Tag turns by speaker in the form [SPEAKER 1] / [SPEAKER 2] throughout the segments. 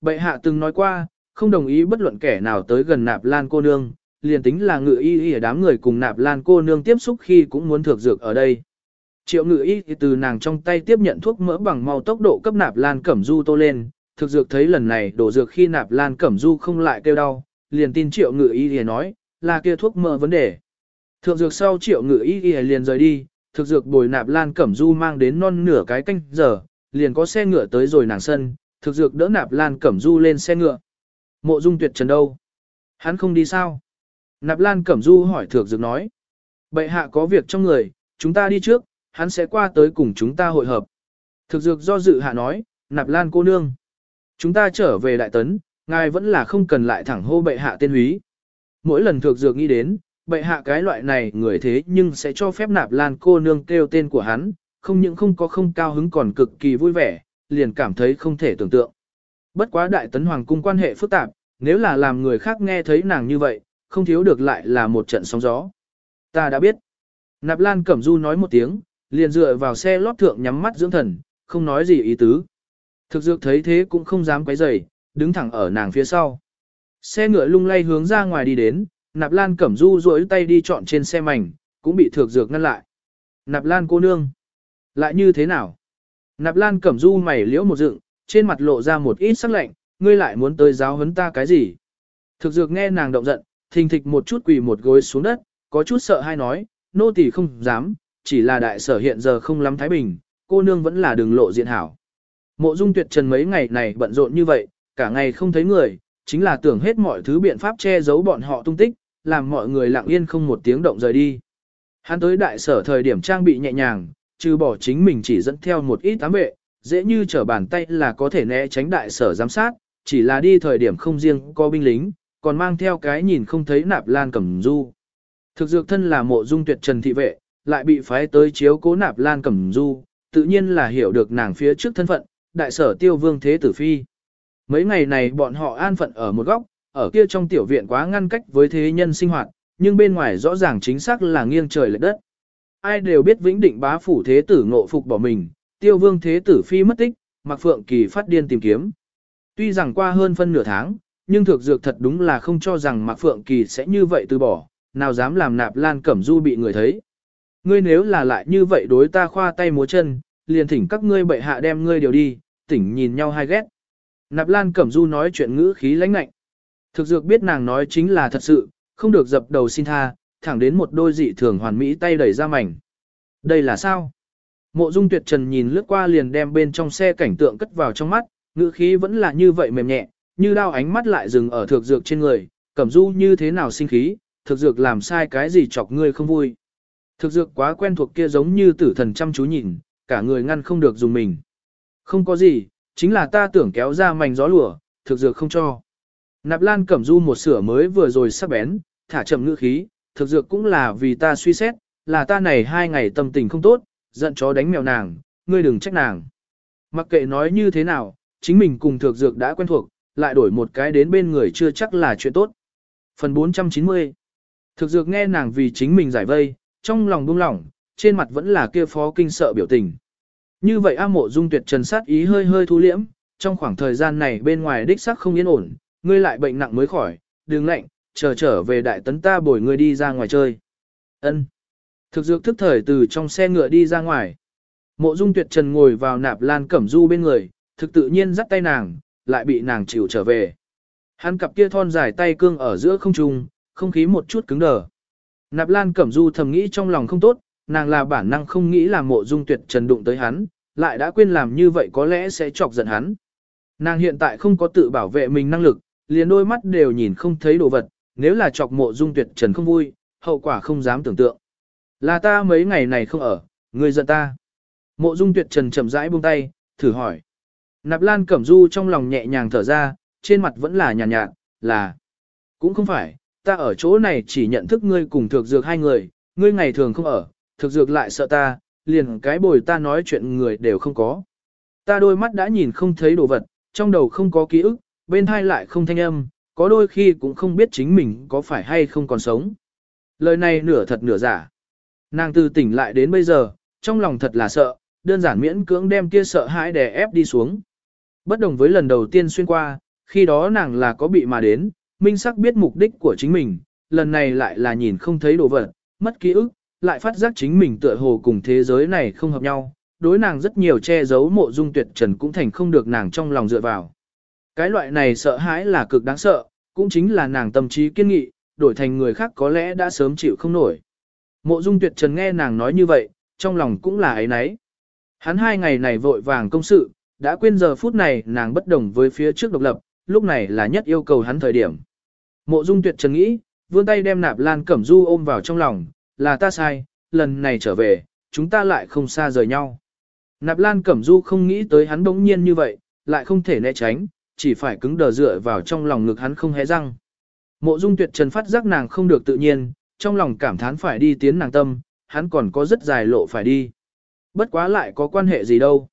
[SPEAKER 1] bệ hạ từng nói qua, không đồng ý bất luận kẻ nào tới gần nạp lan cô nương, liền tính là ngự y y đám người cùng nạp lan cô nương tiếp xúc khi cũng muốn thược dược ở đây. Triệu ngự y từ nàng trong tay tiếp nhận thuốc mỡ bằng mau tốc độ cấp nạp lan cẩm du tô lên, thực dược thấy lần này đổ dược khi nạp lan cẩm du không lại kêu đau, liền tin triệu ngự y y nói, là kia thuốc mỡ vấn đề. Thượng dược sau triệu ngự y y liền rời đi, thực dược bồi nạp lan cẩm du mang đến non nửa cái canh giờ, liền có xe ngựa tới rồi nàng sân, thực dược đỡ nạp lan cẩm du lên xe ngựa. Mộ dung tuyệt trần đâu? Hắn không đi sao? Nạp lan cẩm du hỏi thực dược nói. Bệ hạ có việc trong người, chúng ta đi trước, hắn sẽ qua tới cùng chúng ta hội hợp. Thực dược do dự hạ nói, nạp lan cô nương. Chúng ta trở về đại tấn, ngài vẫn là không cần lại thẳng hô bệ hạ tên húy. Mỗi lần thực dược nghĩ đến, bệ hạ cái loại này người thế nhưng sẽ cho phép nạp lan cô nương kêu tên của hắn, không những không có không cao hứng còn cực kỳ vui vẻ, liền cảm thấy không thể tưởng tượng. Bất quá đại tấn hoàng cung quan hệ phức tạp, nếu là làm người khác nghe thấy nàng như vậy, không thiếu được lại là một trận sóng gió. Ta đã biết. Nạp Lan Cẩm Du nói một tiếng, liền dựa vào xe lót thượng nhắm mắt dưỡng thần, không nói gì ý tứ. Thực dược thấy thế cũng không dám quấy rầy, đứng thẳng ở nàng phía sau. Xe ngựa lung lay hướng ra ngoài đi đến, Nạp Lan Cẩm Du duỗi tay đi chọn trên xe mảnh, cũng bị thược dược ngăn lại. Nạp Lan cô nương. Lại như thế nào? Nạp Lan Cẩm Du mày liễu một dựng, trên mặt lộ ra một ít sắc lạnh, ngươi lại muốn tới giáo huấn ta cái gì? Thực dược nghe nàng động giận, thình thịch một chút quỳ một gối xuống đất, có chút sợ hay nói, nô tỳ không dám, chỉ là đại sở hiện giờ không lắm thái bình, cô nương vẫn là đường lộ diện hảo. Mộ dung tuyệt trần mấy ngày này bận rộn như vậy, cả ngày không thấy người, chính là tưởng hết mọi thứ biện pháp che giấu bọn họ tung tích, làm mọi người lặng yên không một tiếng động rời đi. Hắn tới đại sở thời điểm trang bị nhẹ nhàng, trừ bỏ chính mình chỉ dẫn theo một ít ám vệ, dễ như trở bàn tay là có thể né tránh đại sở giám sát, chỉ là đi thời điểm không riêng có binh lính, còn mang theo cái nhìn không thấy nạp lan cẩm du. Thực dược thân là mộ dung tuyệt trần thị vệ, lại bị phái tới chiếu cố nạp lan cẩm du, tự nhiên là hiểu được nàng phía trước thân phận, đại sở tiêu vương thế tử phi. Mấy ngày này bọn họ an phận ở một góc, ở kia trong tiểu viện quá ngăn cách với thế nhân sinh hoạt, nhưng bên ngoài rõ ràng chính xác là nghiêng trời lệch đất. Ai đều biết vĩnh định bá phủ thế tử ngộ phục bỏ mình, tiêu vương thế tử phi mất tích, mặc phượng kỳ phát điên tìm kiếm. Tuy rằng qua hơn phân nửa tháng, nhưng thực dược thật đúng là không cho rằng Mạc Phượng Kỳ sẽ như vậy từ bỏ, nào dám làm nạp lan cẩm du bị người thấy. Ngươi nếu là lại như vậy đối ta khoa tay múa chân, liền thỉnh các ngươi bệ hạ đem ngươi điều đi, tỉnh nhìn nhau hai ghét. Nạp lan cẩm du nói chuyện ngữ khí lãnh nạnh. Thực dược biết nàng nói chính là thật sự, không được dập đầu xin tha, thẳng đến một đôi dị thường hoàn mỹ tay đẩy ra mảnh. Đây là sao? Mộ dung tuyệt trần nhìn lướt qua liền đem bên trong xe cảnh tượng cất vào trong mắt, ngữ khí vẫn là như vậy mềm nhẹ, như đao ánh mắt lại dừng ở thực dược trên người, cẩm du như thế nào sinh khí, thực dược làm sai cái gì chọc ngươi không vui. Thực dược quá quen thuộc kia giống như tử thần chăm chú nhìn, cả người ngăn không được dùng mình. Không có gì, chính là ta tưởng kéo ra mảnh gió lùa, thực dược không cho. Nạp Lan Cẩm Du một sửa mới vừa rồi sắc bén, thả chậm ngữ khí, thực dược cũng là vì ta suy xét, là ta này hai ngày tâm tình không tốt, giận chó đánh mèo nàng, ngươi đừng trách nàng. Mặc kệ nói như thế nào, chính mình cùng thực dược đã quen thuộc, lại đổi một cái đến bên người chưa chắc là chuyện tốt. Phần 490 Thực dược nghe nàng vì chính mình giải vây, trong lòng buông lỏng, trên mặt vẫn là kia phó kinh sợ biểu tình. Như vậy A mộ dung tuyệt trần sát ý hơi hơi thu liễm, trong khoảng thời gian này bên ngoài đích sắc không yên ổn, ngươi lại bệnh nặng mới khỏi, đừng lạnh, chờ trở về đại tấn ta bồi ngươi đi ra ngoài chơi. Ân. Thực dược thức thời từ trong xe ngựa đi ra ngoài. Mộ dung tuyệt trần ngồi vào nạp lan cẩm du bên người, thực tự nhiên dắt tay nàng, lại bị nàng chịu trở về. Hắn cặp kia thon dài tay cương ở giữa không trung, không khí một chút cứng đờ. Nạp Lan Cẩm Du thầm nghĩ trong lòng không tốt, nàng là bản năng không nghĩ là mộ dung tuyệt trần đụng tới hắn, lại đã quên làm như vậy có lẽ sẽ chọc giận hắn. Nàng hiện tại không có tự bảo vệ mình năng lực, liền đôi mắt đều nhìn không thấy đồ vật, nếu là chọc mộ dung tuyệt trần không vui, hậu quả không dám tưởng tượng. Là ta mấy ngày này không ở, người giận ta. Mộ dung tuyệt trần chậm rãi buông tay, thử hỏi. Nạp Lan Cẩm Du trong lòng nhẹ nhàng thở ra, trên mặt vẫn là nhàn nhạt, nhạt, là. Cũng không phải, ta ở chỗ này chỉ nhận thức ngươi cùng thực dược hai người, ngươi ngày thường không ở, thực dược lại sợ ta, liền cái bồi ta nói chuyện người đều không có. Ta đôi mắt đã nhìn không thấy đồ vật, trong đầu không có ký ức, bên thai lại không thanh âm, có đôi khi cũng không biết chính mình có phải hay không còn sống. Lời này nửa thật nửa giả. Nàng từ tỉnh lại đến bây giờ, trong lòng thật là sợ, đơn giản miễn cưỡng đem kia sợ hãi đè ép đi xuống. Bất đồng với lần đầu tiên xuyên qua, khi đó nàng là có bị mà đến, minh sắc biết mục đích của chính mình, lần này lại là nhìn không thấy đồ vật, mất ký ức, lại phát giác chính mình tựa hồ cùng thế giới này không hợp nhau, đối nàng rất nhiều che giấu mộ dung tuyệt trần cũng thành không được nàng trong lòng dựa vào. Cái loại này sợ hãi là cực đáng sợ, cũng chính là nàng tâm trí kiên nghị, đổi thành người khác có lẽ đã sớm chịu không nổi. Mộ dung tuyệt trần nghe nàng nói như vậy, trong lòng cũng là ấy nấy. Hắn hai ngày này vội vàng công sự, đã quên giờ phút này nàng bất đồng với phía trước độc lập, lúc này là nhất yêu cầu hắn thời điểm. Mộ dung tuyệt trần nghĩ, vươn tay đem nạp lan cẩm du ôm vào trong lòng, là ta sai, lần này trở về, chúng ta lại không xa rời nhau. Nạp lan cẩm du không nghĩ tới hắn bỗng nhiên như vậy, lại không thể né tránh, chỉ phải cứng đờ dựa vào trong lòng ngực hắn không hé răng. Mộ dung tuyệt trần phát giác nàng không được tự nhiên, trong lòng cảm thán phải đi tiến nàng tâm, hắn còn có rất dài lộ phải đi. Bất quá lại có quan hệ gì đâu.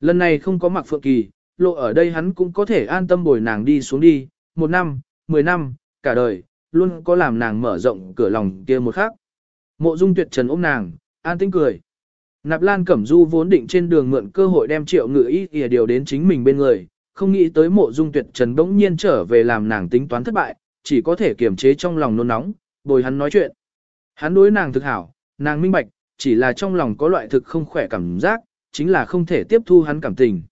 [SPEAKER 1] Lần này không có mặc phượng kỳ, lộ ở đây hắn cũng có thể an tâm bồi nàng đi xuống đi, một năm, mười năm, cả đời, luôn có làm nàng mở rộng cửa lòng kia một khắc. Mộ dung tuyệt trần ôm nàng, an tĩnh cười. Nạp Lan Cẩm Du vốn định trên đường mượn cơ hội đem triệu ngự y ỉa điều đến chính mình bên người, không nghĩ tới mộ dung tuyệt trần bỗng nhiên trở về làm nàng tính toán thất bại, chỉ có thể kiềm chế trong lòng nôn nóng, bồi hắn nói chuyện. Hắn đối nàng thực hảo, nàng minh bạch, chỉ là trong lòng có loại thực không khỏe cảm giác, chính là không thể tiếp thu hắn cảm tình.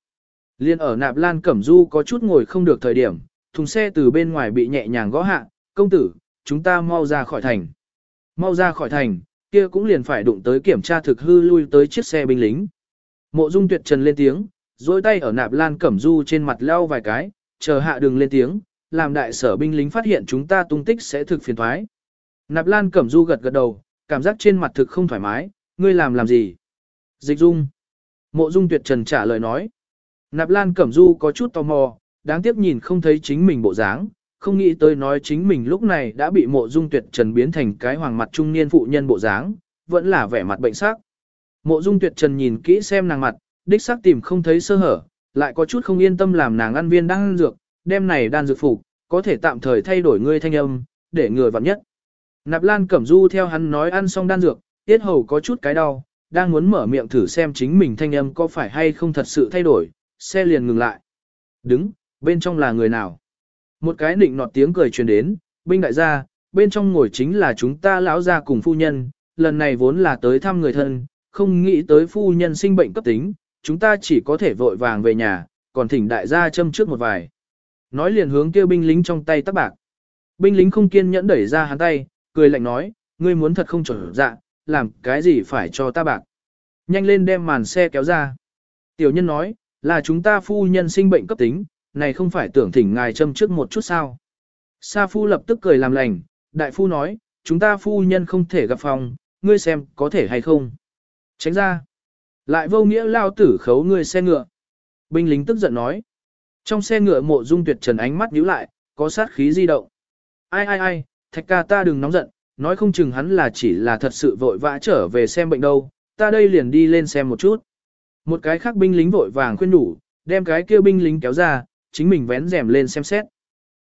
[SPEAKER 1] Liên ở nạp lan cẩm du có chút ngồi không được thời điểm, thùng xe từ bên ngoài bị nhẹ nhàng gõ hạ, công tử, chúng ta mau ra khỏi thành. Mau ra khỏi thành, kia cũng liền phải đụng tới kiểm tra thực hư lui tới chiếc xe binh lính. Mộ dung tuyệt trần lên tiếng, dối tay ở nạp lan cẩm du trên mặt leo vài cái, chờ hạ đừng lên tiếng, làm đại sở binh lính phát hiện chúng ta tung tích sẽ thực phiền thoái. Nạp lan cẩm du gật gật đầu, cảm giác trên mặt thực không thoải mái, ngươi làm làm gì? Dịch dung. Mộ dung tuyệt trần trả lời nói. Nạp lan cẩm du có chút tò mò, đáng tiếc nhìn không thấy chính mình bộ dáng, không nghĩ tới nói chính mình lúc này đã bị mộ dung tuyệt trần biến thành cái hoàng mặt trung niên phụ nhân bộ dáng, vẫn là vẻ mặt bệnh sắc. Mộ dung tuyệt trần nhìn kỹ xem nàng mặt, đích xác tìm không thấy sơ hở, lại có chút không yên tâm làm nàng ăn viên đang ăn dược, đem này đan dược phục, có thể tạm thời thay đổi ngươi thanh âm, để người vặn nhất. Nạp Lan Cẩm Du theo hắn nói ăn xong đan dược, tiết hầu có chút cái đau, đang muốn mở miệng thử xem chính mình thanh âm có phải hay không thật sự thay đổi, xe liền ngừng lại. Đứng, bên trong là người nào? Một cái nịnh nọt tiếng cười truyền đến, binh đại gia, bên trong ngồi chính là chúng ta lão gia cùng phu nhân, lần này vốn là tới thăm người thân, không nghĩ tới phu nhân sinh bệnh cấp tính, chúng ta chỉ có thể vội vàng về nhà, còn thỉnh đại gia châm trước một vài. Nói liền hướng kêu binh lính trong tay tắc bạc. Binh lính không kiên nhẫn đẩy ra hắn tay, cười lạnh nói, ngươi muốn thật không trở dạ, làm cái gì phải cho ta bạc. Nhanh lên đem màn xe kéo ra. Tiểu nhân nói, là chúng ta phu nhân sinh bệnh cấp tính, này không phải tưởng thỉnh ngài châm trước một chút sao. Sa phu lập tức cười làm lành, đại phu nói, chúng ta phu nhân không thể gặp phòng, ngươi xem có thể hay không. Tránh ra. Lại vô nghĩa lao tử khấu ngươi xe ngựa. Binh lính tức giận nói. Trong xe ngựa mộ dung tuyệt trần ánh mắt nhíu lại, có sát khí di động. Ai ai ai, thạch ca ta đừng nóng giận, nói không chừng hắn là chỉ là thật sự vội vã trở về xem bệnh đâu, ta đây liền đi lên xem một chút. Một cái khác binh lính vội vàng khuyên đủ, đem cái kia binh lính kéo ra, chính mình vén rèm lên xem xét.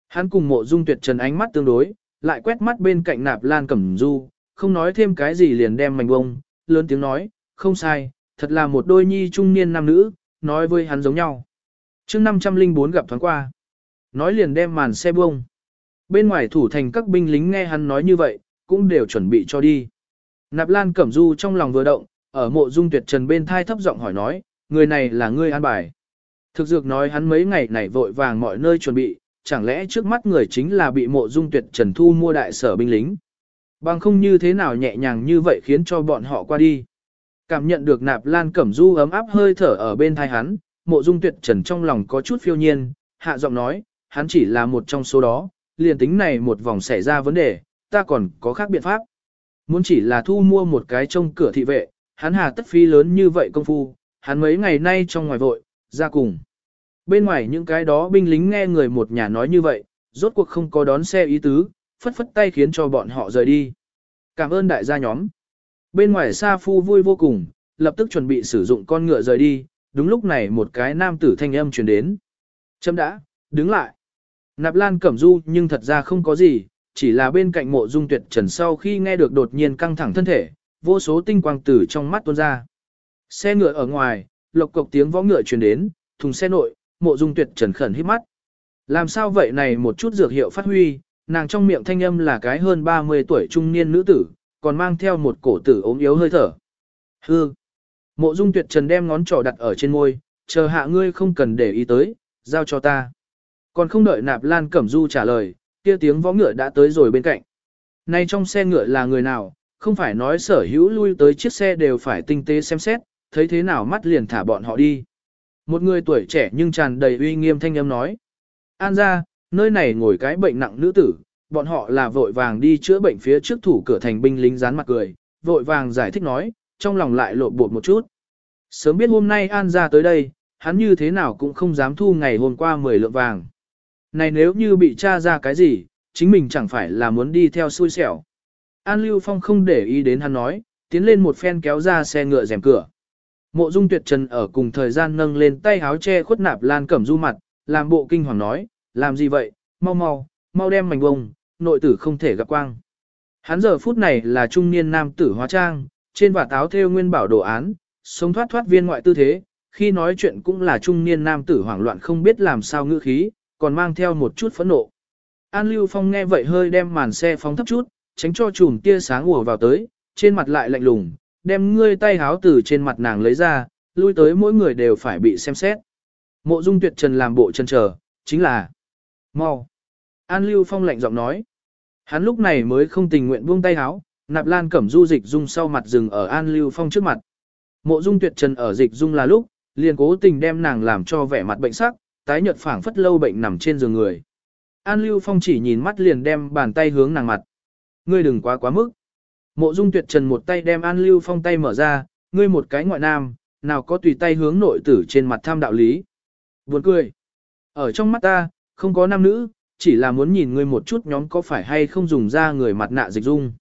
[SPEAKER 1] Hắn cùng mộ dung tuyệt trần ánh mắt tương đối, lại quét mắt bên cạnh nạp lan cẩm du, không nói thêm cái gì liền đem mảnh bông, lớn tiếng nói, không sai, thật là một đôi nhi trung niên nam nữ, nói với hắn giống nhau. chương 504 gặp thoáng qua, nói liền đem màn xe bông. Bên ngoài thủ thành các binh lính nghe hắn nói như vậy, cũng đều chuẩn bị cho đi. Nạp Lan Cẩm Du trong lòng vừa động, ở mộ dung tuyệt trần bên thai thấp giọng hỏi nói, người này là ngươi an bài. Thực dược nói hắn mấy ngày này vội vàng mọi nơi chuẩn bị, chẳng lẽ trước mắt người chính là bị mộ dung tuyệt trần thu mua đại sở binh lính. Bằng không như thế nào nhẹ nhàng như vậy khiến cho bọn họ qua đi. Cảm nhận được nạp lan cẩm du ấm áp hơi thở ở bên thai hắn, mộ dung tuyệt trần trong lòng có chút phiêu nhiên, hạ giọng nói, hắn chỉ là một trong số đó, liền tính này một vòng xảy ra vấn đề, ta còn có khác biện pháp. Muốn chỉ là thu mua một cái trông cửa thị vệ, hắn hà tất phi lớn như vậy công phu, hắn mấy ngày nay trong ngoài vội, ra cùng. Bên ngoài những cái đó binh lính nghe người một nhà nói như vậy, rốt cuộc không có đón xe ý tứ, phất phất tay khiến cho bọn họ rời đi. Cảm ơn đại gia nhóm. Bên ngoài Sa Phu vui vô cùng, lập tức chuẩn bị sử dụng con ngựa rời đi, đúng lúc này một cái nam tử thanh âm truyền đến. Chấm đã, đứng lại. Nạp Lan Cẩm Du nhưng thật ra không có gì, chỉ là bên cạnh mộ dung tuyệt trần sau khi nghe được đột nhiên căng thẳng thân thể, vô số tinh quang tử trong mắt tuôn ra. Xe ngựa ở ngoài, lộc cộc tiếng võ ngựa truyền đến, thùng xe nội, mộ dung tuyệt trần khẩn hít mắt. Làm sao vậy này một chút dược hiệu phát huy, nàng trong miệng thanh âm là cái hơn 30 tuổi trung niên nữ tử, còn mang theo một cổ tử ốm yếu hơi thở. Hư. Mộ dung tuyệt trần đem ngón trỏ đặt ở trên môi, chờ hạ ngươi không cần để ý tới, giao cho ta. Còn không đợi nạp lan cẩm du trả lời, kia tiếng võ ngựa đã tới rồi bên cạnh. Nay trong xe ngựa là người nào, không phải nói sở hữu lui tới chiếc xe đều phải tinh tế xem xét, thấy thế nào mắt liền thả bọn họ đi. Một người tuổi trẻ nhưng tràn đầy uy nghiêm thanh âm nói. An ra, nơi này ngồi cái bệnh nặng nữ tử, bọn họ là vội vàng đi chữa bệnh phía trước thủ cửa thành binh lính dán mặt cười, vội vàng giải thích nói, trong lòng lại lộ bột một chút. Sớm biết hôm nay An ra tới đây, hắn như thế nào cũng không dám thu ngày hôm qua 10 lượng vàng. Này nếu như bị tra ra cái gì, chính mình chẳng phải là muốn đi theo xui xẻo. An Lưu Phong không để ý đến hắn nói, tiến lên một phen kéo ra xe ngựa rèm cửa. Mộ Dung Tuyệt Trần ở cùng thời gian nâng lên tay háo che khuất nạp lan cẩm du mặt, làm bộ kinh hoàng nói, làm gì vậy, mau mau, mau đem mảnh bông, nội tử không thể gặp quang. Hắn giờ phút này là trung niên nam tử hóa trang, trên vả táo theo nguyên bảo đồ án, sống thoát thoát viên ngoại tư thế, khi nói chuyện cũng là trung niên nam tử hoảng loạn không biết làm sao ngữ khí, còn mang theo một chút phẫn nộ. An Lưu Phong nghe vậy hơi đem màn xe phóng thấp chút, tránh cho chùm tia sáng ùa vào tới, trên mặt lại lạnh lùng, đem ngươi tay háo từ trên mặt nàng lấy ra, lui tới mỗi người đều phải bị xem xét. Mộ Dung Tuyệt Trần làm bộ chân chờ, chính là mau. An Lưu Phong lạnh giọng nói. Hắn lúc này mới không tình nguyện buông tay háo, nạp lan cẩm du dịch dung sau mặt rừng ở An Lưu Phong trước mặt. Mộ Dung Tuyệt Trần ở dịch dung là lúc, liền cố tình đem nàng làm cho vẻ mặt bệnh sắc, tái nhợt phảng phất lâu bệnh nằm trên giường người. An Lưu Phong chỉ nhìn mắt liền đem bàn tay hướng nàng mặt. Ngươi đừng quá quá mức. Mộ Dung Tuyệt Trần một tay đem An Lưu Phong tay mở ra, ngươi một cái ngoại nam, nào có tùy tay hướng nội tử trên mặt tham đạo lý. Buồn cười. Ở trong mắt ta, không có nam nữ, chỉ là muốn nhìn ngươi một chút nhóm có phải hay không dùng ra người mặt nạ dịch dung.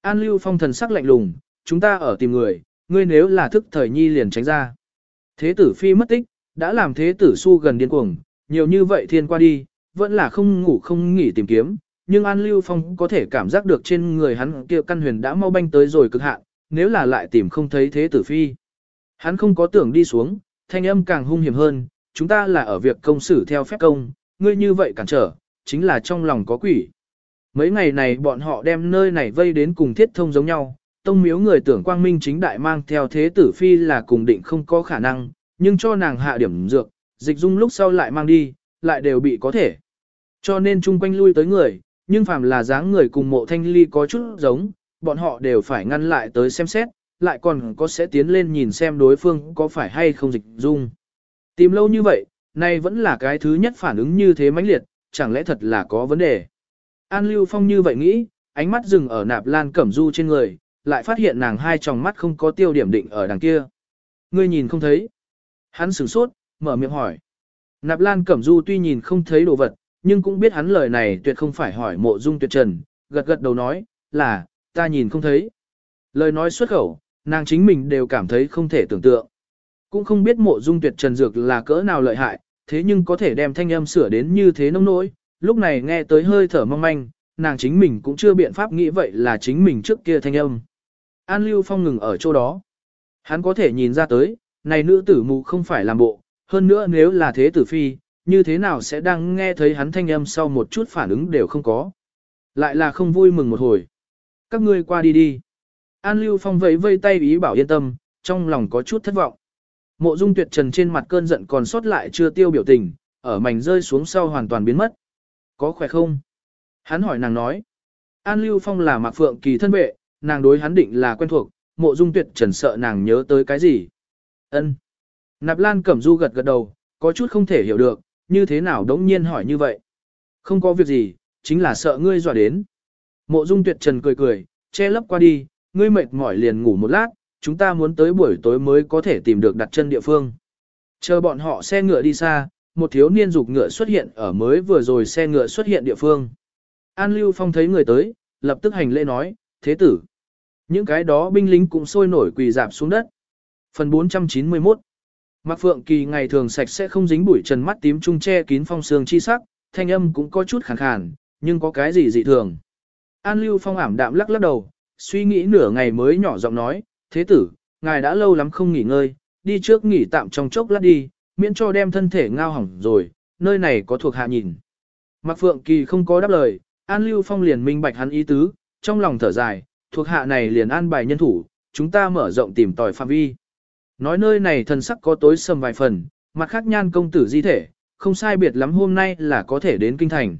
[SPEAKER 1] An Lưu Phong thần sắc lạnh lùng, chúng ta ở tìm người, ngươi nếu là thức thời nhi liền tránh ra. Thế tử phi mất tích, đã làm thế tử su gần điên cuồng, nhiều như vậy thiên qua đi, vẫn là không ngủ không nghỉ tìm kiếm, nhưng An Lưu Phong có thể cảm giác được trên người hắn kia căn huyền đã mau banh tới rồi cực hạn, nếu là lại tìm không thấy thế tử phi. Hắn không có tưởng đi xuống, thanh âm càng hung hiểm hơn, chúng ta là ở việc công xử theo phép công, ngươi như vậy cản trở, chính là trong lòng có quỷ. Mấy ngày này bọn họ đem nơi này vây đến cùng thiết thông giống nhau, tông miếu người tưởng quang minh chính đại mang theo thế tử phi là cùng định không có khả năng, nhưng cho nàng hạ điểm dược, dịch dung lúc sau lại mang đi, lại đều bị có thể. Cho nên chung quanh lui tới người, nhưng phàm là dáng người cùng mộ thanh ly có chút giống, bọn họ đều phải ngăn lại tới xem xét, lại còn có sẽ tiến lên nhìn xem đối phương có phải hay không dịch dung. Tìm lâu như vậy, nay vẫn là cái thứ nhất phản ứng như thế mãnh liệt, chẳng lẽ thật là có vấn đề. An Lưu Phong như vậy nghĩ, ánh mắt dừng ở nạp lan cẩm du trên người, lại phát hiện nàng hai tròng mắt không có tiêu điểm định ở đằng kia. Ngươi nhìn không thấy. Hắn sửng sốt, mở miệng hỏi. Nạp lan cẩm du tuy nhìn không thấy đồ vật, nhưng cũng biết hắn lời này tuyệt không phải hỏi mộ dung tuyệt trần, gật gật đầu nói, là, ta nhìn không thấy. Lời nói xuất khẩu, nàng chính mình đều cảm thấy không thể tưởng tượng. Cũng không biết mộ dung tuyệt trần dược là cỡ nào lợi hại, thế nhưng có thể đem thanh âm sửa đến như thế nông nỗi, lúc này nghe tới hơi thở mong manh, nàng chính mình cũng chưa biện pháp nghĩ vậy là chính mình trước kia thanh âm. An Lưu Phong ngừng ở chỗ đó. Hắn có thể nhìn ra tới, này nữ tử mù không phải làm bộ, hơn nữa nếu là thế tử phi, như thế nào sẽ đang nghe thấy hắn thanh âm sau một chút phản ứng đều không có. Lại là không vui mừng một hồi. Các ngươi qua đi đi. An Lưu Phong vẫy vây tay ý bảo yên tâm, trong lòng có chút thất vọng. Mộ Dung Tuyệt Trần trên mặt cơn giận còn sót lại chưa tiêu biểu tình, ở mảnh rơi xuống sau hoàn toàn biến mất. Có khỏe không? Hắn hỏi nàng nói. An Lưu Phong là Mạc Phượng Kỳ thân vệ, nàng đối hắn định là quen thuộc, Mộ Dung Tuyệt Trần sợ nàng nhớ tới cái gì. Ân. Nạp Lan Cẩm Du gật gật đầu, có chút không thể hiểu được, như thế nào đống nhiên hỏi như vậy. Không có việc gì, chính là sợ ngươi dọa đến. Mộ Dung Tuyệt Trần cười cười, che lấp qua đi, ngươi mệt mỏi liền ngủ một lát, chúng ta muốn tới buổi tối mới có thể tìm được đặt chân địa phương. Chờ bọn họ xe ngựa đi xa, một thiếu niên dục ngựa xuất hiện ở mới vừa rồi xe ngựa xuất hiện địa phương. An Lưu Phong thấy người tới, lập tức hành lễ nói, thế tử. Những cái đó binh lính cũng sôi nổi quỳ dạp xuống đất. Phần 491 Mạc Phượng Kỳ ngày thường sạch sẽ không dính bụi trần mắt tím trung che kín phong sương chi sắc, thanh âm cũng có chút khàn khàn, nhưng có cái gì dị thường. An Lưu Phong ảm đạm lắc lắc đầu, suy nghĩ nửa ngày mới nhỏ giọng nói, thế tử, ngài đã lâu lắm không nghỉ ngơi, đi trước nghỉ tạm trong chốc lát đi, miễn cho đem thân thể ngao hỏng rồi, nơi này có thuộc hạ nhìn. Mạc Phượng Kỳ không có đáp lời, An Lưu Phong liền minh bạch hắn ý tứ, trong lòng thở dài, thuộc hạ này liền an bài nhân thủ, chúng ta mở rộng tìm tòi phạm vi. Nói nơi này thần sắc có tối sầm vài phần, mặt khác nhan công tử di thể, không sai biệt lắm hôm nay là có thể đến kinh thành.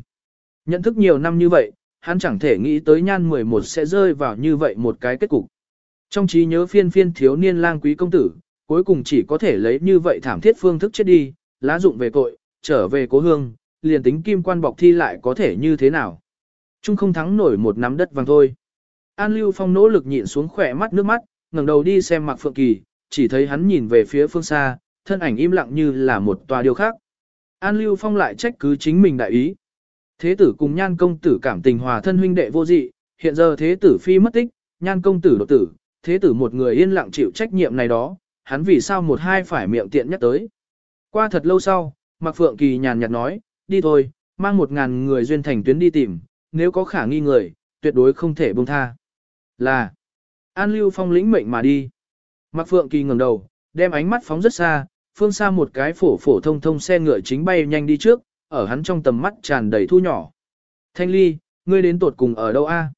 [SPEAKER 1] Nhận thức nhiều năm như vậy, hắn chẳng thể nghĩ tới nhan 11 sẽ rơi vào như vậy một cái kết cục. Trong trí nhớ phiên phiên thiếu niên lang quý công tử, cuối cùng chỉ có thể lấy như vậy thảm thiết phương thức chết đi, lá dụng về cội, trở về cố hương, liền tính kim quan bọc thi lại có thể như thế nào. Trung không thắng nổi một nắm đất vàng thôi. An Lưu Phong nỗ lực nhịn xuống khỏe mắt nước mắt, ngẩng đầu đi xem Mạc Phượng Kỳ, chỉ thấy hắn nhìn về phía phương xa, thân ảnh im lặng như là một tòa điều khác. An Lưu Phong lại trách cứ chính mình đại ý. Thế tử cùng nhan công tử cảm tình hòa thân huynh đệ vô dị, hiện giờ thế tử phi mất tích, nhan công tử đột tử, thế tử một người yên lặng chịu trách nhiệm này đó, hắn vì sao một hai phải miệng tiện nhắc tới. Qua thật lâu sau, Mạc Phượng Kỳ nhàn nhạt nói, đi thôi, mang một ngàn người duyên thành tuyến đi tìm, nếu có khả nghi người, tuyệt đối không thể buông tha. Là, An Lưu Phong lĩnh mệnh mà đi. Mạc Phượng Kỳ ngẩng đầu, đem ánh mắt phóng rất xa, phương xa một cái phổ phổ thông thông xe ngựa chính bay nhanh đi trước, ở hắn trong tầm mắt tràn đầy thu nhỏ. Thanh ly, ngươi đến tột cùng ở đâu a?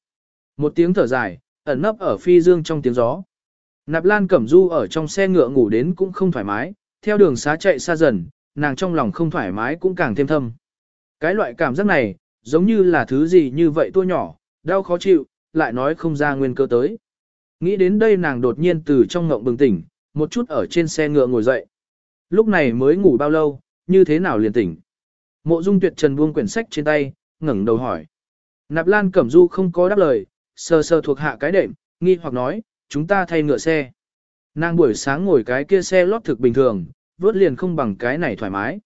[SPEAKER 1] Một tiếng thở dài, ẩn nấp ở phi dương trong tiếng gió. Nạp Lan Cẩm Du ở trong xe ngựa ngủ đến cũng không thoải mái, theo đường xá chạy xa dần, nàng trong lòng không thoải mái cũng càng thêm thâm. Cái loại cảm giác này, giống như là thứ gì như vậy tua nhỏ, đau khó chịu, lại nói không ra nguyên cơ tới. Nghĩ đến đây nàng đột nhiên từ trong ngộng bừng tỉnh, một chút ở trên xe ngựa ngồi dậy. Lúc này mới ngủ bao lâu, như thế nào liền tỉnh. Mộ dung tuyệt trần buông quyển sách trên tay, ngẩng đầu hỏi. Nạp Lan Cẩm Du không có đáp lời, sờ sờ thuộc hạ cái đệm, nghi hoặc nói, chúng ta thay ngựa xe. Nàng buổi sáng ngồi cái kia xe lót thực bình thường, vớt liền không bằng cái này thoải mái.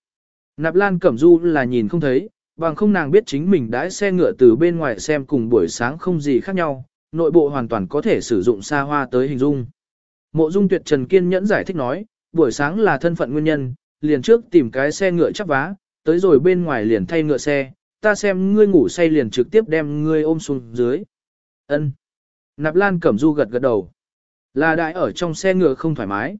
[SPEAKER 1] Nạp Lan Cẩm Du là nhìn không thấy, bằng không nàng biết chính mình đãi xe ngựa từ bên ngoài xem cùng buổi sáng không gì khác nhau, nội bộ hoàn toàn có thể sử dụng xa hoa tới hình dung. Mộ Dung Tuyệt Trần kiên nhẫn giải thích nói, buổi sáng là thân phận nguyên nhân, liền trước tìm cái xe ngựa chắc vá, tới rồi bên ngoài liền thay ngựa xe, ta xem ngươi ngủ say liền trực tiếp đem ngươi ôm xuống dưới. Ân. Nạp Lan Cẩm Du gật gật đầu. Là đại ở trong xe ngựa không thoải mái.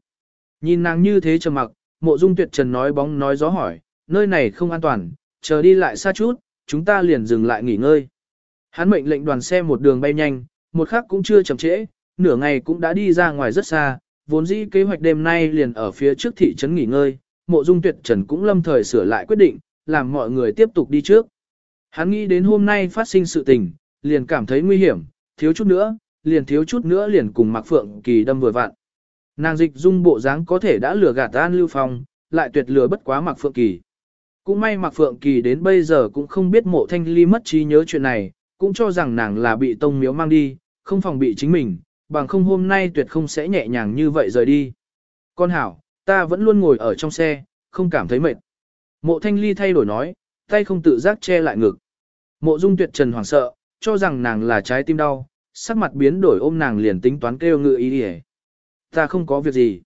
[SPEAKER 1] Nhìn nàng như thế trầm mặc, mộ dung tuyệt trần nói bóng nói gió hỏi, nơi này không an toàn, chờ đi lại xa chút, chúng ta liền dừng lại nghỉ ngơi. Hắn mệnh lệnh đoàn xe một đường bay nhanh, một khắc cũng chưa chậm trễ, nửa ngày cũng đã đi ra ngoài rất xa, vốn dĩ kế hoạch đêm nay liền ở phía trước thị trấn nghỉ ngơi, mộ dung tuyệt trần cũng lâm thời sửa lại quyết định, làm mọi người tiếp tục đi trước. Hắn nghĩ đến hôm nay phát sinh sự tình, liền cảm thấy nguy hiểm, thiếu chút nữa, liền thiếu chút nữa liền cùng Mạc Phượng Kỳ đâm vừa vặn. Nàng dịch dung bộ dáng có thể đã lừa gạt An Lưu Phong, lại tuyệt lừa bất quá Mạc Phượng Kỳ. Cũng may Mạc Phượng Kỳ đến bây giờ cũng không biết mộ thanh ly mất trí nhớ chuyện này, cũng cho rằng nàng là bị tông miếu mang đi, không phòng bị chính mình, bằng không hôm nay tuyệt không sẽ nhẹ nhàng như vậy rời đi. Con hảo, ta vẫn luôn ngồi ở trong xe, không cảm thấy mệt. Mộ thanh ly thay đổi nói, tay không tự giác che lại ngực. Mộ dung tuyệt trần hoảng sợ, cho rằng nàng là trái tim đau, sắc mặt biến đổi ôm nàng liền tính toán kêu ngựa ý đi Ta không có việc gì.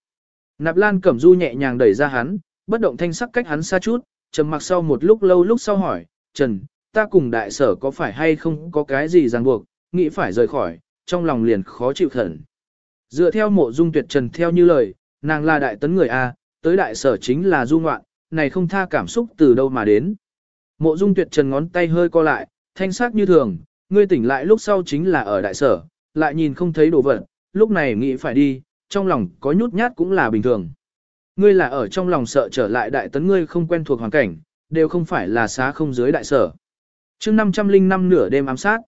[SPEAKER 1] Nạp Lan Cẩm Du nhẹ nhàng đẩy ra hắn, bất động thanh sắc cách hắn xa chút, trầm mặc sau một lúc lâu lúc sau hỏi, Trần, ta cùng đại sở có phải hay không có cái gì ràng buộc, nghĩ phải rời khỏi, trong lòng liền khó chịu thẩn. Dựa theo mộ dung tuyệt Trần theo như lời, nàng là đại tấn người A, tới đại sở chính là du ngoạn, này không tha cảm xúc từ đâu mà đến. Mộ dung tuyệt Trần ngón tay hơi co lại, thanh sắc như thường, ngươi tỉnh lại lúc sau chính là ở đại sở, lại nhìn không thấy đồ vật, lúc này nghĩ phải đi, trong lòng có nhút nhát cũng là bình thường. Ngươi là ở trong lòng sợ trở lại đại tấn ngươi không quen thuộc hoàn cảnh, đều không phải là xá không dưới đại sở. chương 505 nửa đêm ám sát.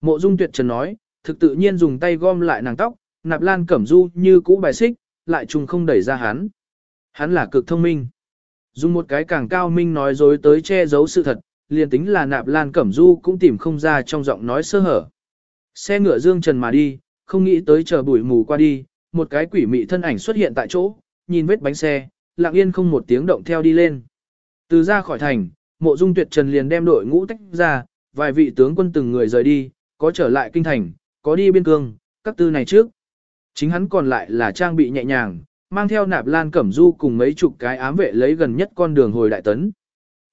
[SPEAKER 1] Mộ dung tuyệt trần nói, thực tự nhiên dùng tay gom lại nàng tóc, nạp lan cẩm du như cũ bài xích, lại trùng không đẩy ra hắn. Hắn là cực thông minh. Dùng một cái càng cao minh nói dối tới che giấu sự thật, liền tính là nạp lan cẩm du cũng tìm không ra trong giọng nói sơ hở. Xe ngựa dương trần mà đi, không nghĩ tới chờ bụi mù qua đi, một cái quỷ mị thân ảnh xuất hiện tại chỗ, nhìn vết bánh xe, lặng yên không một tiếng động theo đi lên. Từ ra khỏi thành, mộ dung tuyệt trần liền đem đội ngũ tách ra, vài vị tướng quân từng người rời đi, có trở lại kinh thành, có đi biên cương, các tư này trước. Chính hắn còn lại là trang bị nhẹ nhàng, mang theo nạp lan cẩm du cùng mấy chục cái ám vệ lấy gần nhất con đường hồi đại tấn.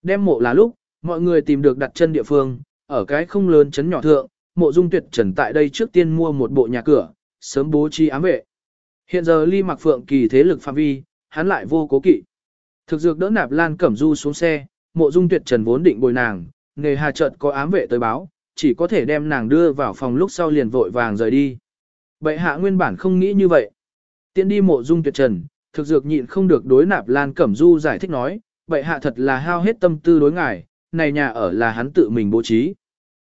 [SPEAKER 1] Đem mộ là lúc, mọi người tìm được đặt chân địa phương, ở cái không lớn chấn nhỏ thượng, mộ dung tuyệt trần tại đây trước tiên mua một bộ nhà cửa, sớm bố trí ám vệ. Hiện giờ ly mặc phượng kỳ thế lực phạm vi, hắn lại vô cố kỵ. Thực dược đỡ nạp lan cẩm du xuống xe, mộ dung tuyệt trần vốn định bồi nàng, nghề hà chợt có ám vệ tới báo, chỉ có thể đem nàng đưa vào phòng lúc sau liền vội vàng rời đi. Bệ hạ nguyên bản không nghĩ như vậy. Tiến đi mộ dung tuyệt trần, thực dược nhịn không được đối nạp Lan Cẩm Du giải thích nói, bệ hạ thật là hao hết tâm tư đối ngài, này nhà ở là hắn tự mình bố trí.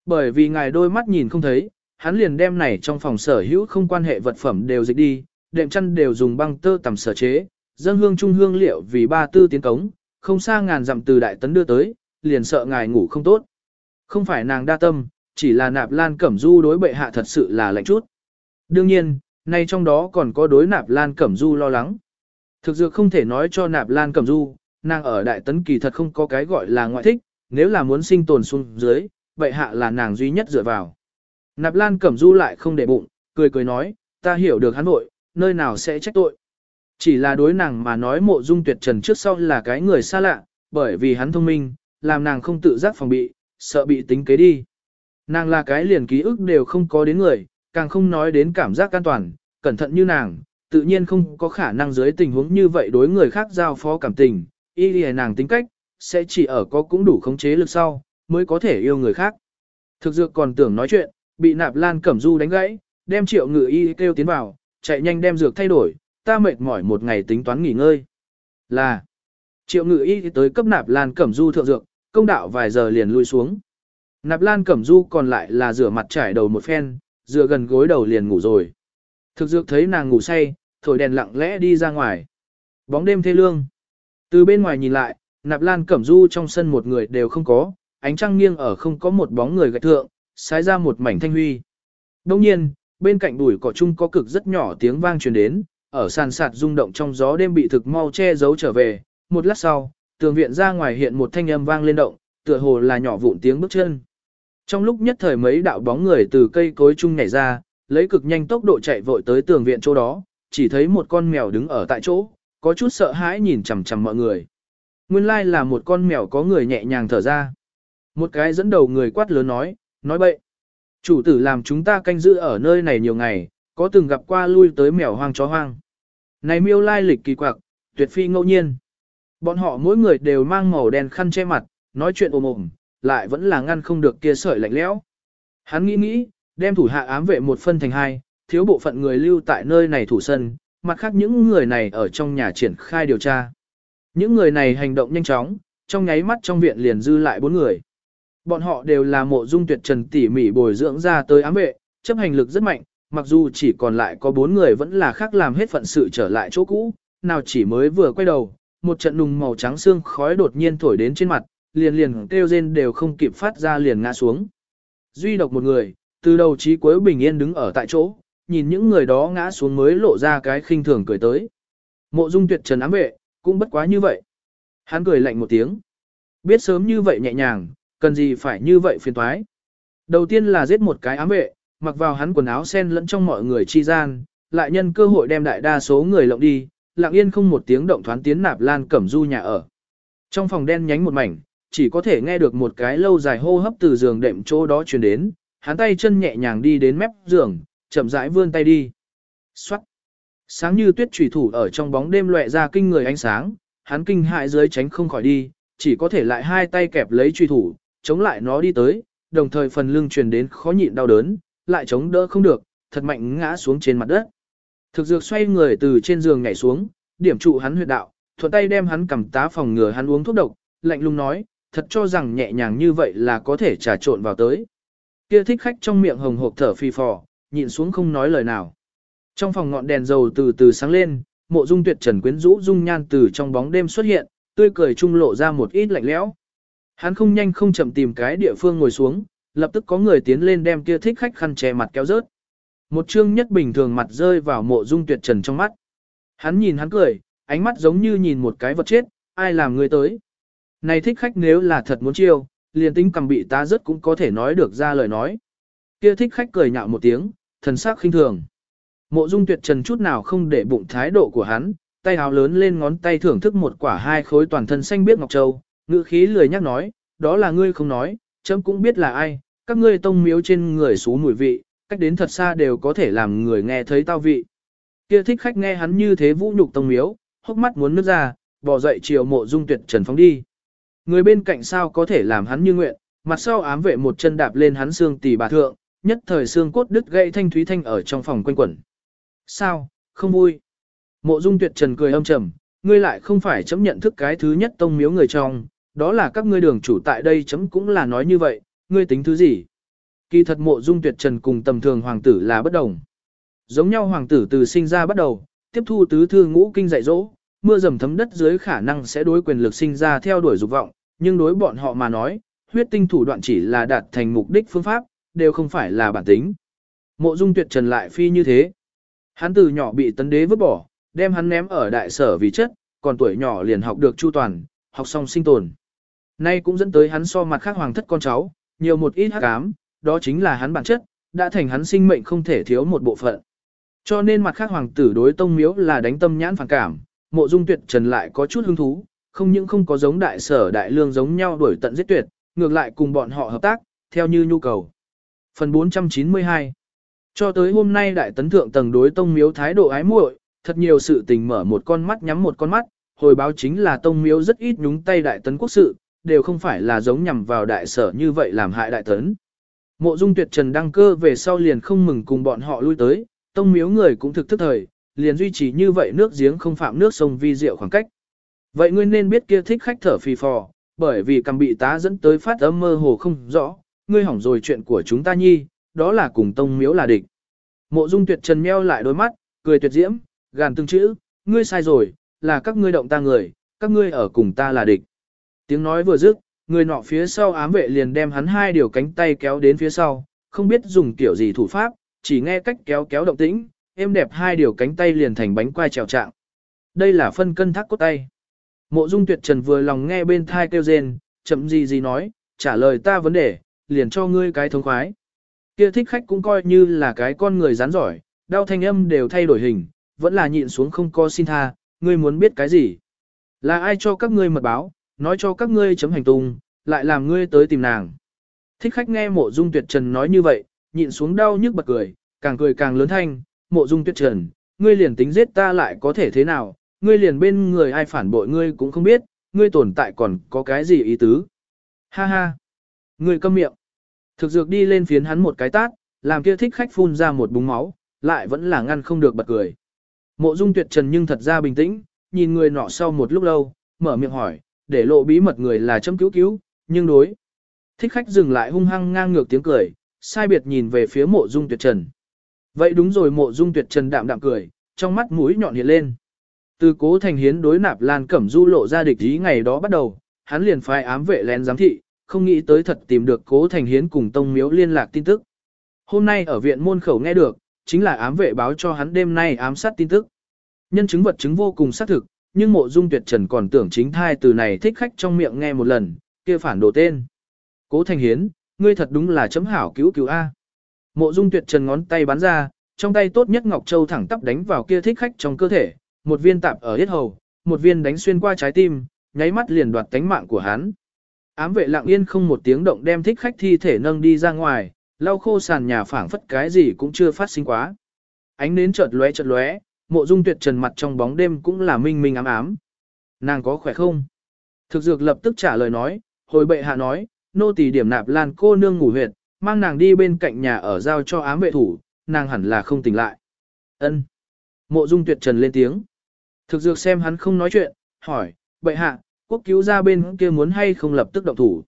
[SPEAKER 1] Bởi vì ngài đôi mắt nhìn không thấy, hắn liền đem này trong phòng sở hữu không quan hệ vật phẩm đều dịch đi, đệm chăn đều dùng băng tơ tầm sở chế, dân hương trung hương liệu vì ba tư tiến cống, không xa ngàn dặm từ đại tấn đưa tới, liền sợ ngài ngủ không tốt. Không phải nàng đa tâm, chỉ là nạp lan cẩm du đối bệ hạ thật sự là lạnh chút. Đương nhiên, nay trong đó còn có đối nạp lan cẩm du lo lắng. Thực dược không thể nói cho nạp lan cẩm du, nàng ở đại tấn kỳ thật không có cái gọi là ngoại thích, nếu là muốn sinh tồn xuống dưới, vậy hạ là nàng duy nhất dựa vào. Nạp lan cẩm du lại không để bụng, cười cười nói, ta hiểu được hắn vội, nơi nào sẽ trách tội. Chỉ là đối nàng mà nói mộ dung tuyệt trần trước sau là cái người xa lạ, bởi vì hắn thông minh, làm nàng không tự giác phòng bị, sợ bị tính kế đi. Nàng là cái liền ký ức đều không có đến người, càng không nói đến cảm giác an toàn, cẩn thận như nàng, tự nhiên không có khả năng dưới tình huống như vậy đối người khác giao phó cảm tình, y lìa nàng tính cách, sẽ chỉ ở có cũng đủ khống chế lực sau, mới có thể yêu người khác. Thực dược còn tưởng nói chuyện, bị nạp lan cẩm du đánh gãy, đem triệu ngự y kêu tiến vào, chạy nhanh đem dược thay đổi, ta mệt mỏi một ngày tính toán nghỉ ngơi. Là, triệu ngự y tới cấp nạp lan cẩm du thượng dược, công đạo vài giờ liền lui xuống. Nạp lan cẩm du còn lại là rửa mặt trải đầu một phen, dựa gần gối đầu liền ngủ rồi. Thực dược thấy nàng ngủ say, thổi đèn lặng lẽ đi ra ngoài. Bóng đêm thê lương. Từ bên ngoài nhìn lại, nạp lan cẩm du trong sân một người đều không có, ánh trăng nghiêng ở không có một bóng người gạch thượng, sái ra một mảnh thanh huy. Đồng nhiên, bên cạnh bụi cỏ chung có cực rất nhỏ tiếng vang truyền đến, ở sàn sạt rung động trong gió đêm bị thực mau che giấu trở về, một lát sau, tường viện ra ngoài hiện một thanh âm vang lên động, tựa hồ là nhỏ vụn tiếng bước chân. Trong lúc nhất thời mấy đạo bóng người từ cây cối chung nhảy ra, lấy cực nhanh tốc độ chạy vội tới tường viện chỗ đó, chỉ thấy một con mèo đứng ở tại chỗ, có chút sợ hãi nhìn chằm chằm mọi người. Nguyên lai là một con mèo có người nhẹ nhàng thở ra. Một cái dẫn đầu người quát lớn nói, nói bậy. Chủ tử làm chúng ta canh giữ ở nơi này nhiều ngày, có từng gặp qua lui tới mèo hoang chó hoang. Này miêu lai lịch kỳ quặc, tuyệt phi ngẫu nhiên. Bọn họ mỗi người đều mang màu đen khăn che mặt, nói chuyện ồm ồm, lại vẫn là ngăn không được kia sợi lạnh lẽo. Hắn nghĩ nghĩ, đem thủ hạ ám vệ một phân thành hai, thiếu bộ phận người lưu tại nơi này thủ sân, mặt khác những người này ở trong nhà triển khai điều tra. Những người này hành động nhanh chóng, trong nháy mắt trong viện liền dư lại bốn người. Bọn họ đều là mộ dung tuyệt trần tỉ mỉ bồi dưỡng ra tới ám vệ, chấp hành lực rất mạnh, mặc dù chỉ còn lại có bốn người vẫn là khác làm hết phận sự trở lại chỗ cũ, nào chỉ mới vừa quay đầu, một trận nùng màu trắng xương khói đột nhiên thổi đến trên mặt, liền liền kêu rên đều không kịp phát ra liền ngã xuống. Duy độc một người, từ đầu chí cuối bình yên đứng ở tại chỗ, nhìn những người đó ngã xuống mới lộ ra cái khinh thường cười tới. Mộ dung tuyệt trần ám vệ, cũng bất quá như vậy. Hắn cười lạnh một tiếng. Biết sớm như vậy nhẹ nhàng, cần gì phải như vậy phiền toái. Đầu tiên là giết một cái ám vệ, mặc vào hắn quần áo sen lẫn trong mọi người chi gian, lại nhân cơ hội đem đại đa số người lộng đi, lặng yên không một tiếng động thoán tiến nạp lan cẩm du nhà ở. Trong phòng đen nhánh một mảnh, chỉ có thể nghe được một cái lâu dài hô hấp từ giường đệm chỗ đó truyền đến, hắn tay chân nhẹ nhàng đi đến mép giường, chậm rãi vươn tay đi. Xoát. Sáng như tuyết trùy thủ ở trong bóng đêm loẹ ra kinh người ánh sáng, hắn kinh hại dưới tránh không khỏi đi, chỉ có thể lại hai tay kẹp lấy trùy thủ, chống lại nó đi tới, đồng thời phần lưng truyền đến khó nhịn đau đớn, lại chống đỡ không được, thật mạnh ngã xuống trên mặt đất. Thực dược xoay người từ trên giường nhảy xuống, điểm trụ hắn huyệt đạo, thuận tay đem hắn cầm tá phòng ngừa hắn uống thuốc độc, lạnh lùng nói, thật cho rằng nhẹ nhàng như vậy là có thể trà trộn vào tới. Kia thích khách trong miệng hồng hộp thở phi phò, nhịn xuống không nói lời nào. Trong phòng ngọn đèn dầu từ từ sáng lên, mộ dung tuyệt trần quyến rũ dung nhan từ trong bóng đêm xuất hiện, tươi cười trung lộ ra một ít lạnh lẽo. Hắn không nhanh không chậm tìm cái địa phương ngồi xuống, lập tức có người tiến lên đem kia thích khách khăn che mặt kéo rớt. Một chương nhất bình thường mặt rơi vào mộ dung tuyệt trần trong mắt. Hắn nhìn hắn cười, ánh mắt giống như nhìn một cái vật chết, ai làm người tới. Này thích khách nếu là thật muốn chiêu, liền tính cầm bị ta rất cũng có thể nói được ra lời nói. Kia thích khách cười nhạo một tiếng, thần sắc khinh thường. Mộ dung tuyệt trần chút nào không để bụng thái độ của hắn, tay hào lớn lên ngón tay thưởng thức một quả hai khối toàn thân xanh biếc ngọc châu, ngữ khí lười nhắc nói, đó là ngươi không nói, chấm cũng biết là ai, các ngươi tông miếu trên người xú mùi vị, cách đến thật xa đều có thể làm người nghe thấy tao vị. Kia thích khách nghe hắn như thế vũ nhục tông miếu, hốc mắt muốn nước ra, bỏ dậy chiều mộ dung tuyệt trần phóng đi. Người bên cạnh sao có thể làm hắn như nguyện, mặt sau ám vệ một chân đạp lên hắn xương tỷ bà thượng, nhất thời xương cốt đứt gãy thanh thúy thanh ở trong phòng quanh quẩn. Sao, không vui. Mộ dung tuyệt trần cười âm trầm, ngươi lại không phải chấm nhận thức cái thứ nhất tông miếu người trong, đó là các ngươi đường chủ tại đây chấm cũng là nói như vậy, ngươi tính thứ gì? Kỳ thật mộ dung tuyệt trần cùng tầm thường hoàng tử là bất đồng. Giống nhau hoàng tử từ sinh ra bắt đầu, tiếp thu tứ thư ngũ kinh dạy dỗ, mưa dầm thấm đất dưới khả năng sẽ đối quyền lực sinh ra theo đuổi dục vọng, nhưng đối bọn họ mà nói, huyết tinh thủ đoạn chỉ là đạt thành mục đích phương pháp, đều không phải là bản tính. Mộ dung tuyệt trần lại phi như thế. Hắn từ nhỏ bị tấn đế vứt bỏ, đem hắn ném ở đại sở vì chất, còn tuổi nhỏ liền học được chu toàn, học xong sinh tồn. Nay cũng dẫn tới hắn so mặt khác hoàng thất con cháu, nhiều một ít hắc ám, đó chính là hắn bản chất, đã thành hắn sinh mệnh không thể thiếu một bộ phận. Cho nên mặt khác hoàng tử đối tông miếu là đánh tâm nhãn phản cảm, mộ dung tuyệt trần lại có chút hứng thú, không những không có giống đại sở đại lương giống nhau đuổi tận giết tuyệt, ngược lại cùng bọn họ hợp tác, theo như nhu cầu. Phần 492 cho tới hôm nay đại tấn thượng tầng đối tông miếu thái độ ái muội, thật nhiều sự tình mở một con mắt nhắm một con mắt, hồi báo chính là tông miếu rất ít nhúng tay đại tấn quốc sự, đều không phải là giống nhằm vào đại sở như vậy làm hại đại tấn. Mộ dung tuyệt trần đăng cơ về sau liền không mừng cùng bọn họ lui tới, tông miếu người cũng thực thức thời, liền duy trì như vậy nước giếng không phạm nước sông vi diệu khoảng cách. Vậy ngươi nên biết kia thích khách thở phì phò, bởi vì cầm bị tá dẫn tới phát âm mơ hồ không rõ, ngươi hỏng rồi chuyện của chúng ta nhi, đó là cùng tông miếu là địch. Mộ dung tuyệt trần meo lại đôi mắt, cười tuyệt diễm, gàn từng chữ, ngươi sai rồi, là các ngươi động ta người, các ngươi ở cùng ta là địch. Tiếng nói vừa dứt, người nọ phía sau ám vệ liền đem hắn hai điều cánh tay kéo đến phía sau, không biết dùng kiểu gì thủ pháp, chỉ nghe cách kéo kéo động tĩnh, êm đẹp hai điều cánh tay liền thành bánh quai trèo trạng. Đây là phân cân thác cốt tay. Mộ Dung Tuyệt Trần vừa lòng nghe bên thai kêu rên, chậm gì gì nói, trả lời ta vấn đề, liền cho ngươi cái thống khoái. Kia thích khách cũng coi như là cái con người rắn giỏi, đau thanh âm đều thay đổi hình, vẫn là nhịn xuống không có xin tha, ngươi muốn biết cái gì? Là ai cho các ngươi mật báo, nói cho các ngươi chấm hành tung, lại làm ngươi tới tìm nàng. Thích khách nghe mộ dung tuyệt trần nói như vậy, nhịn xuống đau nhức bật cười, càng cười càng lớn thanh, mộ dung tuyệt trần, ngươi liền tính giết ta lại có thể thế nào, ngươi liền bên người ai phản bội ngươi cũng không biết, ngươi tồn tại còn có cái gì ý tứ. Ha ha, ngươi câm miệng. Thực dược đi lên phiến hắn một cái tát, làm kia thích khách phun ra một búng máu, lại vẫn là ngăn không được bật cười. Mộ dung tuyệt trần nhưng thật ra bình tĩnh, nhìn người nọ sau một lúc lâu, mở miệng hỏi, để lộ bí mật người là chấm cứu cứu, nhưng đối. Thích khách dừng lại hung hăng ngang ngược tiếng cười, sai biệt nhìn về phía mộ dung tuyệt trần. Vậy đúng rồi mộ dung tuyệt trần đạm đạm cười, trong mắt mũi nhọn hiện lên. Từ cố thành hiến đối nạp lan cẩm du lộ ra địch ý ngày đó bắt đầu, hắn liền phái ám vệ lén giám thị, không nghĩ tới thật tìm được cố thành hiến cùng tông miếu liên lạc tin tức. Hôm nay ở viện môn khẩu nghe được, chính là ám vệ báo cho hắn đêm nay ám sát tin tức. Nhân chứng vật chứng vô cùng xác thực, nhưng mộ dung tuyệt trần còn tưởng chính thai từ này thích khách trong miệng nghe một lần, kia phản đồ tên. Cố thành hiến, ngươi thật đúng là chấm hảo cứu cứu A. Mộ dung tuyệt trần ngón tay bắn ra, trong tay tốt nhất Ngọc Châu thẳng tắp đánh vào kia thích khách trong cơ thể, một viên tạp ở hết hầu, một viên đánh xuyên qua trái tim, nháy mắt liền đoạt tánh mạng của hắn. Ám vệ lặng yên không một tiếng động đem thích khách thi thể nâng đi ra ngoài, lau khô sàn nhà phảng phất cái gì cũng chưa phát sinh quá. Ánh nến chợt lóe chợt lóe, mộ dung tuyệt trần mặt trong bóng đêm cũng là minh minh ám ám. Nàng có khỏe không? Thực dược lập tức trả lời nói, hồi bệ hạ nói, nô tỳ điểm nạp lan cô nương ngủ huyệt, mang nàng đi bên cạnh nhà ở giao cho ám vệ thủ, nàng hẳn là không tỉnh lại. Ân. Mộ dung tuyệt trần lên tiếng. Thực dược xem hắn không nói chuyện, hỏi, bệ hạ, quốc cứu ra bên kia muốn hay không lập tức động thủ.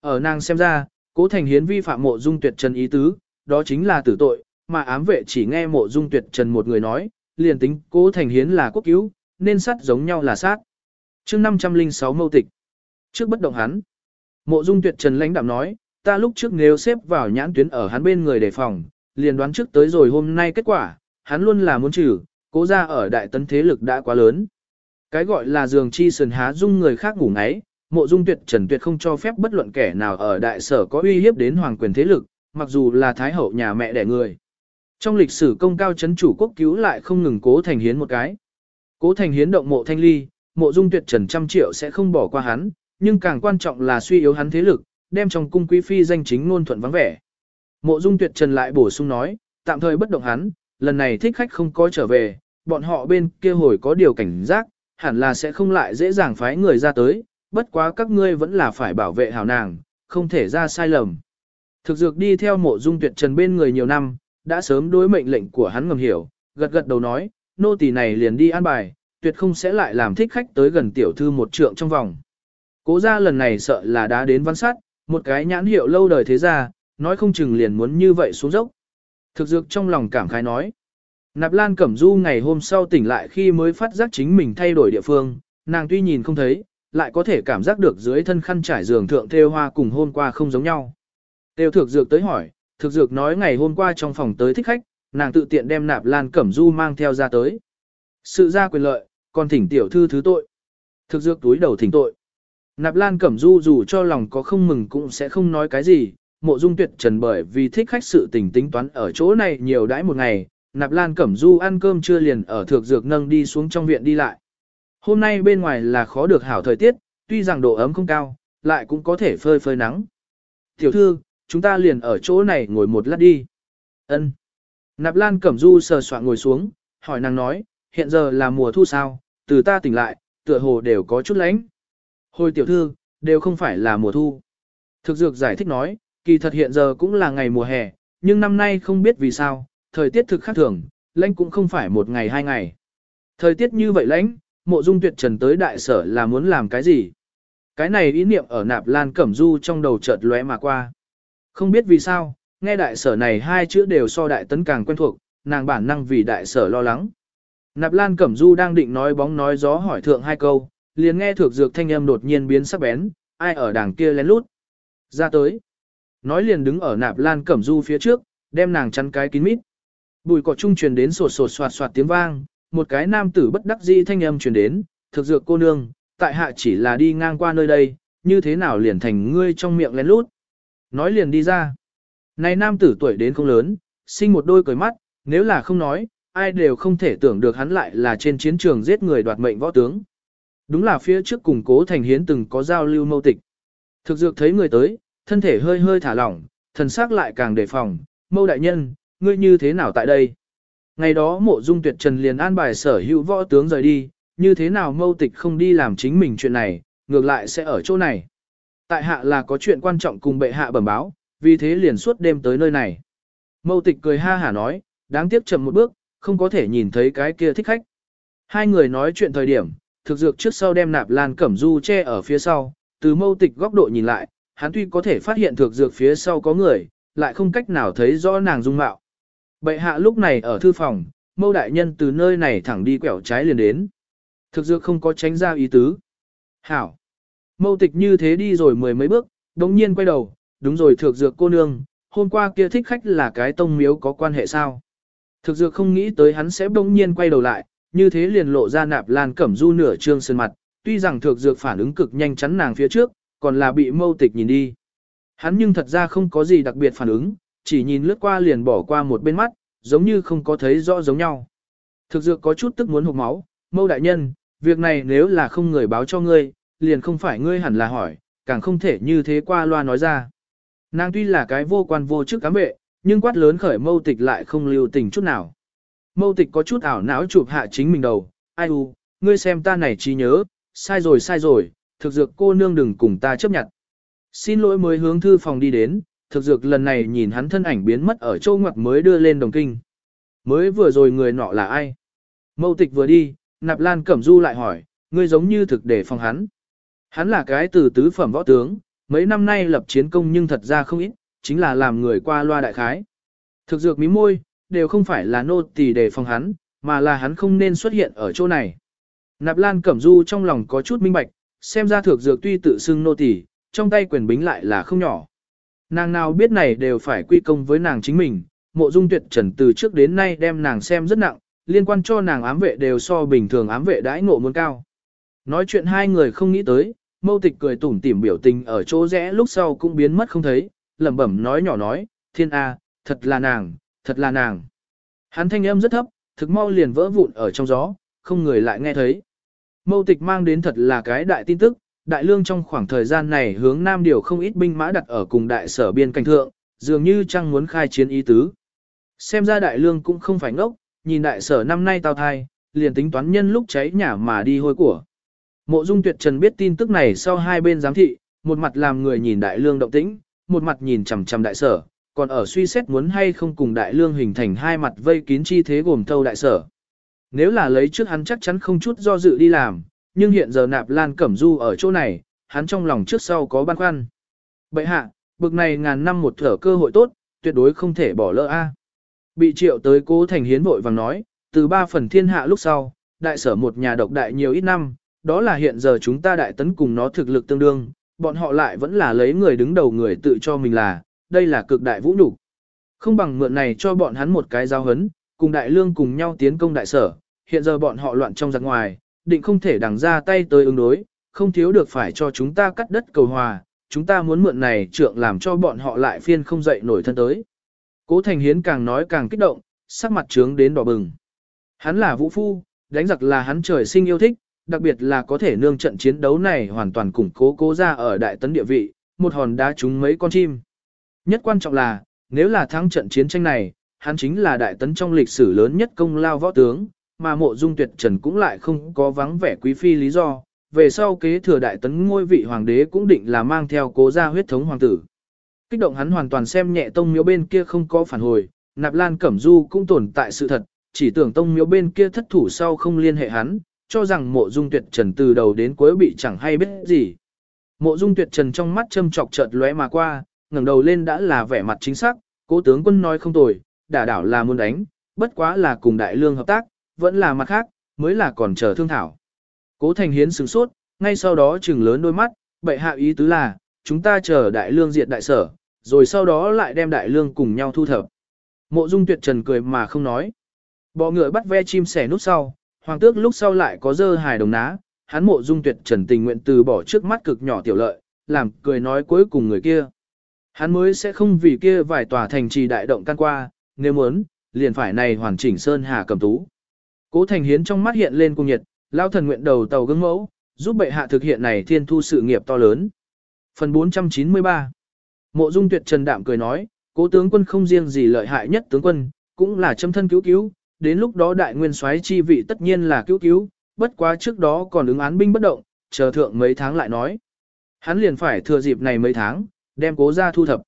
[SPEAKER 1] Ở nàng xem ra, cố thành hiến vi phạm mộ dung tuyệt trần ý tứ, đó chính là tử tội, mà ám vệ chỉ nghe mộ dung tuyệt trần một người nói, liền tính cố thành hiến là quốc cứu, nên sát giống nhau là sát. chương 506 mâu tịch. Trước bất động hắn, mộ dung tuyệt trần lãnh đạm nói, ta lúc trước nếu xếp vào nhãn tuyến ở hắn bên người đề phòng, liền đoán trước tới rồi hôm nay kết quả, hắn luôn là muốn trừ, cố ra ở đại tấn thế lực đã quá lớn. Cái gọi là giường chi sườn há dung người khác ngủ ngáy, mộ dung tuyệt trần tuyệt không cho phép bất luận kẻ nào ở đại sở có uy hiếp đến hoàng quyền thế lực, mặc dù là thái hậu nhà mẹ đẻ người. Trong lịch sử công cao chấn chủ quốc cứu lại không ngừng cố thành hiến một cái. Cố thành hiến động mộ thanh ly, mộ dung tuyệt trần trăm triệu sẽ không bỏ qua hắn, nhưng càng quan trọng là suy yếu hắn thế lực, đem trong cung quý phi danh chính ngôn thuận vắng vẻ. Mộ dung tuyệt trần lại bổ sung nói, tạm thời bất động hắn, lần này thích khách không có trở về, bọn họ bên kia hồi có điều cảnh giác, hẳn là sẽ không lại dễ dàng phái người ra tới, bất quá các ngươi vẫn là phải bảo vệ hảo nàng, không thể ra sai lầm. Thực dược đi theo mộ dung tuyệt trần bên người nhiều năm, đã sớm đối mệnh lệnh của hắn ngầm hiểu, gật gật đầu nói, nô tỳ này liền đi an bài, tuyệt không sẽ lại làm thích khách tới gần tiểu thư một trượng trong vòng. Cố ra lần này sợ là đã đến văn sát, một cái nhãn hiệu lâu đời thế ra, nói không chừng liền muốn như vậy xuống dốc. Thực dược trong lòng cảm khái nói. Nạp Lan Cẩm Du ngày hôm sau tỉnh lại khi mới phát giác chính mình thay đổi địa phương, nàng tuy nhìn không thấy, lại có thể cảm giác được dưới thân khăn trải giường thượng thêu hoa cùng hôm qua không giống nhau. Tiêu Thược dược tới hỏi, thực dược nói ngày hôm qua trong phòng tới thích khách, nàng tự tiện đem Nạp Lan Cẩm Du mang theo ra tới. Sự ra quyền lợi, còn thỉnh tiểu thư thứ tội. Thực dược túi đầu thỉnh tội. Nạp Lan Cẩm Du dù cho lòng có không mừng cũng sẽ không nói cái gì, mộ dung tuyệt trần bởi vì thích khách sự tình tính toán ở chỗ này nhiều đãi một ngày, Nạp Lan Cẩm Du ăn cơm trưa liền ở thược dược nâng đi xuống trong viện đi lại. Hôm nay bên ngoài là khó được hảo thời tiết, tuy rằng độ ấm không cao, lại cũng có thể phơi phơi nắng. Tiểu thư, chúng ta liền ở chỗ này ngồi một lát đi. Ân. Nạp Lan Cẩm Du sờ soạn ngồi xuống, hỏi nàng nói, hiện giờ là mùa thu sao, từ ta tỉnh lại, tựa hồ đều có chút lánh. Hồi tiểu thư, đều không phải là mùa thu. Thực dược giải thích nói, kỳ thật hiện giờ cũng là ngày mùa hè, nhưng năm nay không biết vì sao, thời tiết thực khác thường, lãnh cũng không phải một ngày hai ngày. Thời tiết như vậy lãnh, mộ dung tuyệt trần tới đại sở là muốn làm cái gì? Cái này ý niệm ở nạp lan cẩm du trong đầu chợt lóe mà qua. Không biết vì sao, nghe đại sở này hai chữ đều so đại tấn càng quen thuộc, nàng bản năng vì đại sở lo lắng. Nạp lan cẩm du đang định nói bóng nói gió hỏi thượng hai câu, liền nghe thược dược thanh âm đột nhiên biến sắc bén, ai ở đằng kia lén lút. Ra tới. Nói liền đứng ở nạp lan cẩm du phía trước, đem nàng chắn cái kín mít. Bùi cỏ trung truyền đến sột sột soạt soạt tiếng vang, một cái nam tử bất đắc dĩ thanh âm truyền đến, thực dược cô nương, tại hạ chỉ là đi ngang qua nơi đây, như thế nào liền thành ngươi trong miệng lén lút. Nói liền đi ra. Này nam tử tuổi đến không lớn, sinh một đôi cười mắt, nếu là không nói, ai đều không thể tưởng được hắn lại là trên chiến trường giết người đoạt mệnh võ tướng. Đúng là phía trước cùng cố thành hiến từng có giao lưu mâu tịch. Thực dược thấy người tới, thân thể hơi hơi thả lỏng, thần sắc lại càng đề phòng, mâu đại nhân, ngươi như thế nào tại đây? Ngày đó mộ dung tuyệt trần liền an bài sở hữu võ tướng rời đi, như thế nào mâu tịch không đi làm chính mình chuyện này, ngược lại sẽ ở chỗ này. Tại hạ là có chuyện quan trọng cùng bệ hạ bẩm báo, vì thế liền suốt đêm tới nơi này. Mâu tịch cười ha hả nói, đáng tiếc chậm một bước, không có thể nhìn thấy cái kia thích khách. Hai người nói chuyện thời điểm, thực dược trước sau đem nạp lan cẩm du che ở phía sau, từ mâu tịch góc độ nhìn lại, hắn tuy có thể phát hiện thực dược phía sau có người, lại không cách nào thấy rõ nàng dung mạo. Bệ hạ lúc này ở thư phòng, mâu đại nhân từ nơi này thẳng đi quẹo trái liền đến. Thực dược không có tránh ra ý tứ. Hảo. Mâu tịch như thế đi rồi mười mấy bước, đống nhiên quay đầu, đúng rồi thực dược cô nương, hôm qua kia thích khách là cái tông miếu có quan hệ sao. Thực dược không nghĩ tới hắn sẽ đống nhiên quay đầu lại, như thế liền lộ ra nạp lan cẩm du nửa trương sơn mặt, tuy rằng thực dược phản ứng cực nhanh chắn nàng phía trước, còn là bị mâu tịch nhìn đi. Hắn nhưng thật ra không có gì đặc biệt phản ứng, chỉ nhìn lướt qua liền bỏ qua một bên mắt, giống như không có thấy rõ giống nhau. Thực dược có chút tức muốn hụt máu, mâu đại nhân, việc này nếu là không người báo cho ngươi, liền không phải ngươi hẳn là hỏi, càng không thể như thế qua loa nói ra. Nàng tuy là cái vô quan vô chức cám vệ, nhưng quát lớn khởi mâu tịch lại không lưu tình chút nào. Mâu tịch có chút ảo não chụp hạ chính mình đầu, ai u, ngươi xem ta này trí nhớ, sai rồi sai rồi, thực dược cô nương đừng cùng ta chấp nhận. Xin lỗi mới hướng thư phòng đi đến, thực dược lần này nhìn hắn thân ảnh biến mất ở châu ngoặc mới đưa lên đồng kinh. Mới vừa rồi người nọ là ai? Mâu tịch vừa đi, nạp lan cẩm du lại hỏi, ngươi giống như thực để phòng hắn. Hắn là cái từ tứ phẩm võ tướng, mấy năm nay lập chiến công nhưng thật ra không ít, chính là làm người qua loa đại khái. Thực dược mí môi, đều không phải là nô tỳ để phòng hắn, mà là hắn không nên xuất hiện ở chỗ này. Nạp Lan Cẩm Du trong lòng có chút minh bạch, xem ra thực dược tuy tự xưng nô tỳ, trong tay quyền bính lại là không nhỏ. Nàng nào biết này đều phải quy công với nàng chính mình, mộ dung tuyệt trần từ trước đến nay đem nàng xem rất nặng, liên quan cho nàng ám vệ đều so bình thường ám vệ đãi ngộ muốn cao. Nói chuyện hai người không nghĩ tới, mâu tịch cười tủm tỉm biểu tình ở chỗ rẽ lúc sau cũng biến mất không thấy, lẩm bẩm nói nhỏ nói, thiên A, thật là nàng, thật là nàng. Hắn thanh âm rất thấp, thực mau liền vỡ vụn ở trong gió, không người lại nghe thấy. Mâu tịch mang đến thật là cái đại tin tức, đại lương trong khoảng thời gian này hướng nam điều không ít binh mã đặt ở cùng đại sở biên cảnh thượng, dường như chăng muốn khai chiến ý tứ. Xem ra đại lương cũng không phải ngốc, nhìn đại sở năm nay tao thai, liền tính toán nhân lúc cháy nhà mà đi hôi của. Mộ Dung Tuyệt Trần biết tin tức này sau hai bên giám thị, một mặt làm người nhìn đại lương động tĩnh, một mặt nhìn chằm chằm đại sở, còn ở suy xét muốn hay không cùng đại lương hình thành hai mặt vây kín chi thế gồm thâu đại sở. Nếu là lấy trước hắn chắc chắn không chút do dự đi làm, nhưng hiện giờ nạp lan cẩm du ở chỗ này, hắn trong lòng trước sau có băn khoăn. Bệ hạ, bực này ngàn năm một thở cơ hội tốt, tuyệt đối không thể bỏ lỡ a. Bị triệu tới cố thành hiến vội vàng nói, từ ba phần thiên hạ lúc sau, đại sở một nhà độc đại nhiều ít năm, đó là hiện giờ chúng ta đại tấn cùng nó thực lực tương đương, bọn họ lại vẫn là lấy người đứng đầu người tự cho mình là, đây là cực đại vũ nhục. Không bằng mượn này cho bọn hắn một cái giao hấn, cùng đại lương cùng nhau tiến công đại sở, hiện giờ bọn họ loạn trong giặc ngoài, định không thể đằng ra tay tới ứng đối, không thiếu được phải cho chúng ta cắt đất cầu hòa, chúng ta muốn mượn này trượng làm cho bọn họ lại phiên không dậy nổi thân tới. Cố Thành Hiến càng nói càng kích động, sắc mặt trướng đến đỏ bừng. Hắn là vũ phu, đánh giặc là hắn trời sinh yêu thích, đặc biệt là có thể nương trận chiến đấu này hoàn toàn củng cố cố ra ở đại tấn địa vị, một hòn đá trúng mấy con chim. Nhất quan trọng là, nếu là thắng trận chiến tranh này, hắn chính là đại tấn trong lịch sử lớn nhất công lao võ tướng, mà mộ dung tuyệt trần cũng lại không có vắng vẻ quý phi lý do, về sau kế thừa đại tấn ngôi vị hoàng đế cũng định là mang theo cố gia huyết thống hoàng tử. Kích động hắn hoàn toàn xem nhẹ tông miếu bên kia không có phản hồi, nạp lan cẩm du cũng tồn tại sự thật, chỉ tưởng tông miếu bên kia thất thủ sau không liên hệ hắn, cho rằng mộ dung tuyệt trần từ đầu đến cuối bị chẳng hay biết gì. Mộ dung tuyệt trần trong mắt châm chọc chợt lóe mà qua, ngẩng đầu lên đã là vẻ mặt chính xác, cố tướng quân nói không tồi, đả đảo là muốn đánh, bất quá là cùng đại lương hợp tác, vẫn là mặt khác, mới là còn chờ thương thảo. Cố thành hiến sửng sốt, ngay sau đó trừng lớn đôi mắt, bệ hạ ý tứ là, chúng ta chờ đại lương diệt đại sở, rồi sau đó lại đem đại lương cùng nhau thu thập. Mộ dung tuyệt trần cười mà không nói. Bọ ngựa bắt ve chim sẻ nút sau, hoàng tước lúc sau lại có dơ hài đồng ná, hắn mộ dung tuyệt trần tình nguyện từ bỏ trước mắt cực nhỏ tiểu lợi, làm cười nói cuối cùng người kia. Hắn mới sẽ không vì kia vài tòa thành trì đại động can qua, nếu muốn, liền phải này hoàn chỉnh sơn hà cầm tú. Cố thành hiến trong mắt hiện lên cung nhiệt, lao thần nguyện đầu tàu gương mẫu, giúp bệ hạ thực hiện này thiên thu sự nghiệp to lớn. Phần 493 Mộ dung tuyệt trần đạm cười nói, cố tướng quân không riêng gì lợi hại nhất tướng quân, cũng là châm thân cứu cứu, đến lúc đó đại nguyên soái chi vị tất nhiên là cứu cứu, bất quá trước đó còn ứng án binh bất động, chờ thượng mấy tháng lại nói. Hắn liền phải thừa dịp này mấy tháng, đem cố ra thu thập.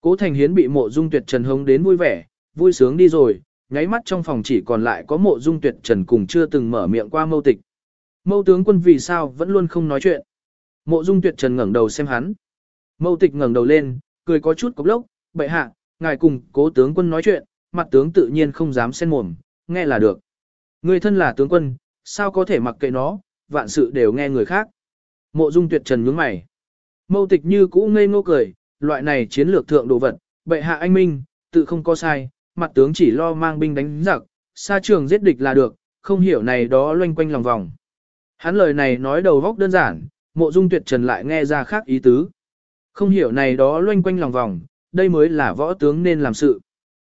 [SPEAKER 1] Cố Thành Hiến bị mộ dung tuyệt trần hống đến vui vẻ, vui sướng đi rồi, nháy mắt trong phòng chỉ còn lại có mộ dung tuyệt trần cùng chưa từng mở miệng qua mâu tịch. Mâu tướng quân vì sao vẫn luôn không nói chuyện. Mộ dung tuyệt trần ngẩng đầu xem hắn. Mâu tịch ngẩng đầu lên, cười có chút cốc lốc, bệ hạ, ngài cùng cố tướng quân nói chuyện, mặt tướng tự nhiên không dám xen mồm, nghe là được. Người thân là tướng quân, sao có thể mặc kệ nó, vạn sự đều nghe người khác. Mộ dung tuyệt trần nhướng mày. Mâu tịch như cũ ngây ngô cười, loại này chiến lược thượng đồ vật, bệ hạ anh minh, tự không có sai, mặt tướng chỉ lo mang binh đánh giặc, xa trường giết địch là được, không hiểu này đó loanh quanh lòng vòng. Hắn lời này nói đầu góc đơn giản, mộ dung tuyệt trần lại nghe ra khác ý tứ. Không hiểu này đó loanh quanh lòng vòng, đây mới là võ tướng nên làm sự.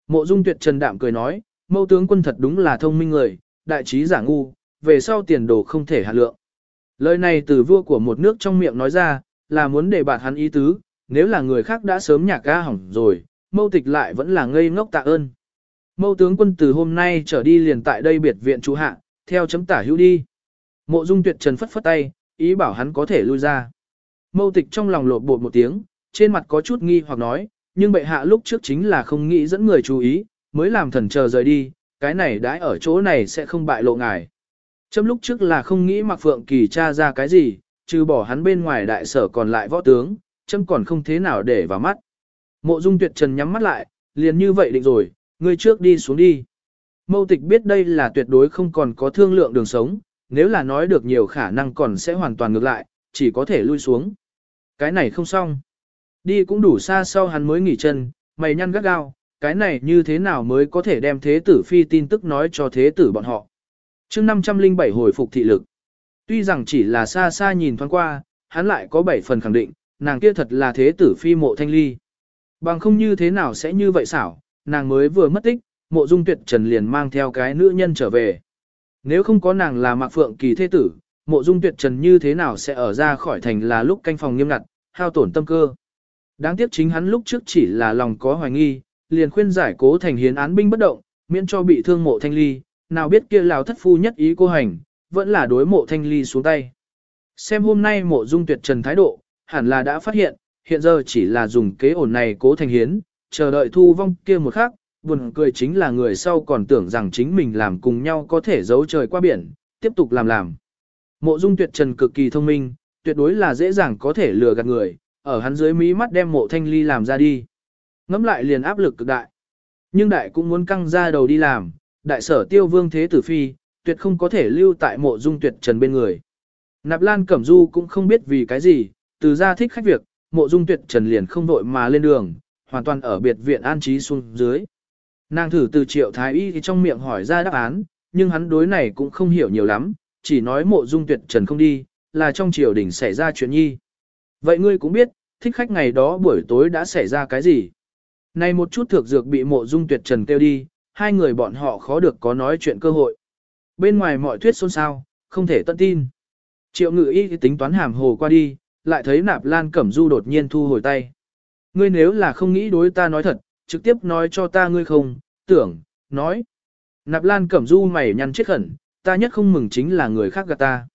[SPEAKER 1] Mộ dung tuyệt trần đạm cười nói, mâu tướng quân thật đúng là thông minh người, đại trí giả ngu, về sau tiền đồ không thể hạ lượng. Lời này từ vua của một nước trong miệng nói ra, là muốn để bạt hắn ý tứ, nếu là người khác đã sớm nhạc ga hỏng rồi, mâu tịch lại vẫn là ngây ngốc tạ ơn. Mâu tướng quân từ hôm nay trở đi liền tại đây biệt viện chú hạ, theo chấm tả hữu đi. Mộ dung tuyệt trần phất phất tay, ý bảo hắn có thể lui ra. Mâu tịch trong lòng lột bột một tiếng, trên mặt có chút nghi hoặc nói, nhưng bệ hạ lúc trước chính là không nghĩ dẫn người chú ý, mới làm thần chờ rời đi, cái này đãi ở chỗ này sẽ không bại lộ ngài. Chấm lúc trước là không nghĩ mặc phượng kỳ tra ra cái gì, trừ bỏ hắn bên ngoài đại sở còn lại võ tướng, chấm còn không thế nào để vào mắt. Mộ dung tuyệt trần nhắm mắt lại, liền như vậy định rồi, ngươi trước đi xuống đi. Mâu tịch biết đây là tuyệt đối không còn có thương lượng đường sống, nếu là nói được nhiều khả năng còn sẽ hoàn toàn ngược lại, chỉ có thể lui xuống. Cái này không xong. Đi cũng đủ xa sau hắn mới nghỉ chân, mày nhăn gắt gao, cái này như thế nào mới có thể đem thế tử phi tin tức nói cho thế tử bọn họ. chương 507 hồi phục thị lực. Tuy rằng chỉ là xa xa nhìn thoáng qua, hắn lại có 7 phần khẳng định, nàng kia thật là thế tử phi mộ thanh ly. Bằng không như thế nào sẽ như vậy xảo, nàng mới vừa mất tích, mộ dung tuyệt trần liền mang theo cái nữ nhân trở về. Nếu không có nàng là mạc phượng kỳ thế tử, mộ dung tuyệt trần như thế nào sẽ ở ra khỏi thành là lúc canh phòng nghiêm ngặt, hao tổn tâm cơ. Đáng tiếc chính hắn lúc trước chỉ là lòng có hoài nghi, liền khuyên giải cố thành hiến án binh bất động, miễn cho bị thương mộ thanh ly, nào biết kia lào thất phu nhất ý cô hành, vẫn là đối mộ thanh ly xuống tay. Xem hôm nay mộ dung tuyệt trần thái độ, hẳn là đã phát hiện, hiện giờ chỉ là dùng kế ổn này cố thành hiến, chờ đợi thu vong kia một khắc, buồn cười chính là người sau còn tưởng rằng chính mình làm cùng nhau có thể giấu trời qua biển, tiếp tục làm làm. Mộ dung tuyệt trần cực kỳ thông minh, tuyệt đối là dễ dàng có thể lừa gạt người, ở hắn dưới mí mắt đem mộ thanh ly làm ra đi. Ngắm lại liền áp lực cực đại. Nhưng đại cũng muốn căng ra đầu đi làm, đại sở tiêu vương thế tử phi, tuyệt không có thể lưu tại mộ dung tuyệt trần bên người. Nạp Lan Cẩm Du cũng không biết vì cái gì, từ ra thích khách việc, mộ dung tuyệt trần liền không vội mà lên đường, hoàn toàn ở biệt viện an trí xuống dưới. Nàng thử từ triệu thái y thì trong miệng hỏi ra đáp án, nhưng hắn đối này cũng không hiểu nhiều lắm, chỉ nói mộ dung tuyệt trần không đi, là trong triều đình xảy ra chuyện nhi. Vậy ngươi cũng biết, thích khách ngày đó buổi tối đã xảy ra cái gì? Này một chút thược dược bị mộ dung tuyệt trần kêu đi, hai người bọn họ khó được có nói chuyện cơ hội. Bên ngoài mọi thuyết xôn xao, không thể tận tin. Triệu ngự y tính toán hàm hồ qua đi, lại thấy nạp lan cẩm du đột nhiên thu hồi tay. Ngươi nếu là không nghĩ đối ta nói thật, trực tiếp nói cho ta ngươi không, tưởng, nói. Nạp lan cẩm du mày nhăn chết khẩn, ta nhất không mừng chính là người khác gạt ta.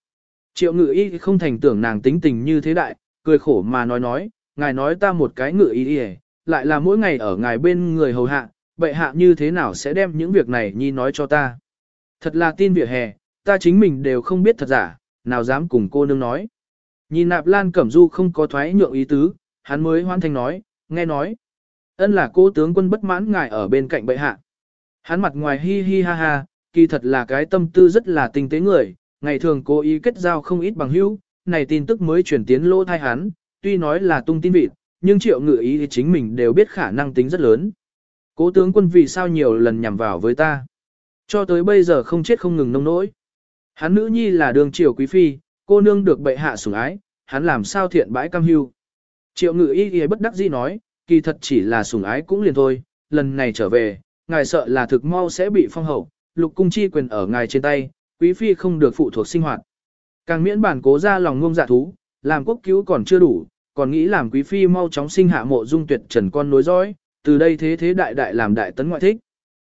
[SPEAKER 1] Triệu ngự y không thành tưởng nàng tính tình như thế đại, cười khổ mà nói nói, ngài nói ta một cái ngự y lại là mỗi ngày ở ngài bên người hầu hạ, bệ hạ như thế nào sẽ đem những việc này nhi nói cho ta. Thật là tin vỉa hè, ta chính mình đều không biết thật giả, nào dám cùng cô nương nói. Nhìn nạp lan cẩm du không có thoái nhượng ý tứ, hắn mới hoan thành nói, nghe nói. Ân là cô tướng quân bất mãn ngài ở bên cạnh bệ hạ. Hắn mặt ngoài hi hi ha ha, kỳ thật là cái tâm tư rất là tinh tế người, ngày thường cố ý kết giao không ít bằng hữu, này tin tức mới chuyển tiến lỗ thai hắn, tuy nói là tung tin vịt, nhưng triệu ngự ý thì chính mình đều biết khả năng tính rất lớn. Cố tướng quân vì sao nhiều lần nhằm vào với ta. Cho tới bây giờ không chết không ngừng nông nỗi. Hắn nữ nhi là đường triều quý phi, cô nương được bệ hạ sủng ái, hắn làm sao thiện bãi cam hưu. Triệu ngự y y bất đắc dĩ nói, kỳ thật chỉ là sủng ái cũng liền thôi, lần này trở về, ngài sợ là thực mau sẽ bị phong hậu, lục cung chi quyền ở ngài trên tay, quý phi không được phụ thuộc sinh hoạt. Càng miễn bản cố ra lòng ngông dạ thú, làm quốc cứu còn chưa đủ, còn nghĩ làm quý phi mau chóng sinh hạ mộ dung tuyệt trần con nối dõi, từ đây thế thế đại đại làm đại tấn ngoại thích.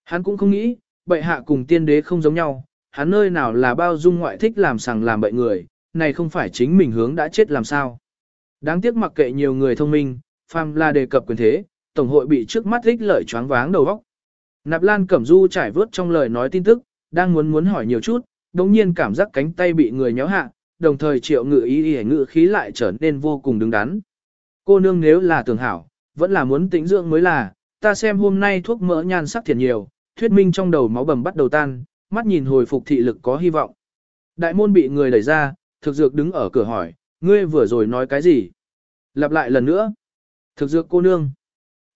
[SPEAKER 1] Hắn cũng không nghĩ, bệ hạ cùng tiên đế không giống nhau, hắn nơi nào là bao dung ngoại thích làm sằng làm bậy người, này không phải chính mình hướng đã chết làm sao. Đáng tiếc mặc kệ nhiều người thông minh, phàm là đề cập quyền thế, tổng hội bị trước mắt ích lợi choáng váng đầu óc. Nạp Lan Cẩm Du trải vớt trong lời nói tin tức, đang muốn muốn hỏi nhiều chút, đồng nhiên cảm giác cánh tay bị người nhéo hạ, đồng thời triệu ngự ý ý ngự khí lại trở nên vô cùng đứng đắn. Cô nương nếu là tưởng hảo, vẫn là muốn tĩnh dưỡng mới là, ta xem hôm nay thuốc mỡ nhan sắc thiệt nhiều, thuyết minh trong đầu máu bầm bắt đầu tan, mắt nhìn hồi phục thị lực có hy vọng. Đại môn bị người đẩy ra, thực dược đứng ở cửa hỏi, ngươi vừa rồi nói cái gì? Lặp lại lần nữa. Thực dược cô nương.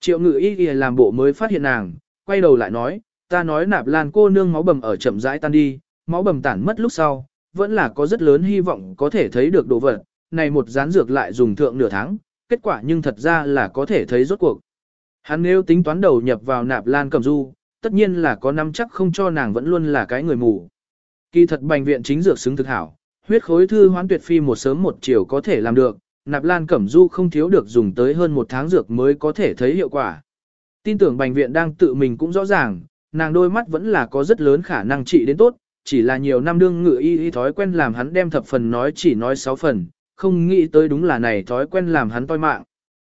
[SPEAKER 1] Triệu ngự y y làm bộ mới phát hiện nàng, quay đầu lại nói, ta nói nạp lan cô nương máu bầm ở chậm rãi tan đi, máu bầm tản mất lúc sau, vẫn là có rất lớn hy vọng có thể thấy được đồ vật, này một gián dược lại dùng thượng nửa tháng, kết quả nhưng thật ra là có thể thấy rốt cuộc. Hắn nếu tính toán đầu nhập vào nạp lan cầm du, tất nhiên là có nắm chắc không cho nàng vẫn luôn là cái người mù. Kỳ thật bệnh viện chính dược xứng thực hảo, huyết khối thư hoán tuyệt phi một sớm một chiều có thể làm được, nạp lan cẩm du không thiếu được dùng tới hơn một tháng dược mới có thể thấy hiệu quả. Tin tưởng bệnh viện đang tự mình cũng rõ ràng, nàng đôi mắt vẫn là có rất lớn khả năng trị đến tốt, chỉ là nhiều năm đương ngự y y thói quen làm hắn đem thập phần nói chỉ nói sáu phần, không nghĩ tới đúng là này thói quen làm hắn toi mạng.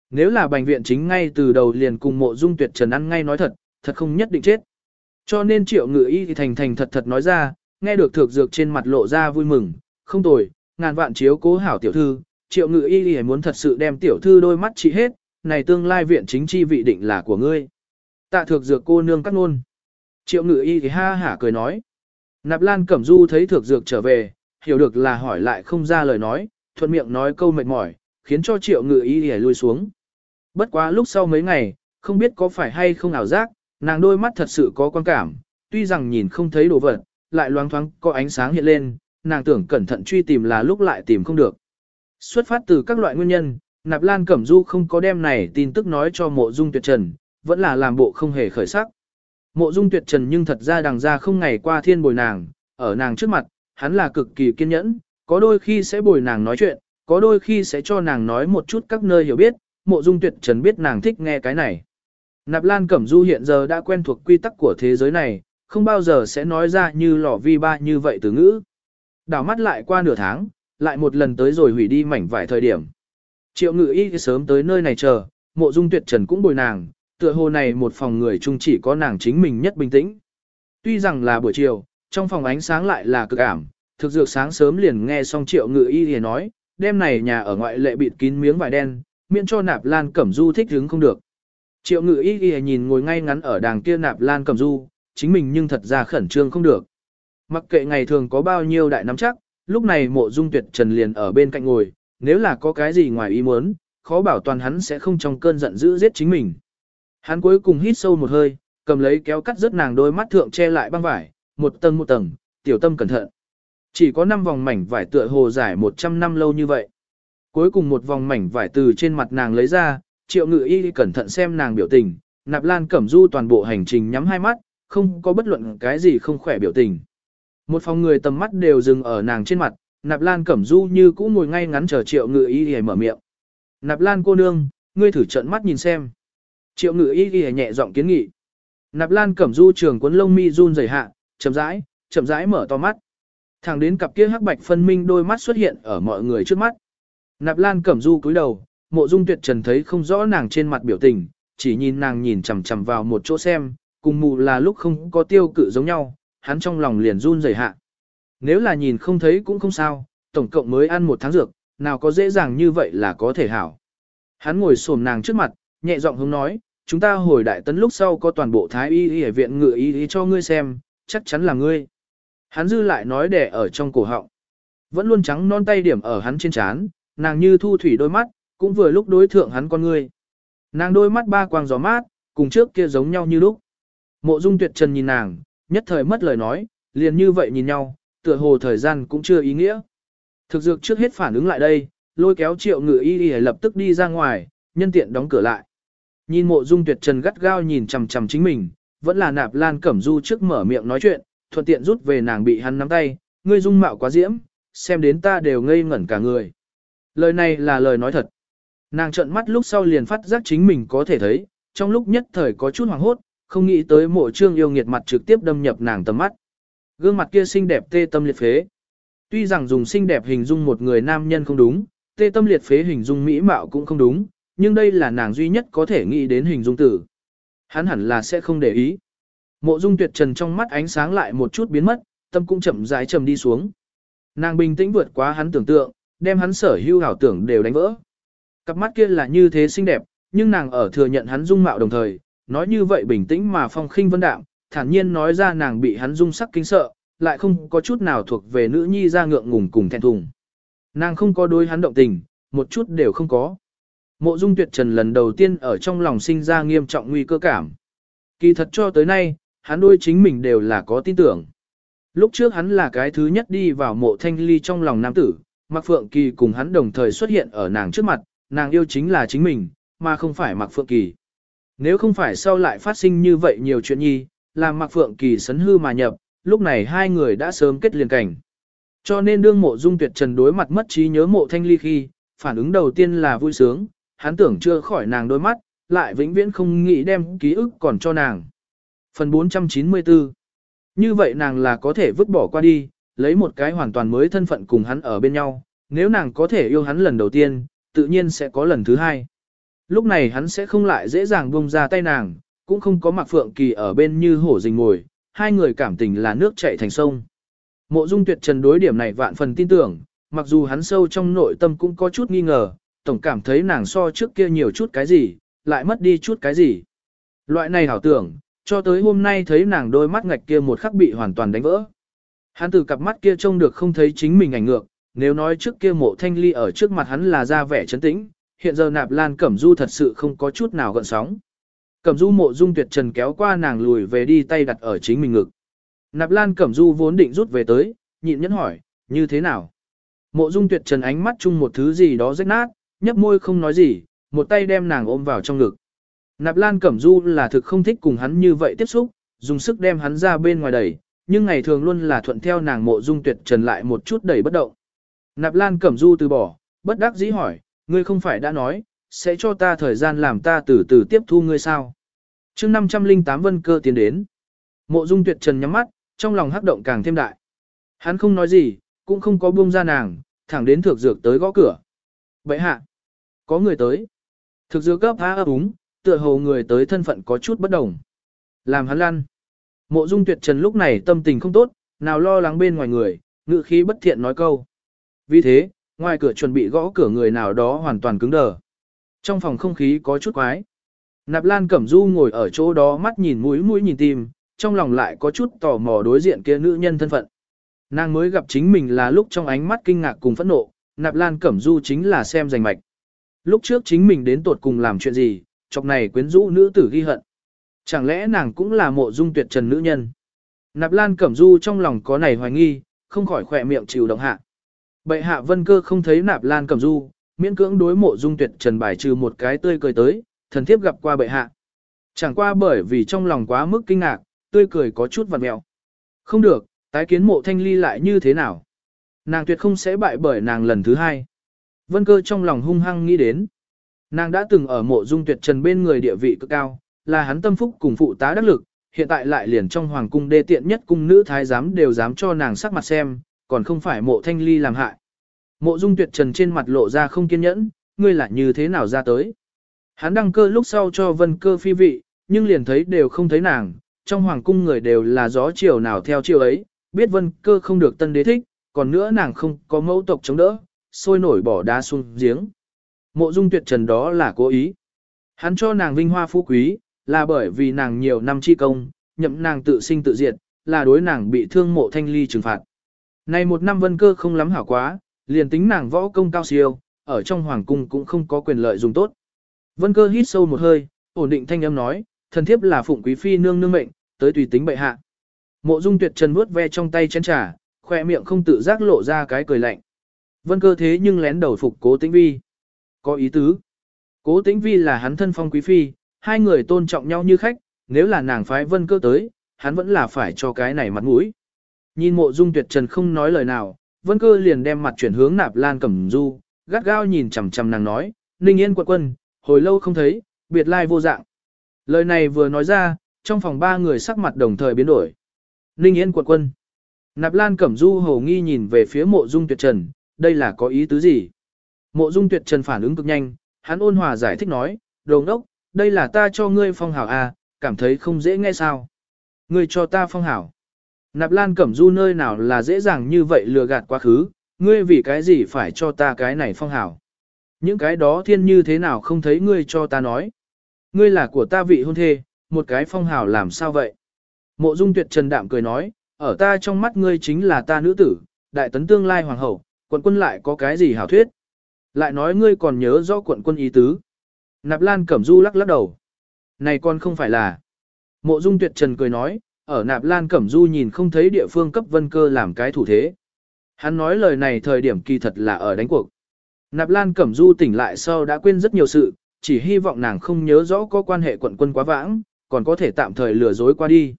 [SPEAKER 1] Nếu là bệnh viện chính ngay từ đầu liền cùng mộ dung tuyệt trần ăn ngay nói thật, thật không nhất định chết. Cho nên triệu ngự y thì thành thành thật thật nói ra, nghe được thược dược trên mặt lộ ra vui mừng, không tồi, ngàn vạn chiếu cố hảo tiểu thư, triệu ngự y y muốn thật sự đem tiểu thư đôi mắt trị hết, này tương lai viện chính chi vị định là của ngươi. Tạ thược dược cô nương cắt nôn. Triệu ngự y thì ha hả cười nói. Nạp Lan Cẩm Du thấy thược dược trở về, hiểu được là hỏi lại không ra lời nói, thuận miệng nói câu mệt mỏi, khiến cho triệu ngự y thì lui xuống. Bất quá lúc sau mấy ngày, không biết có phải hay không ảo giác, nàng đôi mắt thật sự có quan cảm, tuy rằng nhìn không thấy đồ vật, lại loáng thoáng có ánh sáng hiện lên, nàng tưởng cẩn thận truy tìm là lúc lại tìm không được. Xuất phát từ các loại nguyên nhân, Nạp Lan Cẩm Du không có đem này tin tức nói cho mộ dung tuyệt trần, vẫn là làm bộ không hề khởi sắc. Mộ dung tuyệt trần nhưng thật ra đằng ra không ngày qua thiên bồi nàng, ở nàng trước mặt, hắn là cực kỳ kiên nhẫn, có đôi khi sẽ bồi nàng nói chuyện, có đôi khi sẽ cho nàng nói một chút các nơi hiểu biết, mộ dung tuyệt trần biết nàng thích nghe cái này. Nạp Lan Cẩm Du hiện giờ đã quen thuộc quy tắc của thế giới này, không bao giờ sẽ nói ra như lò vi ba như vậy từ ngữ. Đảo mắt lại qua nửa tháng, lại một lần tới rồi hủy đi mảnh vải thời điểm. Triệu ngự y sớm tới nơi này chờ, mộ dung tuyệt trần cũng bồi nàng, tựa hồ này một phòng người chung chỉ có nàng chính mình nhất bình tĩnh. Tuy rằng là buổi chiều, trong phòng ánh sáng lại là cực ảm, thực dược sáng sớm liền nghe xong triệu ngự y thì nói, đêm này nhà ở ngoại lệ bịt kín miếng vải đen, miễn cho nạp lan cẩm du thích hứng không được. Triệu ngự y y nhìn ngồi ngay ngắn ở đàng kia nạp lan cẩm du, chính mình nhưng thật ra khẩn trương không được. Mặc kệ ngày thường có bao nhiêu đại nắm chắc, lúc này mộ dung tuyệt trần liền ở bên cạnh ngồi, nếu là có cái gì ngoài ý muốn, khó bảo toàn hắn sẽ không trong cơn giận dữ giết chính mình. Hắn cuối cùng hít sâu một hơi, cầm lấy kéo cắt rớt nàng đôi mắt thượng che lại băng vải, một tầng một tầng, tiểu tâm cẩn thận. Chỉ có 5 vòng mảnh vải tựa hồ dài 100 năm lâu như vậy. Cuối cùng một vòng mảnh vải từ trên mặt nàng lấy ra, triệu ngự y cẩn thận xem nàng biểu tình, nạp lan cẩm du toàn bộ hành trình nhắm hai mắt, không có bất luận cái gì không khỏe biểu tình. Một phòng người tầm mắt đều dừng ở nàng trên mặt, nạp lan cẩm du như cũ ngồi ngay ngắn chờ triệu ngự y hề mở miệng. Nạp lan cô nương, ngươi thử trận mắt nhìn xem. Triệu ngự y hề nhẹ giọng kiến nghị. Nạp lan cẩm du trường cuốn lông mi run rẩy hạ, chậm rãi, chậm rãi mở to mắt. Thẳng đến cặp kia hắc bạch phân minh đôi mắt xuất hiện ở mọi người trước mắt. Nạp lan cẩm du cúi đầu, mộ dung tuyệt trần thấy không rõ nàng trên mặt biểu tình, chỉ nhìn nàng nhìn chằm chằm vào một chỗ xem, cùng mù là lúc không có tiêu cự giống nhau, hắn trong lòng liền run rẩy hạ. Nếu là nhìn không thấy cũng không sao, tổng cộng mới ăn một tháng dược, nào có dễ dàng như vậy là có thể hảo. Hắn ngồi xổm nàng trước mặt, nhẹ giọng hướng nói, chúng ta hồi đại tấn lúc sau có toàn bộ thái y y viện ngự y y cho ngươi xem, chắc chắn là ngươi. Hắn dư lại nói để ở trong cổ họng. Vẫn luôn trắng non tay điểm ở hắn trên trán, nàng như thu thủy đôi mắt, cũng vừa lúc đối thượng hắn con ngươi. Nàng đôi mắt ba quang gió mát, cùng trước kia giống nhau như lúc. Mộ dung tuyệt trần nhìn nàng, nhất thời mất lời nói, liền như vậy nhìn nhau, tựa hồ thời gian cũng chưa ý nghĩa. Thực dược trước hết phản ứng lại đây, lôi kéo triệu ngự y y lập tức đi ra ngoài, nhân tiện đóng cửa lại. Nhìn mộ dung tuyệt trần gắt gao nhìn chằm chằm chính mình, vẫn là nạp lan cẩm du trước mở miệng nói chuyện, thuận tiện rút về nàng bị hắn nắm tay, ngươi dung mạo quá diễm, xem đến ta đều ngây ngẩn cả người. Lời này là lời nói thật. Nàng trợn mắt lúc sau liền phát giác chính mình có thể thấy, trong lúc nhất thời có chút hoảng hốt, không nghĩ tới mộ trương yêu nghiệt mặt trực tiếp đâm nhập nàng tầm mắt. Gương mặt kia xinh đẹp tê tâm liệt phế. Tuy rằng dùng xinh đẹp hình dung một người nam nhân không đúng, tê tâm liệt phế hình dung mỹ mạo cũng không đúng, nhưng đây là nàng duy nhất có thể nghĩ đến hình dung tử. Hắn hẳn là sẽ không để ý. Mộ dung tuyệt trần trong mắt ánh sáng lại một chút biến mất, tâm cũng chậm rãi trầm đi xuống. Nàng bình tĩnh vượt quá hắn tưởng tượng, đem hắn sở hưu hảo tưởng đều đánh vỡ. Cặp mắt kia là như thế xinh đẹp, nhưng nàng ở thừa nhận hắn dung mạo đồng thời, nói như vậy bình tĩnh mà phong khinh vân đạm, thản nhiên nói ra nàng bị hắn dung sắc kinh sợ, lại không có chút nào thuộc về nữ nhi ra ngượng ngùng cùng thẹn thùng. Nàng không có đối hắn động tình, một chút đều không có. Mộ dung tuyệt trần lần đầu tiên ở trong lòng sinh ra nghiêm trọng nguy cơ cảm. Kỳ thật cho tới nay, hắn đôi chính mình đều là có tin tưởng. Lúc trước hắn là cái thứ nhất đi vào mộ thanh ly trong lòng nam tử, Mạc Phượng Kỳ cùng hắn đồng thời xuất hiện ở nàng trước mặt, nàng yêu chính là chính mình, mà không phải Mạc Phượng Kỳ. Nếu không phải sau lại phát sinh như vậy nhiều chuyện nhi, làm Mạc Phượng Kỳ sấn hư mà nhập, lúc này hai người đã sớm kết liền cảnh. Cho nên đương mộ dung tuyệt trần đối mặt mất trí nhớ mộ thanh ly khi, phản ứng đầu tiên là vui sướng, hắn tưởng chưa khỏi nàng đôi mắt, lại vĩnh viễn không nghĩ đem ký ức còn cho nàng. Phần 494 Như vậy nàng là có thể vứt bỏ qua đi, lấy một cái hoàn toàn mới thân phận cùng hắn ở bên nhau, nếu nàng có thể yêu hắn lần đầu tiên, tự nhiên sẽ có lần thứ hai. Lúc này hắn sẽ không lại dễ dàng buông ra tay nàng, cũng không có mặc phượng kỳ ở bên như hổ rình ngồi, hai người cảm tình là nước chảy thành sông. Mộ dung tuyệt trần đối điểm này vạn phần tin tưởng, mặc dù hắn sâu trong nội tâm cũng có chút nghi ngờ, tổng cảm thấy nàng so trước kia nhiều chút cái gì, lại mất đi chút cái gì. Loại này hảo tưởng, cho tới hôm nay thấy nàng đôi mắt ngạch kia một khắc bị hoàn toàn đánh vỡ. Hắn từ cặp mắt kia trông được không thấy chính mình ảnh ngược, nếu nói trước kia mộ thanh ly ở trước mặt hắn là ra vẻ trấn tĩnh, hiện giờ nạp lan cẩm du thật sự không có chút nào gợn sóng. Cẩm du mộ dung tuyệt trần kéo qua nàng lùi về đi tay đặt ở chính mình ngực. Nạp lan cẩm du vốn định rút về tới, nhịn nhẫn hỏi, như thế nào? Mộ dung tuyệt trần ánh mắt chung một thứ gì đó rách nát, nhấp môi không nói gì, một tay đem nàng ôm vào trong ngực. Nạp lan cẩm du là thực không thích cùng hắn như vậy tiếp xúc, dùng sức đem hắn ra bên ngoài đẩy, nhưng ngày thường luôn là thuận theo nàng mộ dung tuyệt trần lại một chút đẩy bất động. Nạp lan cẩm du từ bỏ, bất đắc dĩ hỏi, ngươi không phải đã nói, sẽ cho ta thời gian làm ta từ từ tiếp thu ngươi sao. chương 508 vân cơ tiến đến. Mộ dung tuyệt trần nhắm mắt, trong lòng hắc động càng thêm đại. Hắn không nói gì, cũng không có buông ra nàng, thẳng đến thược dược tới gõ cửa. Bệ hạ, có người tới. Thực dược cấp há ấp úng, tựa hồ người tới thân phận có chút bất đồng. Làm hắn lăn. Mộ dung tuyệt trần lúc này tâm tình không tốt, nào lo lắng bên ngoài người, ngự khí bất thiện nói câu. Vì thế, ngoài cửa chuẩn bị gõ cửa người nào đó hoàn toàn cứng đờ. Trong phòng không khí có chút quái. Nạp Lan Cẩm Du ngồi ở chỗ đó mắt nhìn mũi mũi nhìn tim, trong lòng lại có chút tò mò đối diện kia nữ nhân thân phận. Nàng mới gặp chính mình là lúc trong ánh mắt kinh ngạc cùng phẫn nộ, Nạp Lan Cẩm Du chính là xem giành mạch. Lúc trước chính mình đến tột cùng làm chuyện gì, chọc này quyến rũ nữ tử ghi hận. Chẳng lẽ nàng cũng là mộ dung tuyệt trần nữ nhân? Nạp Lan Cẩm Du trong lòng có này hoài nghi, không khỏi khỏe miệng chịu động hạ. Bệ hạ vân cơ không thấy Nạp Lan Cẩm Du, miễn cưỡng đối mộ dung tuyệt trần bài trừ một cái tươi cười tới, thần thiếp gặp qua bệ hạ. Chẳng qua bởi vì trong lòng quá mức kinh ngạc, tươi cười có chút vằn mẹo. Không được, tái kiến mộ thanh ly lại như thế nào? Nàng tuyệt không sẽ bại bởi nàng lần thứ hai. Vân cơ trong lòng hung hăng nghĩ đến. Nàng đã từng ở mộ dung tuyệt trần bên người địa vị cực cao, là hắn tâm phúc cùng phụ tá đắc lực, hiện tại lại liền trong hoàng cung đê tiện nhất cung nữ thái giám đều dám cho nàng sắc mặt xem, còn không phải mộ thanh ly làm hại. Mộ dung tuyệt trần trên mặt lộ ra không kiên nhẫn, ngươi là như thế nào ra tới. Hắn đăng cơ lúc sau cho vân cơ phi vị, nhưng liền thấy đều không thấy nàng, trong hoàng cung người đều là gió chiều nào theo chiều ấy, biết vân cơ không được tân đế thích, còn nữa nàng không có mẫu tộc chống đỡ, sôi nổi bỏ đá xuống giếng. Mộ dung tuyệt trần đó là cố ý. Hắn cho nàng vinh hoa phú quý, là bởi vì nàng nhiều năm chi công, nhậm nàng tự sinh tự diệt, là đối nàng bị thương mộ thanh ly trừng phạt. Này một năm vân cơ không lắm hảo quá, liền tính nàng võ công cao siêu, ở trong hoàng cung cũng không có quyền lợi dùng tốt. Vân cơ hít sâu một hơi, ổn định thanh âm nói, thần thiếp là phụng quý phi nương nương mệnh, tới tùy tính bệ hạ. Mộ dung tuyệt trần vuốt ve trong tay chén trà, khoe miệng không tự giác lộ ra cái cười lạnh. Vân cơ thế nhưng lén đầu phục cố tĩnh vi. Có ý tứ. Cố tĩnh vi là hắn thân phong quý phi, hai người tôn trọng nhau như khách, nếu là nàng phái vân cơ tới, hắn vẫn là phải cho cái này mặt mũi. Nhìn mộ dung tuyệt trần không nói lời nào, vân cơ liền đem mặt chuyển hướng nạp lan cẩm du, gắt gao nhìn chằm chằm nàng nói, ninh yên quận quân, hồi lâu không thấy, biệt lai vô dạng. Lời này vừa nói ra, trong phòng ba người sắc mặt đồng thời biến đổi. Ninh yên quận quân. Nạp lan cẩm du hầu nghi nhìn về phía mộ dung tuyệt trần, đây là có ý tứ gì? Mộ dung tuyệt trần phản ứng cực nhanh, hắn ôn hòa giải thích nói, đồng đốc, đây là ta cho ngươi phong hảo à, cảm thấy không dễ nghe sao. Ngươi cho ta phong hảo. Nạp Lan Cẩm Du nơi nào là dễ dàng như vậy lừa gạt quá khứ, ngươi vì cái gì phải cho ta cái này phong hảo. Những cái đó thiên như thế nào không thấy ngươi cho ta nói. Ngươi là của ta vị hôn thê, một cái phong hảo làm sao vậy? Mộ Dung Tuyệt Trần Đạm cười nói, ở ta trong mắt ngươi chính là ta nữ tử, đại tấn tương lai hoàng hậu, quận quân lại có cái gì hảo thuyết? Lại nói ngươi còn nhớ rõ quận quân ý tứ. Nạp Lan Cẩm Du lắc lắc đầu. Này con không phải là. Mộ Dung Tuyệt Trần cười nói, ở Nạp Lan Cẩm Du nhìn không thấy địa phương cấp vân cơ làm cái thủ thế. Hắn nói lời này thời điểm kỳ thật là ở đánh cuộc. Nạp Lan Cẩm Du tỉnh lại sau đã quên rất nhiều sự, chỉ hy vọng nàng không nhớ rõ có quan hệ quận quân quá vãng, còn có thể tạm thời lừa dối qua đi.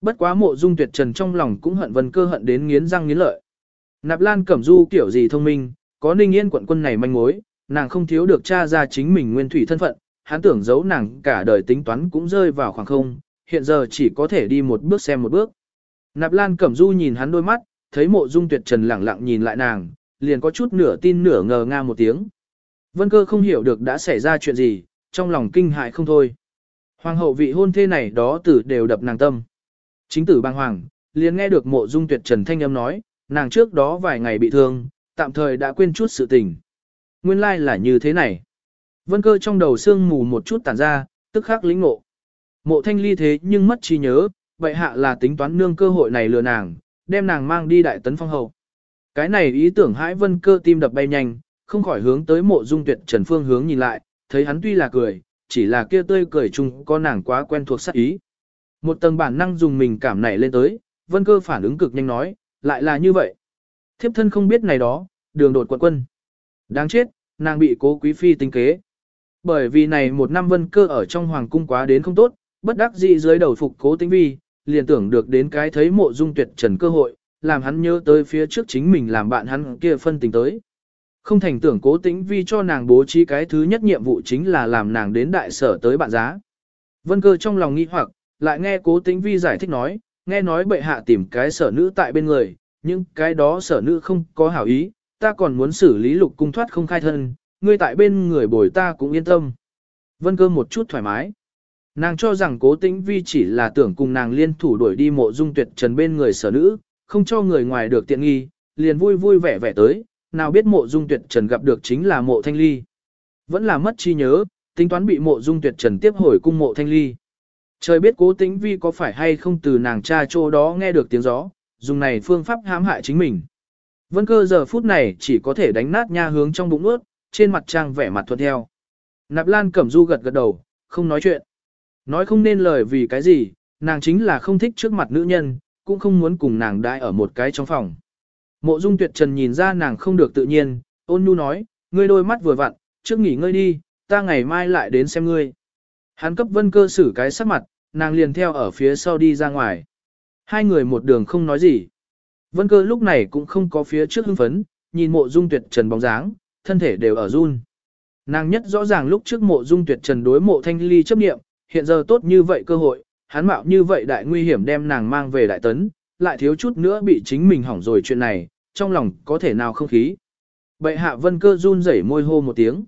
[SPEAKER 1] Bất quá mộ dung tuyệt trần trong lòng cũng hận vân cơ hận đến nghiến răng nghiến lợi. Nạp Lan Cẩm Du kiểu gì thông minh, có ninh yên quận quân này manh mối, nàng không thiếu được tra ra chính mình nguyên thủy thân phận, hắn tưởng giấu nàng cả đời tính toán cũng rơi vào khoảng không, hiện giờ chỉ có thể đi một bước xem một bước. Nạp Lan Cẩm Du nhìn hắn đôi mắt, thấy mộ dung tuyệt trần lẳng lặng nhìn lại nàng, liền có chút nửa tin nửa ngờ nga một tiếng. Vân cơ không hiểu được đã xảy ra chuyện gì, trong lòng kinh hại không thôi. Hoàng hậu vị hôn thê này đó tử đều đập nàng tâm. Chính tử bang hoàng, liền nghe được mộ dung tuyệt trần thanh âm nói, nàng trước đó vài ngày bị thương, tạm thời đã quên chút sự tình. Nguyên lai like là như thế này. Vân cơ trong đầu sương mù một chút tản ra, tức khắc lĩnh ngộ. Mộ thanh ly thế nhưng mất trí nhớ, vậy hạ là tính toán nương cơ hội này lừa nàng, đem nàng mang đi đại tấn phong hậu. Cái này ý tưởng hãi vân cơ tim đập bay nhanh, không khỏi hướng tới mộ dung tuyệt trần phương hướng nhìn lại, thấy hắn tuy là cười, chỉ là kia tươi cười chung có nàng quá quen thuộc sắc ý. Một tầng bản năng dùng mình cảm nảy lên tới, vân cơ phản ứng cực nhanh nói, lại là như vậy. Thiếp thân không biết này đó, đường đột quận quân. Đáng chết, nàng bị cố quý phi tính kế. Bởi vì này một năm vân cơ ở trong hoàng cung quá đến không tốt, bất đắc dĩ dưới đầu phục cố tĩnh vi, liền tưởng được đến cái thấy mộ dung tuyệt trần cơ hội, làm hắn nhớ tới phía trước chính mình làm bạn hắn kia phân tình tới. Không thành tưởng cố tĩnh vi cho nàng bố trí cái thứ nhất nhiệm vụ chính là làm nàng đến đại sở tới bạn giá. Vân cơ trong lòng nghi hoặc, lại nghe cố tĩnh vi giải thích nói, nghe nói bệ hạ tìm cái sở nữ tại bên người, nhưng cái đó sở nữ không có hảo ý, ta còn muốn xử lý lục cung thoát không khai thân, ngươi tại bên người bồi ta cũng yên tâm. Vân cơ một chút thoải mái. Nàng cho rằng cố tĩnh vi chỉ là tưởng cùng nàng liên thủ đuổi đi mộ dung tuyệt trần bên người sở nữ, không cho người ngoài được tiện nghi, liền vui vui vẻ vẻ tới, nào biết mộ dung tuyệt trần gặp được chính là mộ thanh ly. Vẫn là mất chi nhớ, tính toán bị mộ dung tuyệt trần tiếp hồi cung mộ thanh ly. Trời biết cố tĩnh vi có phải hay không từ nàng cha chỗ đó nghe được tiếng gió, dùng này phương pháp hãm hại chính mình. Vân cơ giờ phút này chỉ có thể đánh nát nha hướng trong bụng nuốt, trên mặt trang vẻ mặt thuận theo. Nạp Lan Cẩm Du gật gật đầu, không nói chuyện. Nói không nên lời vì cái gì, nàng chính là không thích trước mặt nữ nhân, cũng không muốn cùng nàng đại ở một cái trong phòng. Mộ Dung Tuyệt Trần nhìn ra nàng không được tự nhiên, ôn nhu nói, ngươi đôi mắt vừa vặn, trước nghỉ ngơi đi, ta ngày mai lại đến xem ngươi. Hắn cấp vân cơ xử cái sắc mặt, nàng liền theo ở phía sau đi ra ngoài. Hai người một đường không nói gì. Vân cơ lúc này cũng không có phía trước hưng phấn, nhìn mộ dung tuyệt trần bóng dáng, thân thể đều ở run. Nàng nhất rõ ràng lúc trước mộ dung tuyệt trần đối mộ thanh ly chấp nghiệm, hiện giờ tốt như vậy cơ hội, hắn mạo như vậy đại nguy hiểm đem nàng mang về đại tấn, lại thiếu chút nữa bị chính mình hỏng rồi chuyện này, trong lòng có thể nào không khí. Bệ hạ vân cơ run rẩy môi hô một tiếng.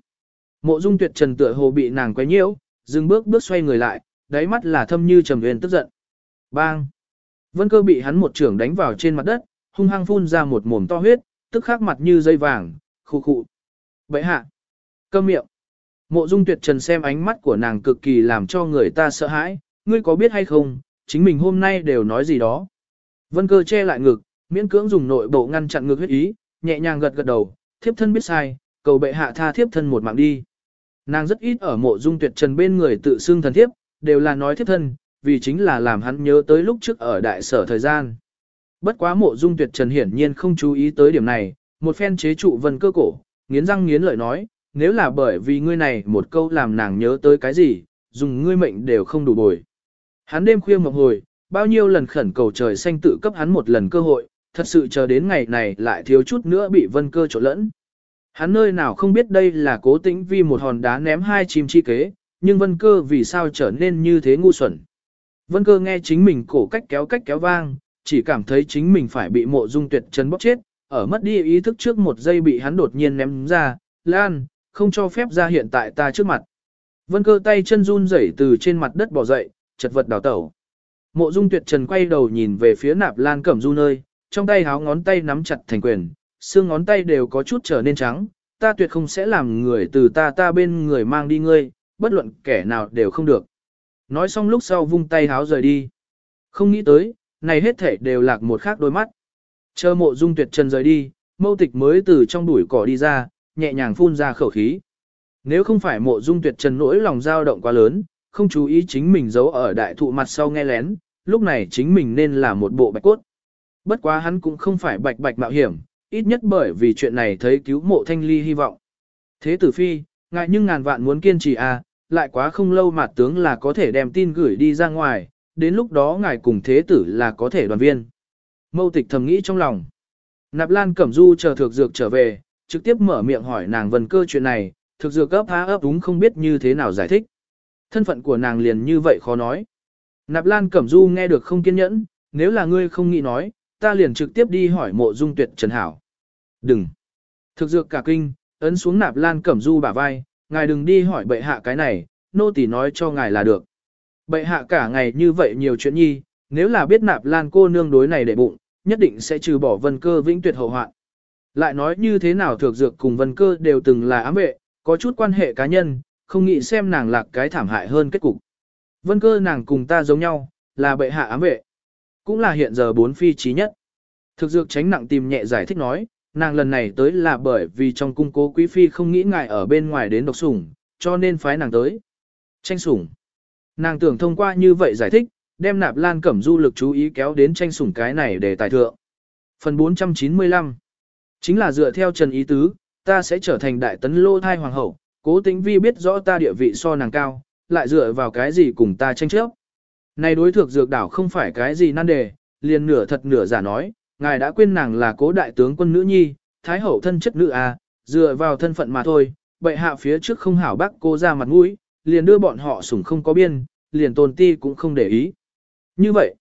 [SPEAKER 1] Mộ dung tuyệt trần tựa hồ bị nàng quấy nhiễu, dừng bước bước xoay người lại, đáy mắt là thâm như trầm uyên tức giận. Bang! Vân cơ bị hắn một trưởng đánh vào trên mặt đất, hung hăng phun ra một mồm to huyết, tức khắc mặt như dây vàng, khu khụ. Bệ hạ! Câm miệng! Mộ dung tuyệt trần xem ánh mắt của nàng cực kỳ làm cho người ta sợ hãi, ngươi có biết hay không, chính mình hôm nay đều nói gì đó. Vân cơ che lại ngực, miễn cưỡng dùng nội bộ ngăn chặn ngực huyết ý, nhẹ nhàng gật gật đầu, thiếp thân biết sai, cầu bệ hạ tha thiếp thân một mạng đi. Nàng rất ít ở mộ dung tuyệt trần bên người tự xưng thần thiếp, đều là nói thiếp thân, vì chính là làm hắn nhớ tới lúc trước ở đại sở thời gian. Bất quá mộ dung tuyệt trần hiển nhiên không chú ý tới điểm này, một phen chế trụ vân cơ cổ, nghiến răng nghiến lợi nói, nếu là bởi vì ngươi này một câu làm nàng nhớ tới cái gì, dùng ngươi mệnh đều không đủ bồi. Hắn đêm khuya mộng hồi, bao nhiêu lần khẩn cầu trời xanh tự cấp hắn một lần cơ hội, thật sự chờ đến ngày này lại thiếu chút nữa bị vân cơ trộn lẫn. Hắn nơi nào không biết đây là cố tĩnh vì một hòn đá ném hai chim chi kế, nhưng vân cơ vì sao trở nên như thế ngu xuẩn. Vân cơ nghe chính mình cổ cách kéo cách kéo vang, chỉ cảm thấy chính mình phải bị mộ dung tuyệt chân bóc chết, ở mất đi ý thức trước một giây bị hắn đột nhiên ném ra, lan, không cho phép ra hiện tại ta trước mặt. Vân cơ tay chân run rẩy từ trên mặt đất bò dậy, chật vật đào tẩu. Mộ dung tuyệt trần quay đầu nhìn về phía nạp lan cẩm du nơi, trong tay háo ngón tay nắm chặt thành quyền, xương ngón tay đều có chút trở nên trắng, ta tuyệt không sẽ làm người từ ta ta bên người mang đi ngươi, bất luận kẻ nào đều không được. Nói xong lúc sau vung tay háo rời đi. Không nghĩ tới, này hết thể đều lạc một khác đôi mắt. Chờ mộ dung tuyệt trần rời đi, mâu tịch mới từ trong đuổi cỏ đi ra, nhẹ nhàng phun ra khẩu khí. Nếu không phải mộ dung tuyệt trần nỗi lòng dao động quá lớn, không chú ý chính mình giấu ở đại thụ mặt sau nghe lén, lúc này chính mình nên là một bộ bạch cốt. Bất quá hắn cũng không phải bạch bạch mạo hiểm, ít nhất bởi vì chuyện này thấy cứu mộ thanh ly hy vọng. Thế tử phi, ngại nhưng ngàn vạn muốn kiên trì à, lại quá không lâu mặt tướng là có thể đem tin gửi đi ra ngoài, đến lúc đó ngài cùng thế tử là có thể đoàn viên. Mâu tịch thầm nghĩ trong lòng. Nạp Lan Cẩm Du chờ thược dược trở về, trực tiếp mở miệng hỏi nàng vần cơ chuyện này, thực dược ấp há ấp đúng không biết như thế nào giải thích. Thân phận của nàng liền như vậy khó nói. Nạp Lan Cẩm Du nghe được không kiên nhẫn, nếu là ngươi không nghĩ nói, ta liền trực tiếp đi hỏi mộ dung tuyệt Trần Hảo. Đừng. Thực dược cả kinh, ấn xuống Nạp Lan Cẩm Du bả vai, ngài đừng đi hỏi bệ hạ cái này, nô tỳ nói cho ngài là được. Bệ hạ cả ngày như vậy nhiều chuyện nhi, nếu là biết Nạp Lan cô nương đối này để bụng, nhất định sẽ trừ bỏ vân cơ vĩnh tuyệt hậu hoạn. Lại nói như thế nào Thược dược cùng vân cơ đều từng là ám vệ, có chút quan hệ cá nhân, không nghĩ xem nàng lạc cái thảm hại hơn kết cục. Vân cơ nàng cùng ta giống nhau, là bệ hạ ám vệ. Cũng là hiện giờ bốn phi trí nhất. Thực dược tránh nặng tìm nhẹ giải thích nói, nàng lần này tới là bởi vì trong cung cố quý phi không nghĩ ngại ở bên ngoài đến độc sủng, cho nên phái nàng tới. Tranh sủng. Nàng tưởng thông qua như vậy giải thích, đem nạp lan cẩm du lực chú ý kéo đến tranh sủng cái này để tài thượng. Phần 495 Chính là dựa theo Trần Ý Tứ, ta sẽ trở thành đại tấn lô thai hoàng hậu, cố tĩnh vi biết rõ ta địa vị so nàng cao, lại dựa vào cái gì cùng ta tranh chấp. Này đối thượng dược đảo không phải cái gì nan đề, liền nửa thật nửa giả nói, ngài đã quên nàng là cố đại tướng quân nữ nhi, thái hậu thân chất nữ à, dựa vào thân phận mà thôi, bệ hạ phía trước không hảo bác cô ra mặt mũi, liền đưa bọn họ sủng không có biên, liền tôn ti cũng không để ý. Như vậy,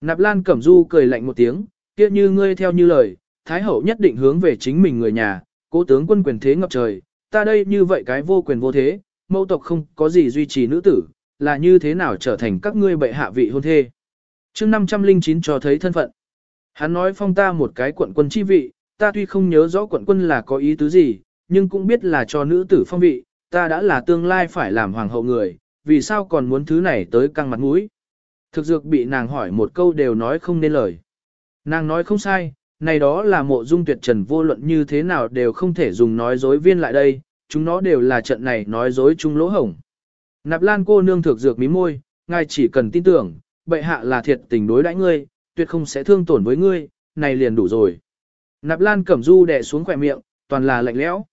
[SPEAKER 1] Nạp Lan Cẩm Du cười lạnh một tiếng, kia như ngươi theo như lời, Thái hậu nhất định hướng về chính mình người nhà, cố tướng quân quyền thế ngập trời, ta đây như vậy cái vô quyền vô thế, mẫu tộc không có gì duy trì nữ tử, là như thế nào trở thành các ngươi bệ hạ vị hôn thê. chương 509 cho thấy thân phận. Hắn nói phong ta một cái quận quân chi vị, ta tuy không nhớ rõ quận quân là có ý tứ gì, nhưng cũng biết là cho nữ tử phong vị, ta đã là tương lai phải làm hoàng hậu người, vì sao còn muốn thứ này tới căng mặt mũi. Thực dược bị nàng hỏi một câu đều nói không nên lời. Nàng nói không sai, này đó là mộ dung tuyệt trần vô luận như thế nào đều không thể dùng nói dối viên lại đây, chúng nó đều là trận này nói dối chung lỗ hổng. Nạp lan cô nương thực dược mí môi, ngài chỉ cần tin tưởng, bệ hạ là thiệt tình đối đãi ngươi, tuyệt không sẽ thương tổn với ngươi, này liền đủ rồi. Nạp lan cẩm du đè xuống khỏe miệng, toàn là lạnh lẽo.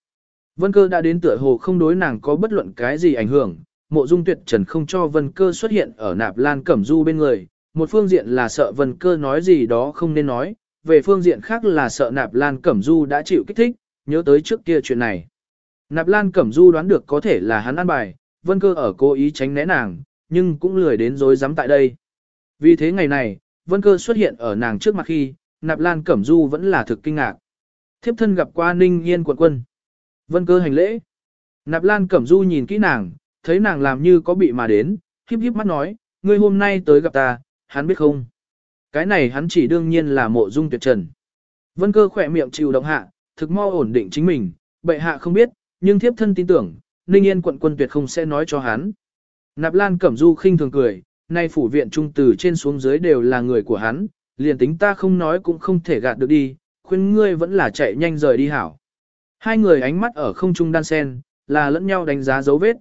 [SPEAKER 1] Vân cơ đã đến tựa hồ không đối nàng có bất luận cái gì ảnh hưởng, mộ dung tuyệt trần không cho vân cơ xuất hiện ở nạp lan cẩm du bên người, một phương diện là sợ vân cơ nói gì đó không nên nói, về phương diện khác là sợ nạp lan cẩm du đã chịu kích thích, nhớ tới trước kia chuyện này. Nạp lan cẩm du đoán được có thể là hắn ăn bài, vân cơ ở cố ý tránh né nàng, nhưng cũng lười đến dối dám tại đây. Vì thế ngày này, vân cơ xuất hiện ở nàng trước mặt khi, nạp lan cẩm du vẫn là thực kinh ngạc. Thiếp thân gặp qua ninh yên quận quân. Vân cơ hành lễ. Nạp lan cẩm du nhìn kỹ nàng, thấy nàng làm như có bị mà đến, híp híp mắt nói, ngươi hôm nay tới gặp ta, hắn biết không? Cái này hắn chỉ đương nhiên là mộ dung tuyệt trần. Vân cơ khỏe miệng chịu động hạ, thực mo ổn định chính mình, bệ hạ không biết, nhưng thiếp thân tin tưởng, Ninh Yên quận quân tuyệt không sẽ nói cho hắn. Nạp Lan Cẩm Du khinh thường cười, nay phủ viện trung từ trên xuống dưới đều là người của hắn, liền tính ta không nói cũng không thể gạt được đi, khuyên ngươi vẫn là chạy nhanh rời đi hảo. Hai người ánh mắt ở không trung đan sen, là lẫn nhau đánh giá dấu vết.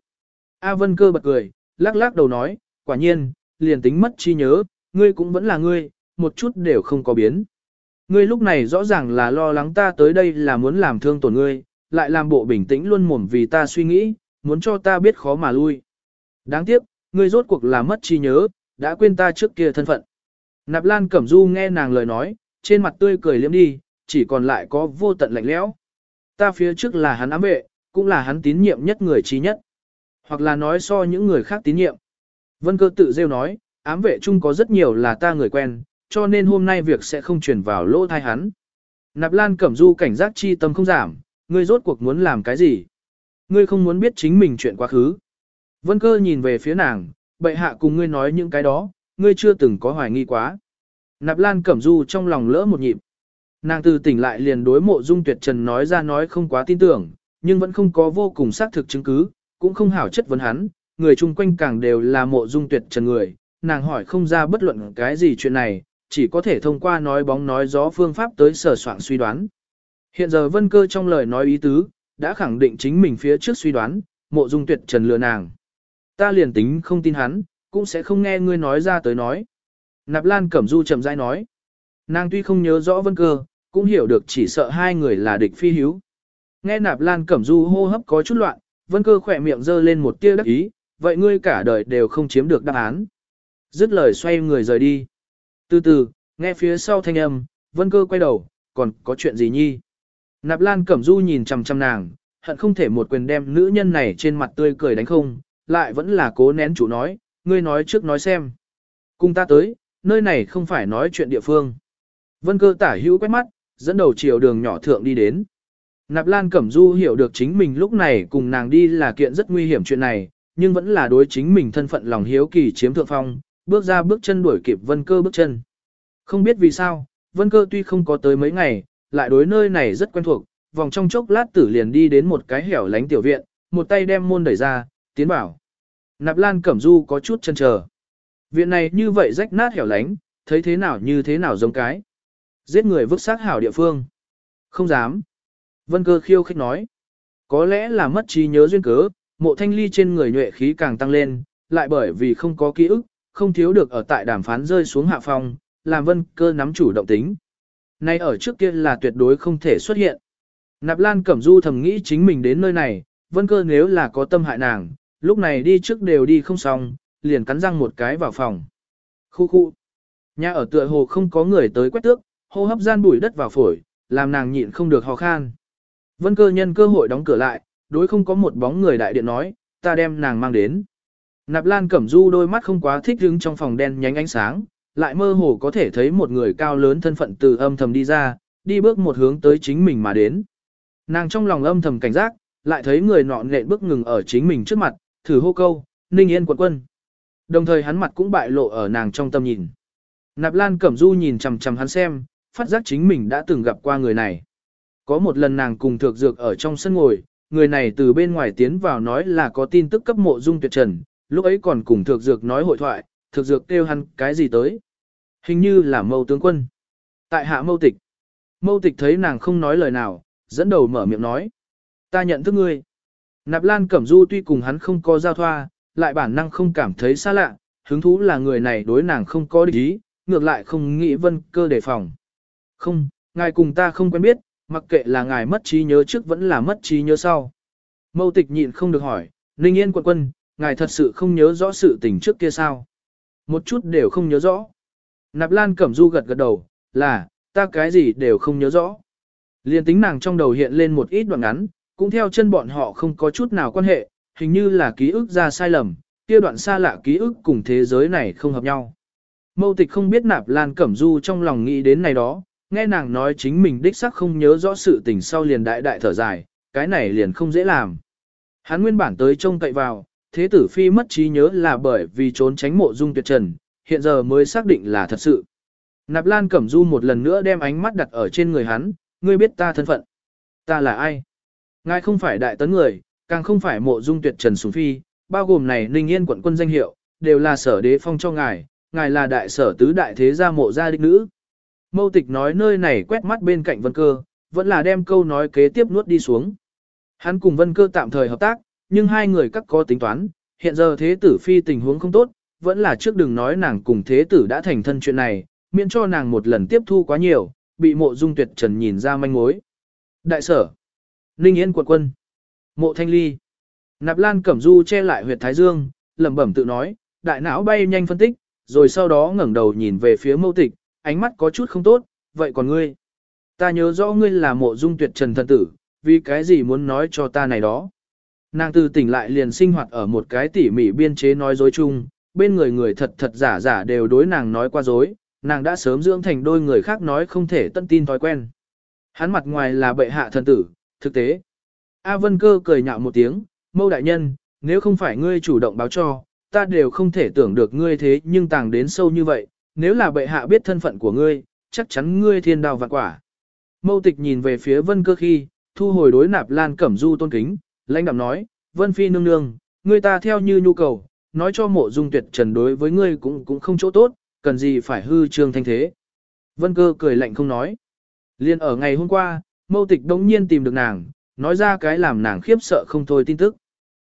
[SPEAKER 1] A Vân Cơ bật cười, lắc lắc đầu nói, quả nhiên, liền tính mất chi nhớ, ngươi cũng vẫn là ngươi, một chút đều không có biến. Ngươi lúc này rõ ràng là lo lắng ta tới đây là muốn làm thương tổn ngươi, lại làm bộ bình tĩnh luôn mồm vì ta suy nghĩ, muốn cho ta biết khó mà lui. Đáng tiếc, ngươi rốt cuộc là mất trí nhớ, đã quên ta trước kia thân phận. Nạp Lan Cẩm Du nghe nàng lời nói, trên mặt tươi cười liếm đi, chỉ còn lại có vô tận lạnh lẽo. Ta phía trước là hắn ám vệ, cũng là hắn tín nhiệm nhất người trí nhất. Hoặc là nói so những người khác tín nhiệm. Vân cơ tự rêu nói, ám vệ chung có rất nhiều là ta người quen, cho nên hôm nay việc sẽ không chuyển vào lỗ thai hắn. Nạp Lan Cẩm Du cảnh giác chi tâm không giảm, ngươi rốt cuộc muốn làm cái gì? Ngươi không muốn biết chính mình chuyện quá khứ. Vân cơ nhìn về phía nàng, bệ hạ cùng ngươi nói những cái đó, ngươi chưa từng có hoài nghi quá. Nạp Lan Cẩm Du trong lòng lỡ một nhịp. Nàng từ tỉnh lại liền đối mộ dung tuyệt trần nói ra nói không quá tin tưởng, nhưng vẫn không có vô cùng xác thực chứng cứ, cũng không hảo chất vấn hắn, người chung quanh càng đều là mộ dung tuyệt trần người, nàng hỏi không ra bất luận cái gì chuyện này, chỉ có thể thông qua nói bóng nói gió phương pháp tới sở soạn suy đoán. Hiện giờ vân cơ trong lời nói ý tứ, đã khẳng định chính mình phía trước suy đoán, mộ dung tuyệt trần lừa nàng. Ta liền tính không tin hắn, cũng sẽ không nghe ngươi nói ra tới nói. Nạp Lan Cẩm Du chậm rãi nói. Nàng tuy không nhớ rõ vân cơ, cũng hiểu được chỉ sợ hai người là địch phi hiếu. Nghe Nạp Lan Cẩm Du hô hấp có chút loạn, vân cơ khỏe miệng giơ lên một tia đắc ý, vậy ngươi cả đời đều không chiếm được đáp án. Dứt lời xoay người rời đi. Từ từ, nghe phía sau thanh âm, vân cơ quay đầu, còn có chuyện gì nhi? Nạp Lan Cẩm Du nhìn chằm chằm nàng, hận không thể một quyền đem nữ nhân này trên mặt tươi cười đánh không, lại vẫn là cố nén chủ nói, ngươi nói trước nói xem. Cùng ta tới, nơi này không phải nói chuyện địa phương. Vân cơ tả hữu quét mắt, dẫn đầu chiều đường nhỏ thượng đi đến. Nạp Lan Cẩm Du hiểu được chính mình lúc này cùng nàng đi là kiện rất nguy hiểm chuyện này, nhưng vẫn là đối chính mình thân phận lòng hiếu kỳ chiếm thượng phong, bước ra bước chân đuổi kịp Vân Cơ bước chân. Không biết vì sao, Vân Cơ tuy không có tới mấy ngày, lại đối nơi này rất quen thuộc, vòng trong chốc lát tử liền đi đến một cái hẻo lánh tiểu viện, một tay đem môn đẩy ra, tiến bảo. Nạp Lan Cẩm Du có chút chân chờ. Viện này như vậy rách nát hẻo lánh, thấy thế nào như thế nào giống cái. Giết người vứt xác hảo địa phương. Không dám. Vân cơ khiêu khích nói. Có lẽ là mất trí nhớ duyên cớ, mộ thanh ly trên người nhuệ khí càng tăng lên, lại bởi vì không có ký ức, không thiếu được ở tại đàm phán rơi xuống hạ phong, làm vân cơ nắm chủ động tính. Nay ở trước kia là tuyệt đối không thể xuất hiện. Nạp Lan Cẩm Du thầm nghĩ chính mình đến nơi này, vân cơ nếu là có tâm hại nàng, lúc này đi trước đều đi không xong, liền cắn răng một cái vào phòng. Khu khu. Nhà ở tựa hồ không có người tới quét tước, hô hấp gian bụi đất vào phổi, làm nàng nhịn không được ho khan. Vân cơ nhân cơ hội đóng cửa lại, đối không có một bóng người đại điện nói, ta đem nàng mang đến. Nạp Lan Cẩm Du đôi mắt không quá thích đứng trong phòng đen nhánh ánh sáng, lại mơ hồ có thể thấy một người cao lớn thân phận từ âm thầm đi ra, đi bước một hướng tới chính mình mà đến. Nàng trong lòng âm thầm cảnh giác, lại thấy người nọ nện bước ngừng ở chính mình trước mặt, thử hô câu, Ninh Yên quận quân. Đồng thời hắn mặt cũng bại lộ ở nàng trong tâm nhìn. Nạp Lan Cẩm Du nhìn chằm chằm hắn xem, phát giác chính mình đã từng gặp qua người này. Có một lần nàng cùng thược dược ở trong sân ngồi, người này từ bên ngoài tiến vào nói là có tin tức cấp mộ dung tuyệt trần, lúc ấy còn cùng thực dược nói hội thoại, thực dược kêu hắn cái gì tới. Hình như là mâu tướng quân. Tại hạ mâu tịch. Mâu tịch thấy nàng không nói lời nào, dẫn đầu mở miệng nói. Ta nhận thức ngươi. Nạp Lan Cẩm Du tuy cùng hắn không có giao thoa, lại bản năng không cảm thấy xa lạ, hứng thú là người này đối nàng không có địch ý, ngược lại không nghĩ vân cơ đề phòng. Không, ngài cùng ta không quen biết, mặc kệ là ngài mất trí nhớ trước vẫn là mất trí nhớ sau. Mâu tịch nhịn không được hỏi, Ninh Yên quận quân, ngài thật sự không nhớ rõ sự tình trước kia sao? Một chút đều không nhớ rõ. Nạp Lan Cẩm Du gật gật đầu, là, ta cái gì đều không nhớ rõ. Liên tính nàng trong đầu hiện lên một ít đoạn ngắn, cũng theo chân bọn họ không có chút nào quan hệ, hình như là ký ức ra sai lầm, kia đoạn xa lạ ký ức cùng thế giới này không hợp nhau. Mâu tịch không biết nạp lan cẩm du trong lòng nghĩ đến này đó, nghe nàng nói chính mình đích xác không nhớ rõ sự tình sau liền đại đại thở dài, cái này liền không dễ làm. Hắn nguyên bản tới trông cậy vào, thế tử phi mất trí nhớ là bởi vì trốn tránh mộ dung tuyệt trần, hiện giờ mới xác định là thật sự. Nạp Lan Cẩm Du một lần nữa đem ánh mắt đặt ở trên người hắn, ngươi biết ta thân phận. Ta là ai? Ngài không phải đại tấn người, càng không phải mộ dung tuyệt trần sùng phi, bao gồm này ninh yên quận quân danh hiệu, đều là sở đế phong cho ngài, ngài là đại sở tứ đại thế gia mộ gia đích nữ. Mâu tịch nói nơi này quét mắt bên cạnh vân cơ, vẫn là đem câu nói kế tiếp nuốt đi xuống. Hắn cùng vân cơ tạm thời hợp tác, nhưng hai người các có tính toán, hiện giờ thế tử phi tình huống không tốt, vẫn là trước đừng nói nàng cùng thế tử đã thành thân chuyện này, miễn cho nàng một lần tiếp thu quá nhiều, bị mộ dung tuyệt trần nhìn ra manh mối. Đại sở, Ninh Yên quận quân, mộ thanh ly, nạp lan cẩm du che lại huyệt thái dương, lẩm bẩm tự nói, đại não bay nhanh phân tích, rồi sau đó ngẩng đầu nhìn về phía mâu tịch, ánh mắt có chút không tốt, vậy còn ngươi? Ta nhớ rõ ngươi là mộ dung tuyệt trần thần tử, vì cái gì muốn nói cho ta này đó? Nàng từ tỉnh lại liền sinh hoạt ở một cái tỉ mỉ biên chế nói dối chung, bên người người thật thật giả giả đều đối nàng nói qua dối, nàng đã sớm dưỡng thành đôi người khác nói không thể tân tin thói quen. Hắn mặt ngoài là bệ hạ thần tử, thực tế. A Vân Cơ cười nhạo một tiếng, mâu đại nhân, nếu không phải ngươi chủ động báo cho, ta đều không thể tưởng được ngươi thế nhưng tàng đến sâu như vậy, nếu là bệ hạ biết thân phận của ngươi, chắc chắn ngươi thiên đào vạn quả. Mâu tịch nhìn về phía Vân Cơ khi, thu hồi đối nạp lan cẩm du tôn kính, lãnh đạm nói, Vân Phi nương nương, người ta theo như nhu cầu, nói cho mộ dung tuyệt trần đối với ngươi cũng cũng không chỗ tốt, cần gì phải hư trương thanh thế. Vân cơ cười lạnh không nói. Liên ở ngày hôm qua, mâu tịch đống nhiên tìm được nàng, nói ra cái làm nàng khiếp sợ không thôi tin tức.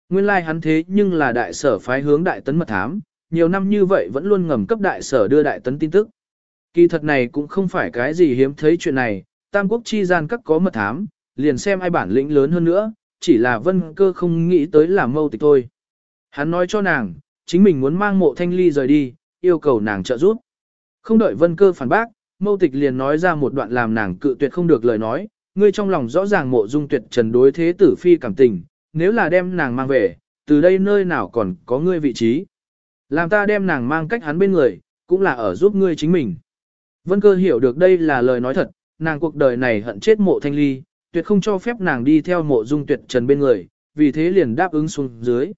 [SPEAKER 1] Nguyên lai like hắn thế nhưng là đại sở phái hướng đại tấn mật thám, nhiều năm như vậy vẫn luôn ngầm cấp đại sở đưa đại tấn tin tức. Kỳ thật này cũng không phải cái gì hiếm thấy chuyện này, tam quốc chi gian các có mật thám, liền xem ai bản lĩnh lớn hơn nữa, chỉ là vân cơ không nghĩ tới làm mâu tịch thôi. Hắn nói cho nàng, chính mình muốn mang mộ thanh ly rời đi, yêu cầu nàng trợ giúp. Không đợi vân cơ phản bác, mâu tịch liền nói ra một đoạn làm nàng cự tuyệt không được lời nói, ngươi trong lòng rõ ràng mộ dung tuyệt trần đối thế tử phi cảm tình, nếu là đem nàng mang về, từ đây nơi nào còn có ngươi vị trí. Làm ta đem nàng mang cách hắn bên người, cũng là ở giúp ngươi chính mình. Vân cơ hiểu được đây là lời nói thật, nàng cuộc đời này hận chết mộ thanh ly, tuyệt không cho phép nàng đi theo mộ dung tuyệt trần bên người, vì thế liền đáp ứng xuống dưới.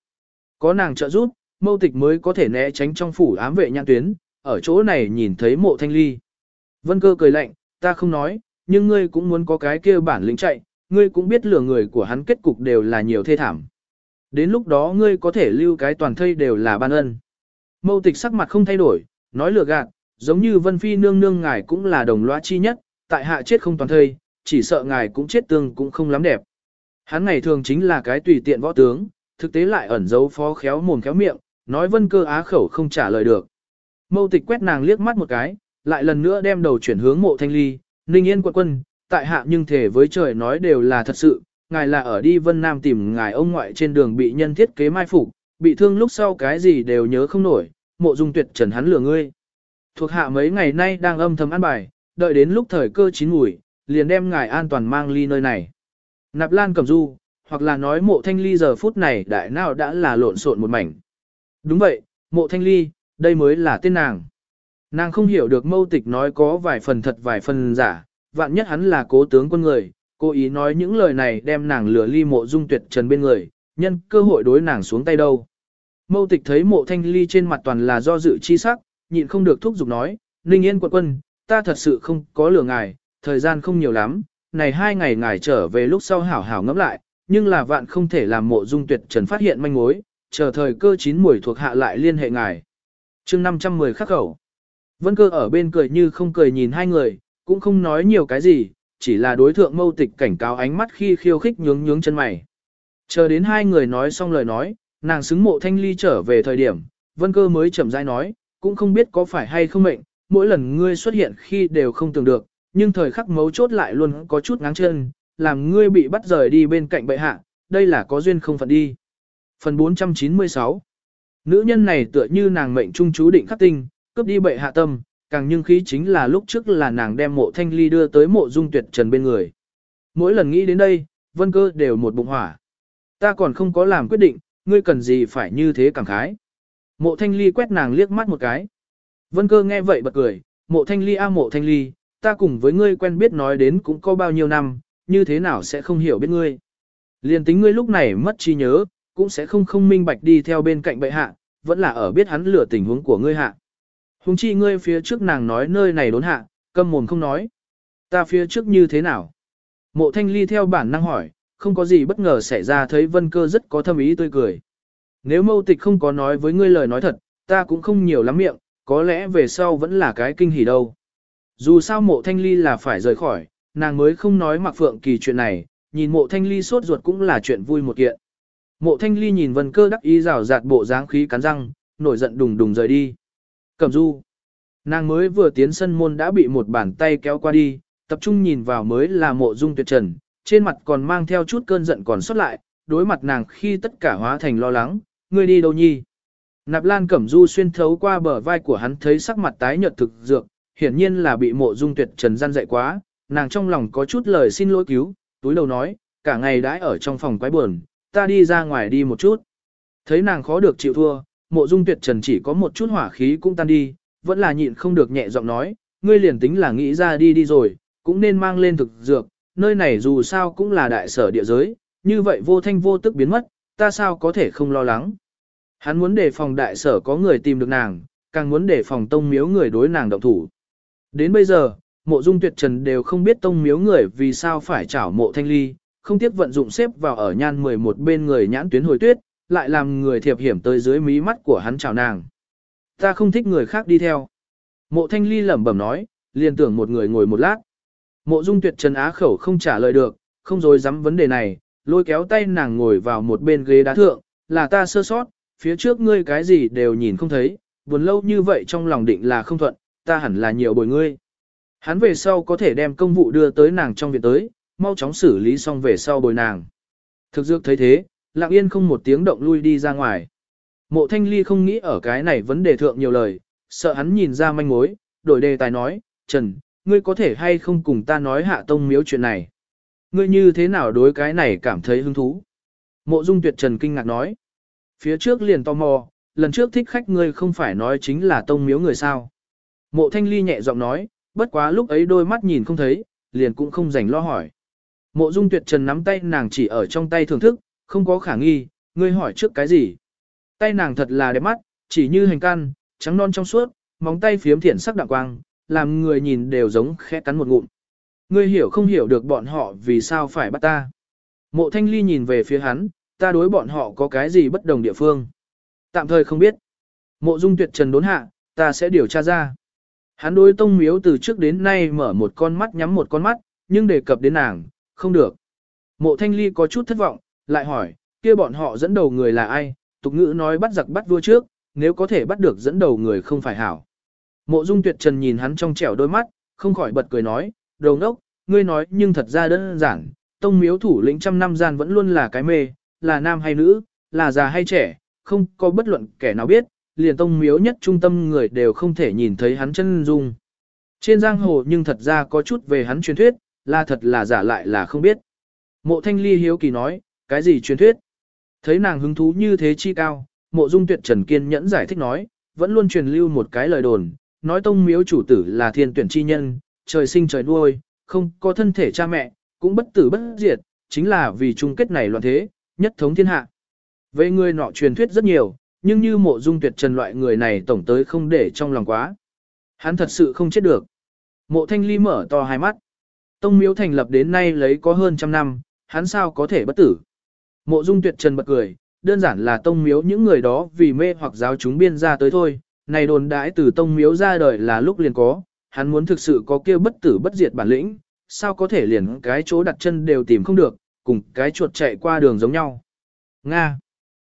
[SPEAKER 1] Có nàng trợ giúp, mâu tịch mới có thể né tránh trong phủ ám vệ nhãn tuyến, ở chỗ này nhìn thấy mộ thanh ly. Vân cơ cười lạnh, ta không nói, nhưng ngươi cũng muốn có cái kia bản lĩnh chạy, ngươi cũng biết lừa người của hắn kết cục đều là nhiều thê thảm. Đến lúc đó ngươi có thể lưu cái toàn thây đều là ban ân. Mâu tịch sắc mặt không thay đổi, nói lừa gạt, giống như Vân Phi nương nương ngài cũng là đồng loa chi nhất, tại hạ chết không toàn thây, chỉ sợ ngài cũng chết tương cũng không lắm đẹp. Hắn ngày thường chính là cái tùy tiện võ tướng, thực tế lại ẩn giấu phó khéo mồm khéo miệng, nói vân cơ á khẩu không trả lời được. Mâu tịch quét nàng liếc mắt một cái, lại lần nữa đem đầu chuyển hướng mộ thanh ly, ninh yên quận quân, tại hạ nhưng thể với trời nói đều là thật sự, ngài là ở đi vân nam tìm ngài ông ngoại trên đường bị nhân thiết kế mai phục, bị thương lúc sau cái gì đều nhớ không nổi, mộ dung tuyệt trần hắn lừa ngươi. Thuộc hạ mấy ngày nay đang âm thầm ăn bài, đợi đến lúc thời cơ chín mùi, liền đem ngài an toàn mang ly nơi này. Nạp Lan cầm du, hoặc là nói mộ thanh ly giờ phút này đại nào đã là lộn xộn một mảnh. Đúng vậy, mộ thanh ly, đây mới là tên nàng. Nàng không hiểu được mâu tịch nói có vài phần thật vài phần giả, vạn nhất hắn là cố tướng quân người, cố ý nói những lời này đem nàng lừa ly mộ dung tuyệt trần bên người, nhân cơ hội đối nàng xuống tay đâu. Mâu tịch thấy mộ thanh ly trên mặt toàn là do dự chi sắc, nhịn không được thúc giục nói, Ninh Yên quận quân, ta thật sự không có lừa ngài, thời gian không nhiều lắm, này hai ngày ngài trở về lúc sau hảo hảo ngẫm lại, nhưng là vạn không thể làm mộ dung tuyệt trần phát hiện manh mối, chờ thời cơ chín mùi thuộc hạ lại liên hệ ngài. chương 510 khắc khẩu. Vân cơ ở bên cười như không cười nhìn hai người, cũng không nói nhiều cái gì, chỉ là đối thượng mâu tịch cảnh cáo ánh mắt khi khiêu khích nhướng nhướng chân mày. Chờ đến hai người nói xong lời nói, nàng xứng mộ thanh ly trở về thời điểm, vân cơ mới chậm rãi nói, cũng không biết có phải hay không mệnh, mỗi lần ngươi xuất hiện khi đều không tưởng được, nhưng thời khắc mấu chốt lại luôn có chút ngáng chân, làm ngươi bị bắt rời đi bên cạnh bệ hạ, đây là có duyên không phận đi. Phần 496 Nữ nhân này tựa như nàng mệnh trung chú định khắc tinh, cướp đi bệ hạ tâm, càng nhưng khí chính là lúc trước là nàng đem mộ thanh ly đưa tới mộ dung tuyệt trần bên người. Mỗi lần nghĩ đến đây, vân cơ đều một bụng hỏa. Ta còn không có làm quyết định, ngươi cần gì phải như thế cảm khái. Mộ thanh ly quét nàng liếc mắt một cái. Vân cơ nghe vậy bật cười, mộ thanh ly a mộ thanh ly, ta cùng với ngươi quen biết nói đến cũng có bao nhiêu năm, như thế nào sẽ không hiểu biết ngươi. Liên tính ngươi lúc này mất trí nhớ, cũng sẽ không không minh bạch đi theo bên cạnh bệ hạ, vẫn là ở biết hắn lửa tình huống của ngươi hạ. Hùng chi ngươi phía trước nàng nói nơi này đốn hạ, câm mồm không nói. Ta phía trước như thế nào? Mộ thanh ly theo bản năng hỏi, không có gì bất ngờ xảy ra thấy vân cơ rất có thâm ý tươi cười. Nếu mâu tịch không có nói với ngươi lời nói thật, ta cũng không nhiều lắm miệng, có lẽ về sau vẫn là cái kinh hỉ đâu. Dù sao mộ thanh ly là phải rời khỏi, nàng mới không nói mặc phượng kỳ chuyện này, nhìn mộ thanh ly sốt ruột cũng là chuyện vui một kiện. Mộ thanh ly nhìn vân cơ đắc ý rào rạt bộ dáng khí cắn răng, nổi giận đùng đùng rời đi. Cẩm du. Nàng mới vừa tiến sân môn đã bị một bàn tay kéo qua đi, tập trung nhìn vào mới là mộ dung tuyệt trần, trên mặt còn mang theo chút cơn giận còn xuất lại, đối mặt nàng khi tất cả hóa thành lo lắng, ngươi đi đâu nhi. Nạp Lan Cẩm Du xuyên thấu qua bờ vai của hắn thấy sắc mặt tái nhợt thực dược, hiển nhiên là bị mộ dung tuyệt trần gian dạy quá, nàng trong lòng có chút lời xin lỗi cứu, túi đầu nói, cả ngày đãi ở trong phòng quái buồn, ta đi ra ngoài đi một chút. Thấy nàng khó được chịu thua, mộ dung tuyệt trần chỉ có một chút hỏa khí cũng tan đi, vẫn là nhịn không được nhẹ giọng nói, ngươi liền tính là nghĩ ra đi đi rồi, cũng nên mang lên thực dược, nơi này dù sao cũng là đại sở địa giới, như vậy vô thanh vô tức biến mất, ta sao có thể không lo lắng. Hắn muốn đề phòng đại sở có người tìm được nàng, càng muốn đề phòng tông miếu người đối nàng động thủ. Đến bây giờ, mộ dung tuyệt trần đều không biết tông miếu người vì sao phải trảo mộ thanh ly, không tiếc vận dụng xếp vào ở nhan 11 bên người nhãn tuyến hồi tuyết, lại làm người thiệp hiểm tới dưới mí mắt của hắn chào nàng. Ta không thích người khác đi theo. Mộ thanh ly lẩm bẩm nói, liền tưởng một người ngồi một lát. Mộ dung tuyệt trần á khẩu không trả lời được, không dối dám vấn đề này, lôi kéo tay nàng ngồi vào một bên ghế đá thượng, là ta sơ sót, phía trước ngươi cái gì đều nhìn không thấy, buồn lâu như vậy trong lòng định là không thuận, ta hẳn là nhiều bồi ngươi. Hắn về sau có thể đem công vụ đưa tới nàng trong viện tới, mau chóng xử lý xong về sau bồi nàng. Thực dược thấy thế, lặng yên không một tiếng động lui đi ra ngoài. Mộ thanh ly không nghĩ ở cái này vấn đề thượng nhiều lời, sợ hắn nhìn ra manh mối, đổi đề tài nói, Trần, ngươi có thể hay không cùng ta nói hạ tông miếu chuyện này. Ngươi như thế nào đối cái này cảm thấy hứng thú? Mộ dung tuyệt Trần kinh ngạc nói. Phía trước liền tò mò, lần trước thích khách ngươi không phải nói chính là tông miếu người sao. Mộ thanh ly nhẹ giọng nói, bất quá lúc ấy đôi mắt nhìn không thấy, liền cũng không rảnh lo hỏi. Mộ dung tuyệt trần nắm tay nàng chỉ ở trong tay thưởng thức, không có khả nghi, ngươi hỏi trước cái gì. Tay nàng thật là đẹp mắt, chỉ như hành can, trắng non trong suốt, móng tay phiếm thiện sắc đạm quang, làm người nhìn đều giống khẽ cắn một ngụm. Ngươi hiểu không hiểu được bọn họ vì sao phải bắt ta. Mộ thanh ly nhìn về phía hắn, ta đối bọn họ có cái gì bất đồng địa phương. Tạm thời không biết. Mộ dung tuyệt trần đốn hạ, ta sẽ điều tra ra. Hắn đối tông miếu từ trước đến nay mở một con mắt nhắm một con mắt, nhưng đề cập đến nàng, không được. Mộ thanh ly có chút thất vọng, lại hỏi, kia bọn họ dẫn đầu người là ai, tục ngữ nói bắt giặc bắt vua trước, nếu có thể bắt được dẫn đầu người không phải hảo. Mộ dung tuyệt trần nhìn hắn trong trẻo đôi mắt, không khỏi bật cười nói, đồng ngốc, ngươi nói nhưng thật ra đơn giản, tông miếu thủ lĩnh trăm năm gian vẫn luôn là cái mê, là nam hay nữ, là già hay trẻ, không có bất luận kẻ nào biết, liền tông miếu nhất trung tâm người đều không thể nhìn thấy hắn chân dung. Trên giang hồ nhưng thật ra có chút về hắn truyền thuyết, là thật là giả lại là không biết. Mộ thanh ly hiếu kỳ nói, cái gì truyền thuyết? Thấy nàng hứng thú như thế chi cao, mộ dung tuyệt trần kiên nhẫn giải thích nói, vẫn luôn truyền lưu một cái lời đồn, nói tông miếu chủ tử là thiên tuyển chi nhân, trời sinh trời nuôi, không có thân thể cha mẹ, cũng bất tử bất diệt, chính là vì chung kết này loạn thế, nhất thống thiên hạ. Về người nọ truyền thuyết rất nhiều, nhưng như mộ dung tuyệt trần loại người này tổng tới không để trong lòng quá. Hắn thật sự không chết được. Mộ thanh ly mở to hai mắt. Tông miếu thành lập đến nay lấy có hơn trăm năm, hắn sao có thể bất tử. Mộ dung tuyệt trần bật cười, đơn giản là tông miếu những người đó vì mê hoặc giáo chúng biên ra tới thôi. Này đồn đãi từ tông miếu ra đời là lúc liền có, hắn muốn thực sự có kia bất tử bất diệt bản lĩnh, sao có thể liền cái chỗ đặt chân đều tìm không được, cùng cái chuột chạy qua đường giống nhau. Nga.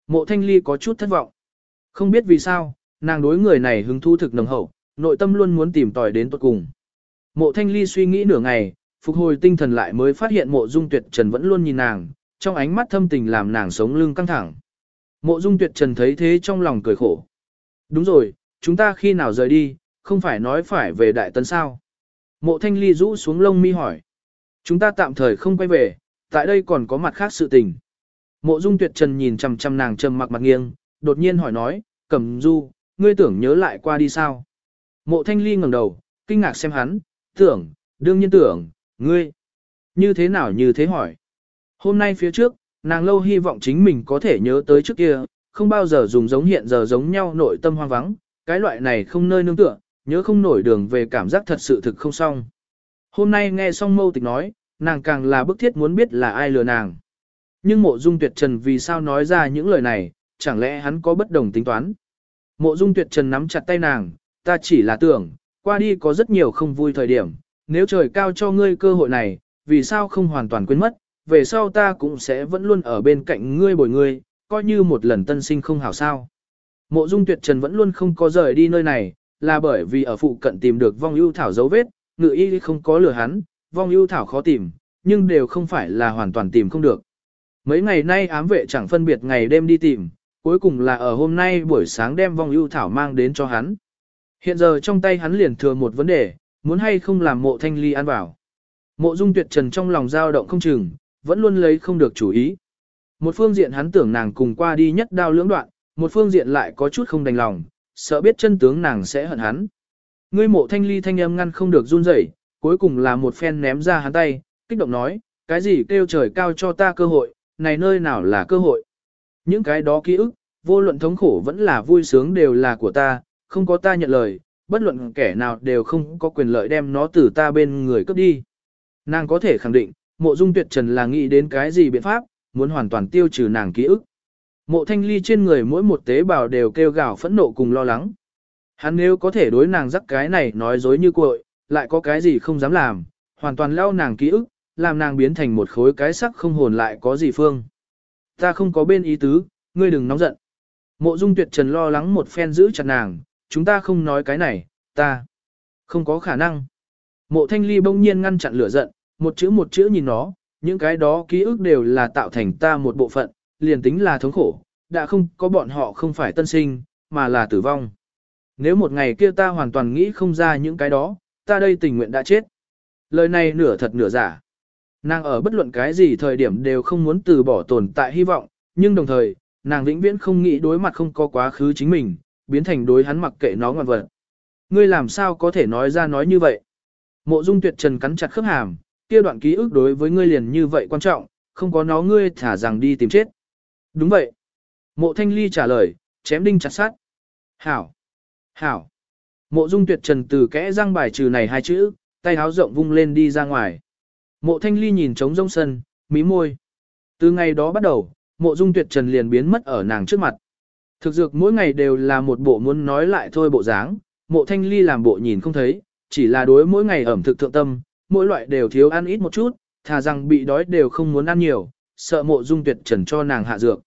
[SPEAKER 1] Mộ thanh ly có chút thất vọng. Không biết vì sao, nàng đối người này hứng thú thực nồng hậu, nội tâm luôn muốn tìm tòi đến tuật cùng. Mộ thanh ly suy nghĩ nửa ngày, phục hồi tinh thần lại mới phát hiện mộ dung tuyệt trần vẫn luôn nhìn nàng, trong ánh mắt thâm tình làm nàng sống lưng căng thẳng. Mộ dung tuyệt trần thấy thế trong lòng cười khổ. Đúng rồi, chúng ta khi nào rời đi, không phải nói phải về đại tấn sao. Mộ thanh ly rũ xuống lông mi hỏi. Chúng ta tạm thời không quay về, tại đây còn có mặt khác sự tình. Mộ dung tuyệt trần nhìn chằm chằm nàng trầm mặc mặt nghiêng, đột nhiên hỏi nói, cẩm du, ngươi tưởng nhớ lại qua đi sao? Mộ thanh ly ngẩng đầu, kinh ngạc xem hắn, tưởng, đương nhiên tưởng, ngươi, như thế nào như thế hỏi. Hôm nay phía trước, nàng lâu hy vọng chính mình có thể nhớ tới trước kia, không bao giờ dùng giống hiện giờ giống nhau nội tâm hoang vắng, cái loại này không nơi nương tựa, nhớ không nổi đường về cảm giác thật sự thực không xong. Hôm nay nghe xong mâu tịch nói, nàng càng là bức thiết muốn biết là ai lừa nàng. Nhưng mộ dung tuyệt trần vì sao nói ra những lời này, chẳng lẽ hắn có bất đồng tính toán. Mộ dung tuyệt trần nắm chặt tay nàng, ta chỉ là tưởng, qua đi có rất nhiều không vui thời điểm, nếu trời cao cho ngươi cơ hội này, vì sao không hoàn toàn quên mất, về sau ta cũng sẽ vẫn luôn ở bên cạnh ngươi bồi ngươi, coi như một lần tân sinh không hảo sao. Mộ dung tuyệt trần vẫn luôn không có rời đi nơi này, là bởi vì ở phụ cận tìm được vong ưu thảo dấu vết, ngự y không có lừa hắn, vong ưu thảo khó tìm, nhưng đều không phải là hoàn toàn tìm không được. Mấy ngày nay ám vệ chẳng phân biệt ngày đêm đi tìm, cuối cùng là ở hôm nay buổi sáng đem vong ưu thảo mang đến cho hắn. Hiện giờ trong tay hắn liền thừa một vấn đề, muốn hay không làm mộ thanh ly ăn vào. Mộ dung tuyệt trần trong lòng dao động không chừng, vẫn luôn lấy không được chủ ý. Một phương diện hắn tưởng nàng cùng qua đi nhất đao lưỡng đoạn, một phương diện lại có chút không đành lòng, sợ biết chân tướng nàng sẽ hận hắn. Ngươi mộ thanh ly thanh âm ngăn không được run rẩy, cuối cùng là một phen ném ra hắn tay, kích động nói, cái gì kêu trời cao cho ta cơ hội, này nơi nào là cơ hội. Những cái đó ký ức, vô luận thống khổ vẫn là vui sướng đều là của ta, không có ta nhận lời, bất luận kẻ nào đều không có quyền lợi đem nó từ ta bên người cướp đi. Nàng có thể khẳng định, mộ dung tuyệt trần là nghĩ đến cái gì biện pháp, muốn hoàn toàn tiêu trừ nàng ký ức. Mộ thanh ly trên người mỗi một tế bào đều kêu gào phẫn nộ cùng lo lắng. Hắn nếu có thể đối nàng rắc cái này nói dối như cội, lại có cái gì không dám làm, hoàn toàn leo nàng ký ức, làm nàng biến thành một khối cái sắc không hồn lại có gì phương. Ta không có bên ý tứ, ngươi đừng nóng giận. Mộ dung tuyệt trần lo lắng một phen giữ chặt nàng, chúng ta không nói cái này, ta không có khả năng. Mộ thanh ly bỗng nhiên ngăn chặn lửa giận, một chữ một chữ nhìn nó, những cái đó ký ức đều là tạo thành ta một bộ phận, liền tính là thống khổ, đã không có bọn họ không phải tân sinh, mà là tử vong. Nếu một ngày kia ta hoàn toàn nghĩ không ra những cái đó, ta đây tình nguyện đã chết. Lời này nửa thật nửa giả. Nàng ở bất luận cái gì thời điểm đều không muốn từ bỏ tồn tại hy vọng, nhưng đồng thời, nàng vĩnh viễn không nghĩ đối mặt không có quá khứ chính mình, biến thành đối hắn mặc kệ nó ngoan vật. Ngươi làm sao có thể nói ra nói như vậy? Mộ dung tuyệt trần cắn chặt khớp hàm, kia đoạn ký ức đối với ngươi liền như vậy quan trọng, không có nó ngươi thả rằng đi tìm chết. Đúng vậy. Mộ thanh ly trả lời, chém đinh chặt sát. Hảo. Hảo. Mộ dung tuyệt trần từ kẽ răng bài trừ này hai chữ, tay háo rộng vung lên đi ra ngoài. Mộ thanh ly nhìn trống rông sân, mí môi. Từ ngày đó bắt đầu, mộ dung tuyệt trần liền biến mất ở nàng trước mặt. Thực dược mỗi ngày đều là một bộ muốn nói lại thôi bộ dáng, mộ thanh ly làm bộ nhìn không thấy, chỉ là đối mỗi ngày ẩm thực thượng tâm, mỗi loại đều thiếu ăn ít một chút, thà rằng bị đói đều không muốn ăn nhiều, sợ mộ dung tuyệt trần cho nàng hạ dược.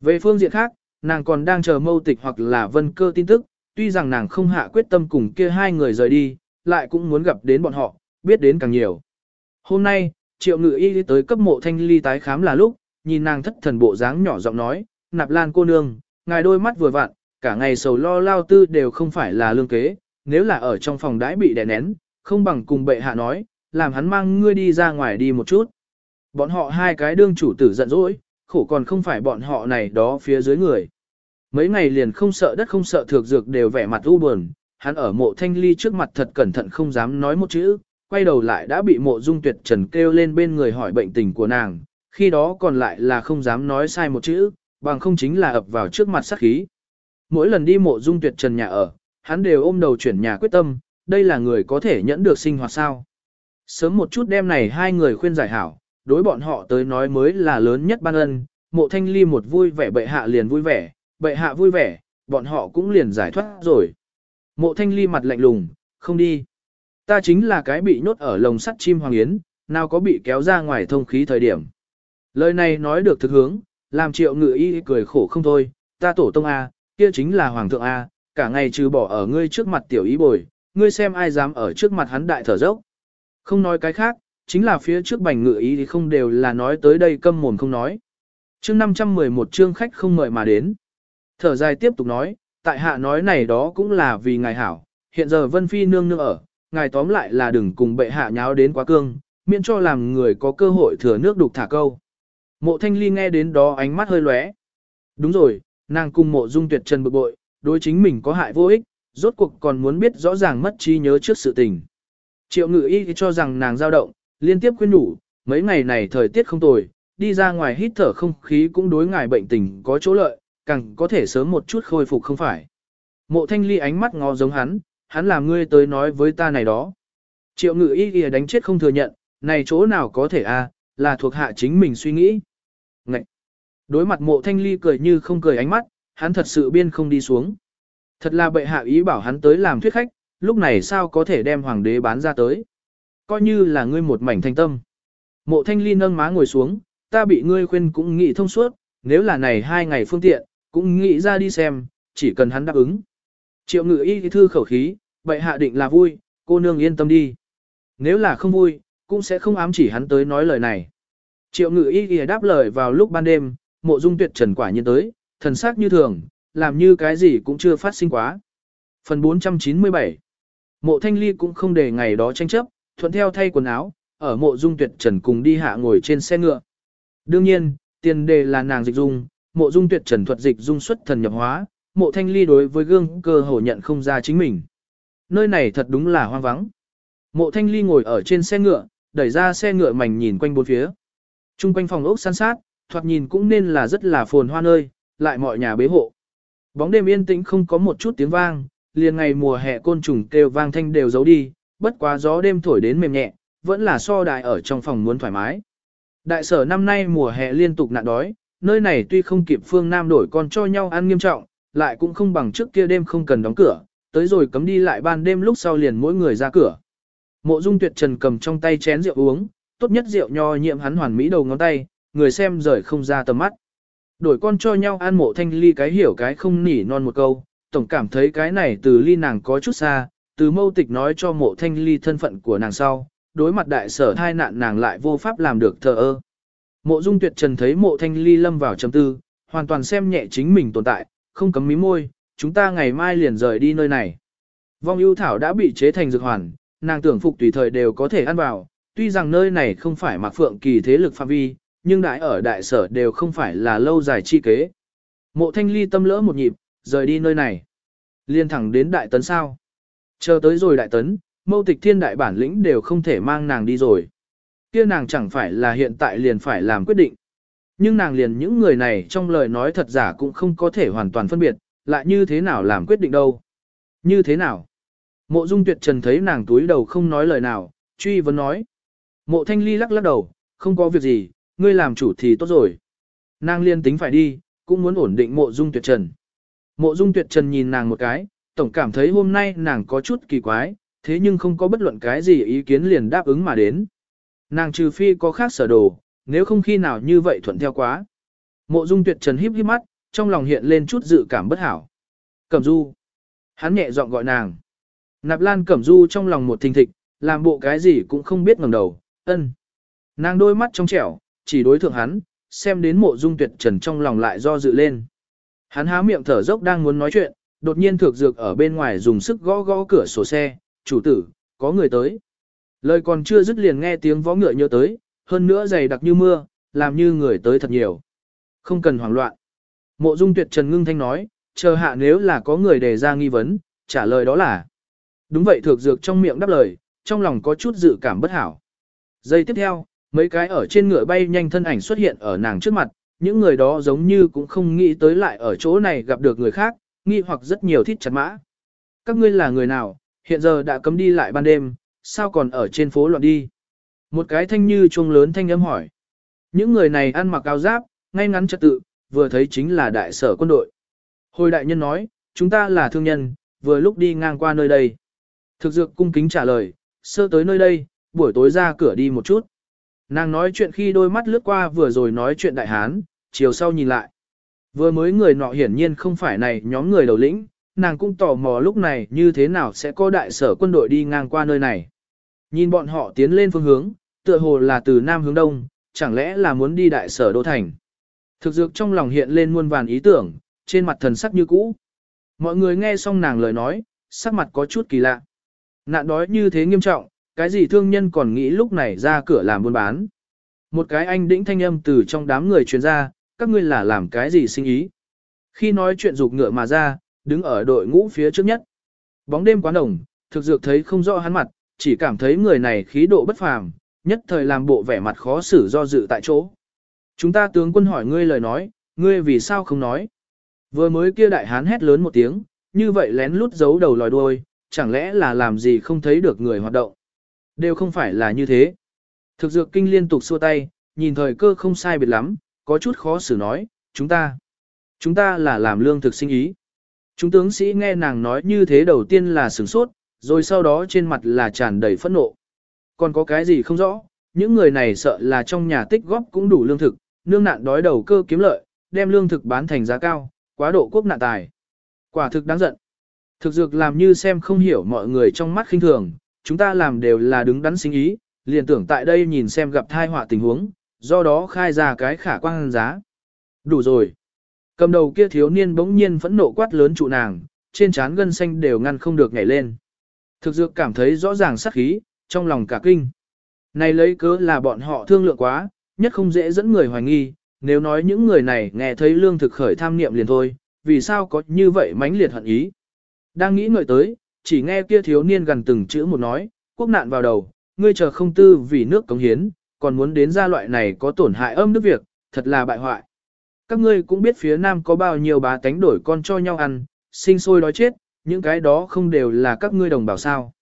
[SPEAKER 1] Về phương diện khác, nàng còn đang chờ mâu tịch hoặc là vân cơ tin tức, tuy rằng nàng không hạ quyết tâm cùng kia hai người rời đi, lại cũng muốn gặp đến bọn họ, biết đến càng nhiều. Hôm nay, triệu ngự y tới cấp mộ thanh ly tái khám là lúc, nhìn nàng thất thần bộ dáng nhỏ giọng nói, nạp lan cô nương, ngài đôi mắt vừa vặn, cả ngày sầu lo lao tư đều không phải là lương kế, nếu là ở trong phòng đãi bị đè nén, không bằng cùng bệ hạ nói, làm hắn mang ngươi đi ra ngoài đi một chút. Bọn họ hai cái đương chủ tử giận dỗi, khổ còn không phải bọn họ này đó phía dưới người. Mấy ngày liền không sợ đất không sợ thược dược đều vẻ mặt u buồn, hắn ở mộ thanh ly trước mặt thật cẩn thận không dám nói một chữ, quay đầu lại đã bị mộ dung tuyệt trần kêu lên bên người hỏi bệnh tình của nàng, khi đó còn lại là không dám nói sai một chữ, bằng không chính là ập vào trước mặt sát khí. Mỗi lần đi mộ dung tuyệt trần nhà ở, hắn đều ôm đầu chuyển nhà quyết tâm, đây là người có thể nhẫn được sinh hoạt sao. Sớm một chút đêm này hai người khuyên giải hảo, đối bọn họ tới nói mới là lớn nhất ban ân, mộ thanh ly một vui vẻ bệ hạ liền vui vẻ, bệ hạ vui vẻ, bọn họ cũng liền giải thoát rồi. Mộ thanh ly mặt lạnh lùng, không đi. Ta chính là cái bị nhốt ở lồng sắt chim hoàng yến, nào có bị kéo ra ngoài thông khí thời điểm. Lời này nói được thực hướng, làm triệu ngự y cười khổ không thôi, ta tổ tông A, kia chính là hoàng thượng A, cả ngày trừ bỏ ở ngươi trước mặt tiểu ý bồi, ngươi xem ai dám ở trước mặt hắn đại thở dốc. Không nói cái khác, chính là phía trước bành ngự ý thì không đều là nói tới đây câm mồm không nói. chương 511 chương khách không mời mà đến. Thở dài tiếp tục nói, tại hạ nói này đó cũng là vì ngài hảo, hiện giờ Vân Phi nương nương ở, ngài tóm lại là đừng cùng bệ hạ nháo đến quá cương, miễn cho làm người có cơ hội thừa nước đục thả câu. Mộ thanh ly nghe đến đó ánh mắt hơi lóe. Đúng rồi, nàng cùng mộ dung tuyệt trần bực bội, đối chính mình có hại vô ích, rốt cuộc còn muốn biết rõ ràng mất trí nhớ trước sự tình. Triệu ngự y cho rằng nàng dao động, liên tiếp khuyên nhủ, mấy ngày này thời tiết không tồi, đi ra ngoài hít thở không khí cũng đối ngài bệnh tình có chỗ lợi, càng có thể sớm một chút khôi phục không phải. Mộ thanh ly ánh mắt ngó giống hắn, hắn làm ngươi tới nói với ta này đó. Triệu ngự y y đánh chết không thừa nhận, này chỗ nào có thể a là thuộc hạ chính mình suy nghĩ. Ngậy! Đối mặt mộ thanh ly cười như không cười ánh mắt, hắn thật sự biên không đi xuống. Thật là bệ hạ ý bảo hắn tới làm thuyết khách, lúc này sao có thể đem hoàng đế bán ra tới. Coi như là ngươi một mảnh thanh tâm. Mộ thanh ly nâng má ngồi xuống, ta bị ngươi khuyên cũng nghĩ thông suốt, nếu là này hai ngày phương tiện, cũng nghĩ ra đi xem, chỉ cần hắn đáp ứng. Triệu ngự y thư khẩu khí, bệ hạ định là vui, cô nương yên tâm đi. Nếu là không vui, cũng sẽ không ám chỉ hắn tới nói lời này. Triệu ngự y ghi đáp lời vào lúc ban đêm, mộ dung tuyệt trần quả nhiên tới, thần sắc như thường, làm như cái gì cũng chưa phát sinh quá. Phần 497 Mộ thanh ly cũng không để ngày đó tranh chấp, thuận theo thay quần áo, ở mộ dung tuyệt trần cùng đi hạ ngồi trên xe ngựa. Đương nhiên, tiền đề là nàng dịch dung, mộ dung tuyệt trần thuật dịch dung xuất thần nhập hóa, mộ thanh ly đối với gương cơ hồ nhận không ra chính mình. Nơi này thật đúng là hoang vắng. Mộ thanh ly ngồi ở trên xe ngựa, đẩy ra xe ngựa mảnh nhìn quanh bốn phía. Trung quanh phòng ốc san sát, thoạt nhìn cũng nên là rất là phồn hoa nơi, lại mọi nhà bế hộ. Bóng đêm yên tĩnh không có một chút tiếng vang, liền ngày mùa hè côn trùng kêu vang thanh đều giấu đi, bất quá gió đêm thổi đến mềm nhẹ, vẫn là so đại ở trong phòng muốn thoải mái. Đại sở năm nay mùa hè liên tục nạn đói, nơi này tuy không kịp phương Nam đổi con cho nhau ăn nghiêm trọng, lại cũng không bằng trước kia đêm không cần đóng cửa, tới rồi cấm đi lại ban đêm lúc sau liền mỗi người ra cửa. Mộ Dung Tuyệt Trần cầm trong tay chén rượu uống, tốt nhất rượu nho nhiệm hắn hoàn mỹ đầu ngón tay, người xem rời không ra tầm mắt. Đổi con cho nhau ăn mộ thanh ly cái hiểu cái không nỉ non một câu, tổng cảm thấy cái này từ ly nàng có chút xa, từ mâu tịch nói cho mộ thanh ly thân phận của nàng sau, đối mặt đại sở thai nạn nàng lại vô pháp làm được thờ ơ. Mộ dung tuyệt trần thấy mộ thanh ly lâm vào trầm tư, hoàn toàn xem nhẹ chính mình tồn tại, không cấm mí môi, chúng ta ngày mai liền rời đi nơi này. Vong ưu thảo đã bị chế thành dược hoàn, nàng tưởng phục tùy thời đều có thể ăn vào, tuy rằng nơi này không phải mặc phượng kỳ thế lực phạm vi, nhưng đại ở đại sở đều không phải là lâu dài chi kế. Mộ thanh ly tâm lỡ một nhịp, rời đi nơi này. Liên thẳng đến đại tấn sao. Chờ tới rồi đại tấn, mâu tịch thiên đại bản lĩnh đều không thể mang nàng đi rồi. kia nàng chẳng phải là hiện tại liền phải làm quyết định. Nhưng nàng liền những người này trong lời nói thật giả cũng không có thể hoàn toàn phân biệt, lại như thế nào làm quyết định đâu. Như thế nào? Mộ dung tuyệt trần thấy nàng túi đầu không nói lời nào, truy vấn nói. Mộ thanh ly lắc lắc đầu, không có việc gì, ngươi làm chủ thì tốt rồi. Nàng liên tính phải đi, cũng muốn ổn định mộ dung tuyệt trần. Mộ dung tuyệt trần nhìn nàng một cái, tổng cảm thấy hôm nay nàng có chút kỳ quái, thế nhưng không có bất luận cái gì ý kiến liền đáp ứng mà đến. Nàng trừ phi có khác sở đồ, nếu không khi nào như vậy thuận theo quá. Mộ dung tuyệt trần híp híp mắt, trong lòng hiện lên chút dự cảm bất hảo. Cẩm du. Hắn nhẹ giọng gọi nàng. Nạp lan cẩm du trong lòng một thình thịch, làm bộ cái gì cũng không biết ngẩng đầu, ân. Nàng đôi mắt trong trẻo, chỉ đối thượng hắn, xem đến mộ dung tuyệt trần trong lòng lại do dự lên. Hắn há miệng thở dốc đang muốn nói chuyện, đột nhiên thược dược ở bên ngoài dùng sức gõ gõ cửa sổ xe, chủ tử, có người tới. Lời còn chưa dứt liền nghe tiếng vó ngựa nhớ tới, hơn nữa dày đặc như mưa, làm như người tới thật nhiều. Không cần hoảng loạn. Mộ dung tuyệt trần ngưng thanh nói, chờ hạ nếu là có người đề ra nghi vấn, trả lời đó là. Đúng vậy thược dược trong miệng đáp lời, trong lòng có chút dự cảm bất hảo. Giây tiếp theo, mấy cái ở trên ngựa bay nhanh thân ảnh xuất hiện ở nàng trước mặt, những người đó giống như cũng không nghĩ tới lại ở chỗ này gặp được người khác, nghi hoặc rất nhiều thít chặt mã. Các ngươi là người nào, hiện giờ đã cấm đi lại ban đêm, sao còn ở trên phố loạn đi? Một cái thanh như chuông lớn thanh âm hỏi. Những người này ăn mặc áo giáp, ngay ngắn trật tự, vừa thấy chính là đại sở quân đội. Hồi đại nhân nói, chúng ta là thương nhân, vừa lúc đi ngang qua nơi đây. Thực dược cung kính trả lời, sơ tới nơi đây, buổi tối ra cửa đi một chút. Nàng nói chuyện khi đôi mắt lướt qua vừa rồi nói chuyện đại hán, chiều sau nhìn lại. Vừa mới người nọ hiển nhiên không phải này nhóm người đầu lĩnh, nàng cũng tò mò lúc này như thế nào sẽ có đại sở quân đội đi ngang qua nơi này. Nhìn bọn họ tiến lên phương hướng, tựa hồ là từ nam hướng đông, chẳng lẽ là muốn đi đại sở đô thành. Thực dược trong lòng hiện lên muôn vàn ý tưởng, trên mặt thần sắc như cũ. Mọi người nghe xong nàng lời nói, sắc mặt có chút kỳ lạ. Nạn đói như thế nghiêm trọng, cái gì thương nhân còn nghĩ lúc này ra cửa làm buôn bán. Một cái anh đĩnh thanh âm từ trong đám người truyền ra, các ngươi là làm cái gì sinh ý. Khi nói chuyện dục ngựa mà ra, đứng ở đội ngũ phía trước nhất. Bóng đêm quá nồng, thực dược thấy không rõ hắn mặt, chỉ cảm thấy người này khí độ bất phàm, nhất thời làm bộ vẻ mặt khó xử do dự tại chỗ. Chúng ta tướng quân hỏi ngươi lời nói, ngươi vì sao không nói? Vừa mới kia đại hán hét lớn một tiếng, như vậy lén lút giấu đầu lòi đuôi, chẳng lẽ là làm gì không thấy được người hoạt động? Đều không phải là như thế. Thực dược kinh liên tục xua tay, nhìn thời cơ không sai biệt lắm, có chút khó xử nói, chúng ta, chúng ta là làm lương thực sinh ý. Chúng tướng sĩ nghe nàng nói như thế đầu tiên là sửng sốt, rồi sau đó trên mặt là tràn đầy phẫn nộ. Còn có cái gì không rõ, những người này sợ là trong nhà tích góp cũng đủ lương thực, nương nạn đói đầu cơ kiếm lợi, đem lương thực bán thành giá cao, quá độ quốc nạn tài. Quả thực đáng giận. Thực dược làm như xem không hiểu mọi người trong mắt khinh thường, chúng ta làm đều là đứng đắn sinh ý, liền tưởng tại đây nhìn xem gặp thai họa tình huống, do đó khai ra cái khả quan giá. Đủ rồi. Cầm đầu kia thiếu niên bỗng nhiên phẫn nộ quát lớn trụ nàng, trên trán gân xanh đều ngăn không được nhảy lên. Thực dược cảm thấy rõ ràng sắc khí, trong lòng cả kinh. Này lấy cớ là bọn họ thương lượng quá, nhất không dễ dẫn người hoài nghi, nếu nói những người này nghe thấy lương thực khởi tham niệm liền thôi, vì sao có như vậy mãnh liệt hận ý. Đang nghĩ ngợi tới, chỉ nghe kia thiếu niên gần từng chữ một nói, quốc nạn vào đầu, ngươi chờ không tư vì nước cống hiến, còn muốn đến gia loại này có tổn hại âm đức việc, thật là bại hoại. Các ngươi cũng biết phía nam có bao nhiêu bá tánh đổi con cho nhau ăn, sinh sôi đói chết, những cái đó không đều là các ngươi đồng bào sao.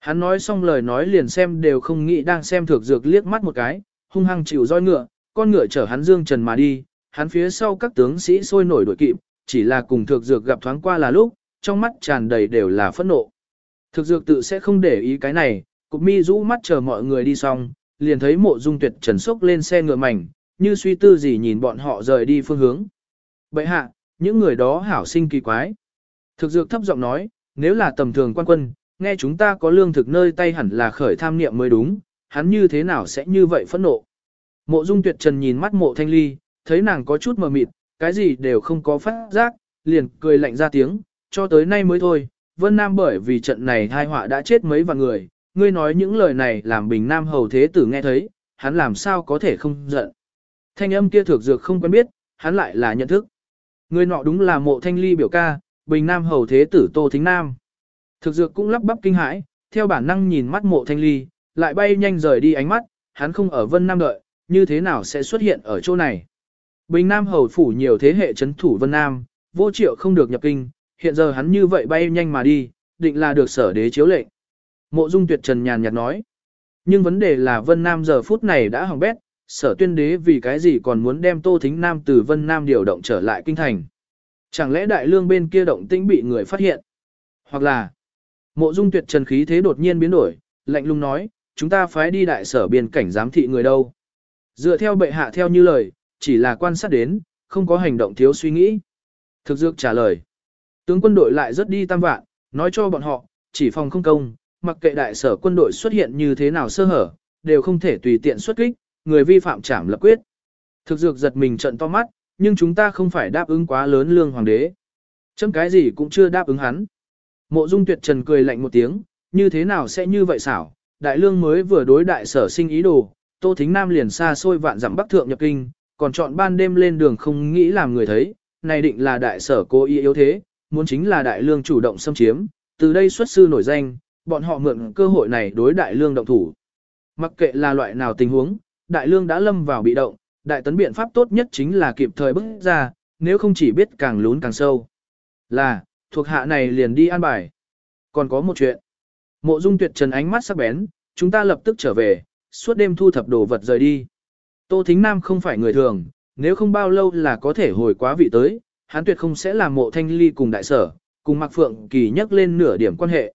[SPEAKER 1] Hắn nói xong lời nói liền xem đều không nghĩ đang xem thược dược liếc mắt một cái, hung hăng chịu roi ngựa, con ngựa chở hắn dương trần mà đi, hắn phía sau các tướng sĩ sôi nổi đuổi kịp, chỉ là cùng thược dược gặp thoáng qua là lúc, trong mắt tràn đầy đều là phẫn nộ. Thực dược tự sẽ không để ý cái này, cục mi rũ mắt chờ mọi người đi xong, liền thấy mộ dung tuyệt trần sốc lên xe ngựa mảnh, như suy tư gì nhìn bọn họ rời đi phương hướng. Bậy hạ, những người đó hảo sinh kỳ quái. Thực dược thấp giọng nói, nếu là tầm thường quan quân, nghe chúng ta có lương thực nơi tay hẳn là khởi tham niệm mới đúng, hắn như thế nào sẽ như vậy phẫn nộ. Mộ dung tuyệt trần nhìn mắt mộ thanh ly, thấy nàng có chút mờ mịt, cái gì đều không có phát giác, liền cười lạnh ra tiếng, cho tới nay mới thôi, Vân Nam bởi vì trận này hai họa đã chết mấy vạn người, ngươi nói những lời này làm Bình Nam hầu thế tử nghe thấy, hắn làm sao có thể không giận. Thanh âm kia thực dược không quen biết, hắn lại là nhận thức. Người nọ đúng là mộ thanh ly biểu ca, Bình Nam hầu thế tử Tô Thính Nam. Thực dược cũng lắp bắp kinh hãi, theo bản năng nhìn mắt mộ thanh ly, lại bay nhanh rời đi ánh mắt, hắn không ở Vân Nam đợi, như thế nào sẽ xuất hiện ở chỗ này. Bình Nam hầu phủ nhiều thế hệ chấn thủ Vân Nam, vô triệu không được nhập kinh, hiện giờ hắn như vậy bay nhanh mà đi, định là được sở đế chiếu lệnh. Mộ Dung Tuyệt Trần nhàn nhạt nói. Nhưng vấn đề là Vân Nam giờ phút này đã hỏng bét, sở tuyên đế vì cái gì còn muốn đem Tô Thính Nam từ Vân Nam điều động trở lại kinh thành. Chẳng lẽ đại lương bên kia động tĩnh bị người phát hiện? Hoặc là, mộ dung tuyệt trần khí thế đột nhiên biến đổi, lạnh lùng nói, chúng ta phái đi đại sở biên cảnh giám thị người đâu. Dựa theo bệ hạ theo như lời, chỉ là quan sát đến, không có hành động thiếu suy nghĩ. Thực dược trả lời. Tướng quân đội lại rất đi tam vạn, nói cho bọn họ, chỉ phòng không công, mặc kệ đại sở quân đội xuất hiện như thế nào sơ hở, đều không thể tùy tiện xuất kích, người vi phạm trảm lập quyết. Thực dược giật mình trận to mắt, nhưng chúng ta không phải đáp ứng quá lớn lương hoàng đế. Chấm cái gì cũng chưa đáp ứng hắn. Mộ dung tuyệt trần cười lạnh một tiếng, như thế nào sẽ như vậy xảo, đại lương mới vừa đối đại sở sinh ý đồ, tô thính nam liền xa xôi vạn dặm bắc thượng nhập kinh, còn chọn ban đêm lên đường không nghĩ làm người thấy, này định là đại sở cố ý yếu thế, muốn chính là đại lương chủ động xâm chiếm, từ đây xuất sư nổi danh, bọn họ mượn cơ hội này đối đại lương động thủ. Mặc kệ là loại nào tình huống, đại lương đã lâm vào bị động, đại tấn biện pháp tốt nhất chính là kịp thời bước ra, nếu không chỉ biết càng lún càng sâu. Là, thuộc hạ này liền đi an bài. Còn có một chuyện. Mộ dung tuyệt trần ánh mắt sắc bén, chúng ta lập tức trở về, suốt đêm thu thập đồ vật rời đi. Tô Thính Nam không phải người thường, nếu không bao lâu là có thể hồi quá vị tới, hắn tuyệt không sẽ làm mộ thanh ly cùng đại sở, cùng Mạc Phượng Kỳ nhắc lên nửa điểm quan hệ.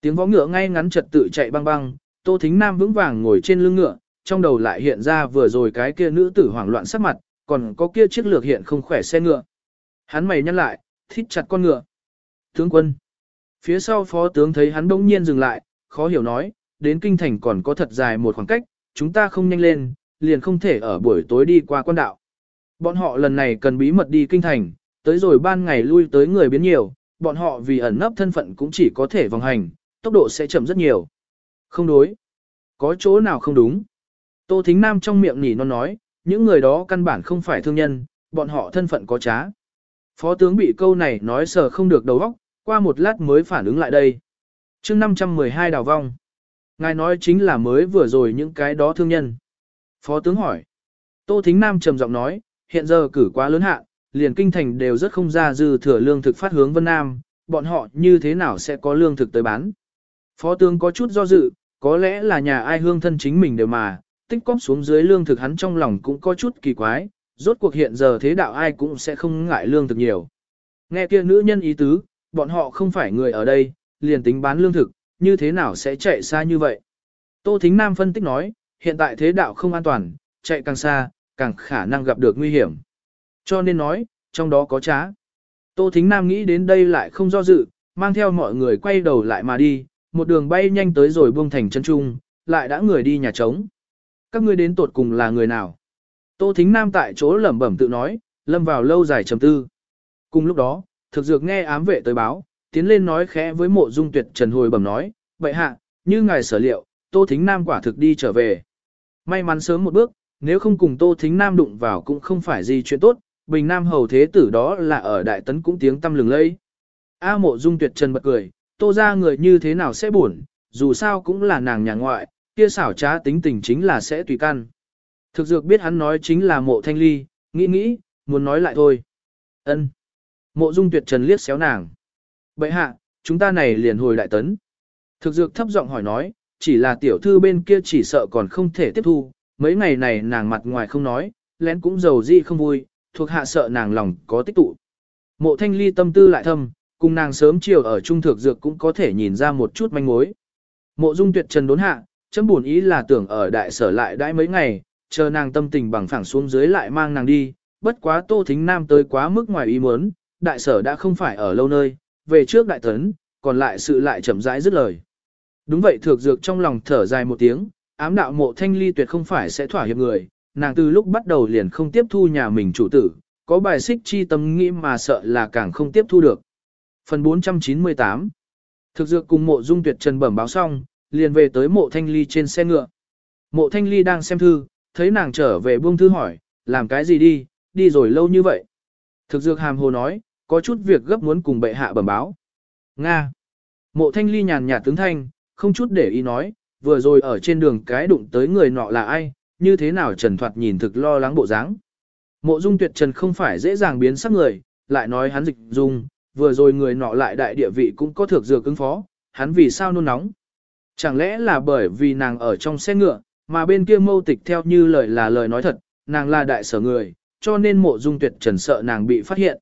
[SPEAKER 1] Tiếng võ ngựa ngay ngắn trật tự chạy băng băng, Tô Thính Nam vững vàng ngồi trên lưng ngựa, trong đầu lại hiện ra vừa rồi cái kia nữ tử hoảng loạn sắc mặt, còn có kia chiếc lược hiện không khỏe xe ngựa. Hắn mày nhăn lại, thít chặt con ngựa. Tướng quân. Phía sau phó tướng thấy hắn bỗng nhiên dừng lại, khó hiểu nói, đến kinh thành còn có thật dài một khoảng cách, chúng ta không nhanh lên, liền không thể ở buổi tối đi qua quan đạo. Bọn họ lần này cần bí mật đi kinh thành, tới rồi ban ngày lui tới người biến nhiều, bọn họ vì ẩn nấp thân phận cũng chỉ có thể vòng hành, tốc độ sẽ chậm rất nhiều. Không đối. Có chỗ nào không đúng. Tô Thính Nam trong miệng nỉ non nói, những người đó căn bản không phải thương nhân, bọn họ thân phận có trá. Phó tướng bị câu này nói sờ không được đầu óc, qua một lát mới phản ứng lại đây. chương 512 đào vong. Ngài nói chính là mới vừa rồi những cái đó thương nhân. Phó tướng hỏi. Tô Thính Nam trầm giọng nói, hiện giờ cử quá lớn hạ, liền kinh thành đều rất không ra dư thừa lương thực phát hướng Vân Nam, bọn họ như thế nào sẽ có lương thực tới bán. Phó tướng có chút do dự, có lẽ là nhà ai hương thân chính mình đều mà, tích cóp xuống dưới lương thực hắn trong lòng cũng có chút kỳ quái, rốt cuộc hiện giờ thế đạo ai cũng sẽ không ngại lương thực nhiều. Nghe kia nữ nhân ý tứ, bọn họ không phải người ở đây, liền tính bán lương thực, như thế nào sẽ chạy xa như vậy. Tô Thính Nam phân tích nói, hiện tại thế đạo không an toàn, chạy càng xa, càng khả năng gặp được nguy hiểm. Cho nên nói, trong đó có trá. Tô Thính Nam nghĩ đến đây lại không do dự, mang theo mọi người quay đầu lại mà đi, một đường bay nhanh tới rồi buông thành chân trung, lại đã người đi nhà trống. Các ngươi đến tột cùng là người nào? Tô Thính Nam tại chỗ lẩm bẩm tự nói, lâm vào lâu dài trầm tư. Cùng lúc đó, thực dược nghe ám vệ tới báo, tiến lên nói khẽ với mộ dung tuyệt trần hồi bẩm nói, vậy hạ, như ngài sở liệu, Tô Thính Nam quả thực đi trở về. May mắn sớm một bước, nếu không cùng Tô Thính Nam đụng vào cũng không phải gì chuyện tốt, Bình Nam hầu thế tử đó là ở Đại Tấn cũng tiếng tâm lừng lây. A mộ dung tuyệt trần bật cười, Tô ra người như thế nào sẽ buồn, dù sao cũng là nàng nhà ngoại, kia xảo trá tính tình chính là sẽ tùy căn. Thực dược biết hắn nói chính là mộ thanh ly, nghĩ nghĩ, muốn nói lại thôi. ân Mộ dung tuyệt trần liếc xéo nàng. Bậy hạ, chúng ta này liền hồi đại tấn. Thực dược thấp giọng hỏi nói, chỉ là tiểu thư bên kia chỉ sợ còn không thể tiếp thu, mấy ngày này nàng mặt ngoài không nói, lén cũng giàu gì không vui, thuộc hạ sợ nàng lòng có tích tụ. Mộ thanh ly tâm tư lại thâm, cùng nàng sớm chiều ở trung thực dược cũng có thể nhìn ra một chút manh mối. Mộ dung tuyệt trần đốn hạ, chấm buồn ý là tưởng ở đại sở lại đãi mấy ngày, chờ nàng tâm tình bằng phẳng xuống dưới lại mang nàng đi, bất quá tô thính nam tới quá mức ngoài ý muốn, đại sở đã không phải ở lâu nơi, về trước đại tấn, còn lại sự lại chậm rãi dứt lời. Đúng vậy thược dược trong lòng thở dài một tiếng, ám đạo mộ thanh ly tuyệt không phải sẽ thỏa hiệp người, nàng từ lúc bắt đầu liền không tiếp thu nhà mình chủ tử, có bài xích chi tâm nghĩ mà sợ là càng không tiếp thu được. Phần 498 Thực dược cùng mộ dung tuyệt trần bẩm báo xong, liền về tới mộ thanh ly trên xe ngựa. Mộ thanh ly đang xem thư, thấy nàng trở về buông thư hỏi, làm cái gì đi, đi rồi lâu như vậy. Thực dược hàm hồ nói, có chút việc gấp muốn cùng bệ hạ bẩm báo. Nga. Mộ thanh ly nhàn nhạt tướng thanh, không chút để ý nói, vừa rồi ở trên đường cái đụng tới người nọ là ai, như thế nào trần thoạt nhìn thực lo lắng bộ dáng. Mộ dung tuyệt trần không phải dễ dàng biến sắc người, lại nói hắn dịch dung, vừa rồi người nọ lại đại địa vị cũng có thực dược ứng phó, hắn vì sao nôn nóng. Chẳng lẽ là bởi vì nàng ở trong xe ngựa, mà bên kia mâu tịch theo như lời là lời nói thật, nàng là đại sở người, cho nên mộ dung tuyệt trần sợ nàng bị phát hiện.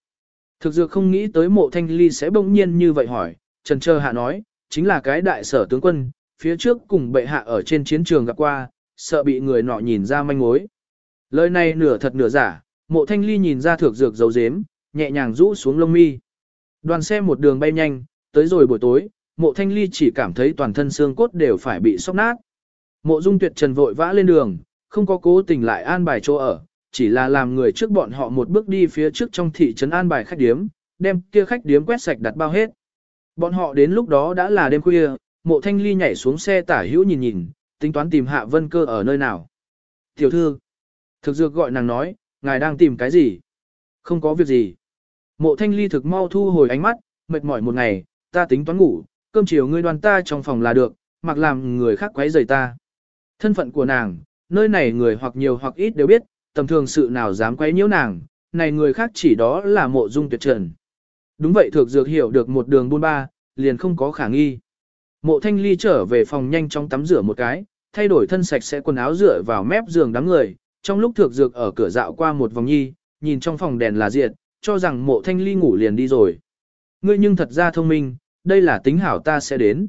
[SPEAKER 1] Thực dược không nghĩ tới mộ thanh ly sẽ bỗng nhiên như vậy hỏi, trần trơ hạ nói, chính là cái đại sở tướng quân, phía trước cùng bệ hạ ở trên chiến trường gặp qua, sợ bị người nọ nhìn ra manh mối. Lời này nửa thật nửa giả, mộ thanh ly nhìn ra thực dược dấu dếm, nhẹ nhàng rũ xuống lông mi. Đoàn xe một đường bay nhanh, tới rồi buổi tối, mộ thanh ly chỉ cảm thấy toàn thân xương cốt đều phải bị sóc nát. Mộ dung tuyệt trần vội vã lên đường, không có cố tình lại an bài chỗ ở, chỉ là làm người trước bọn họ một bước đi phía trước trong thị trấn an bài khách điếm, đem kia khách điếm quét sạch đặt bao hết. Bọn họ đến lúc đó đã là đêm khuya, mộ thanh ly nhảy xuống xe tả hữu nhìn nhìn, tính toán tìm hạ vân cơ ở nơi nào. Tiểu thư, thực dược gọi nàng nói, ngài đang tìm cái gì? Không có việc gì. Mộ thanh ly thực mau thu hồi ánh mắt, mệt mỏi một ngày, ta tính toán ngủ, cơm chiều ngươi đoàn ta trong phòng là được, mặc làm người khác quấy rầy ta. Thân phận của nàng, nơi này người hoặc nhiều hoặc ít đều biết, tầm thường sự nào dám quấy nhiễu nàng, này người khác chỉ đó là mộ dung tuyệt trần. Đúng vậy thực dược hiểu được một đường buôn ba, liền không có khả nghi. Mộ thanh ly trở về phòng nhanh chóng tắm rửa một cái, thay đổi thân sạch sẽ quần áo rửa vào mép giường đám người, trong lúc thực dược ở cửa dạo qua một vòng nhi, nhìn trong phòng đèn là diệt, cho rằng mộ thanh ly ngủ liền đi rồi. Ngươi nhưng thật ra thông minh, đây là tính hảo ta sẽ đến.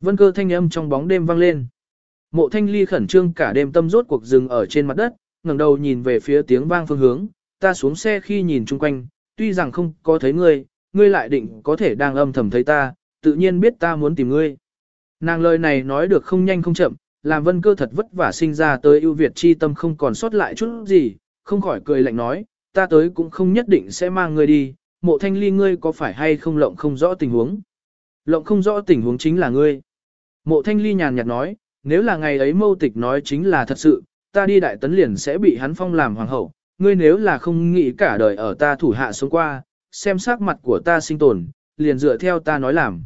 [SPEAKER 1] Vân cơ thanh âm trong bóng đêm vang lên. Mộ thanh ly khẩn trương cả đêm tâm rốt cuộc rừng ở trên mặt đất, ngẩng đầu nhìn về phía tiếng vang phương hướng, ta xuống xe khi nhìn chung quanh, tuy rằng không có thấy ngươi, ngươi lại định có thể đang âm thầm thấy ta, tự nhiên biết ta muốn tìm ngươi. Nàng lời này nói được không nhanh không chậm, làm vân cơ thật vất vả sinh ra tới ưu việt chi tâm không còn sót lại chút gì, không khỏi cười lạnh nói, ta tới cũng không nhất định sẽ mang ngươi đi, mộ thanh ly ngươi có phải hay không lộng không rõ tình huống. Lộng không rõ tình huống chính là ngươi. Mộ thanh ly nhàn nhạt nói, nếu là ngày ấy mâu tịch nói chính là thật sự, ta đi đại tấn liền sẽ bị hắn phong làm hoàng hậu, ngươi nếu là không nghĩ cả đời ở ta thủ hạ sống qua, xem sắc mặt của ta sinh tồn, liền dựa theo ta nói làm.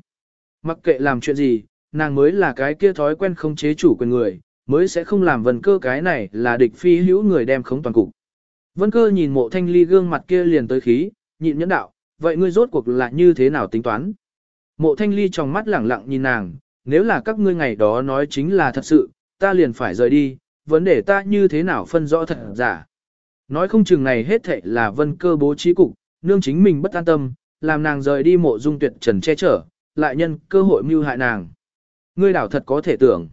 [SPEAKER 1] Mặc kệ làm chuyện gì, nàng mới là cái kia thói quen không chế chủ quyền người, mới sẽ không làm vân cơ cái này là địch phi hữu người đem khống toàn cục. Vân cơ nhìn mộ thanh ly gương mặt kia liền tới khí, nhịn nhẫn đạo, vậy ngươi rốt cuộc là như thế nào tính toán? Mộ thanh ly trong mắt lẳng lặng nhìn nàng, nếu là các ngươi ngày đó nói chính là thật sự, ta liền phải rời đi, vấn đề ta như thế nào phân rõ thật giả. Nói không chừng này hết thệ là vân cơ bố trí cục, nương chính mình bất an tâm, làm nàng rời đi mộ dung tuyệt trần che chở, lại nhân cơ hội mưu hại nàng. Ngươi đảo thật có thể tưởng.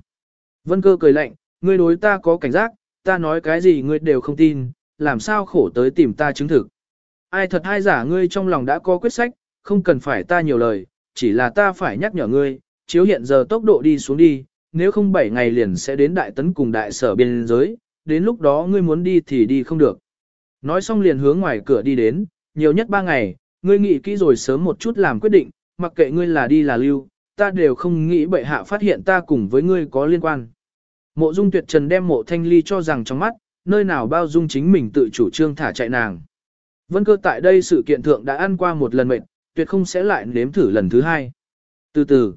[SPEAKER 1] Vân cơ cười lạnh, ngươi đối ta có cảnh giác, ta nói cái gì ngươi đều không tin, làm sao khổ tới tìm ta chứng thực. Ai thật hay giả ngươi trong lòng đã có quyết sách, không cần phải ta nhiều lời, chỉ là ta phải nhắc nhở ngươi, chiếu hiện giờ tốc độ đi xuống đi, nếu không 7 ngày liền sẽ đến đại tấn cùng đại sở biên giới, đến lúc đó ngươi muốn đi thì đi không được. Nói xong liền hướng ngoài cửa đi đến, nhiều nhất 3 ngày, ngươi nghĩ kỹ rồi sớm một chút làm quyết định, mặc kệ ngươi là đi là lưu, ta đều không nghĩ bệ hạ phát hiện ta cùng với ngươi có liên quan. Mộ dung tuyệt trần đem mộ thanh ly cho rằng trong mắt, nơi nào bao dung chính mình tự chủ trương thả chạy nàng. Vân cơ tại đây sự kiện thượng đã ăn qua một lần mệnh, tuyệt không sẽ lại nếm thử lần thứ hai. Từ từ,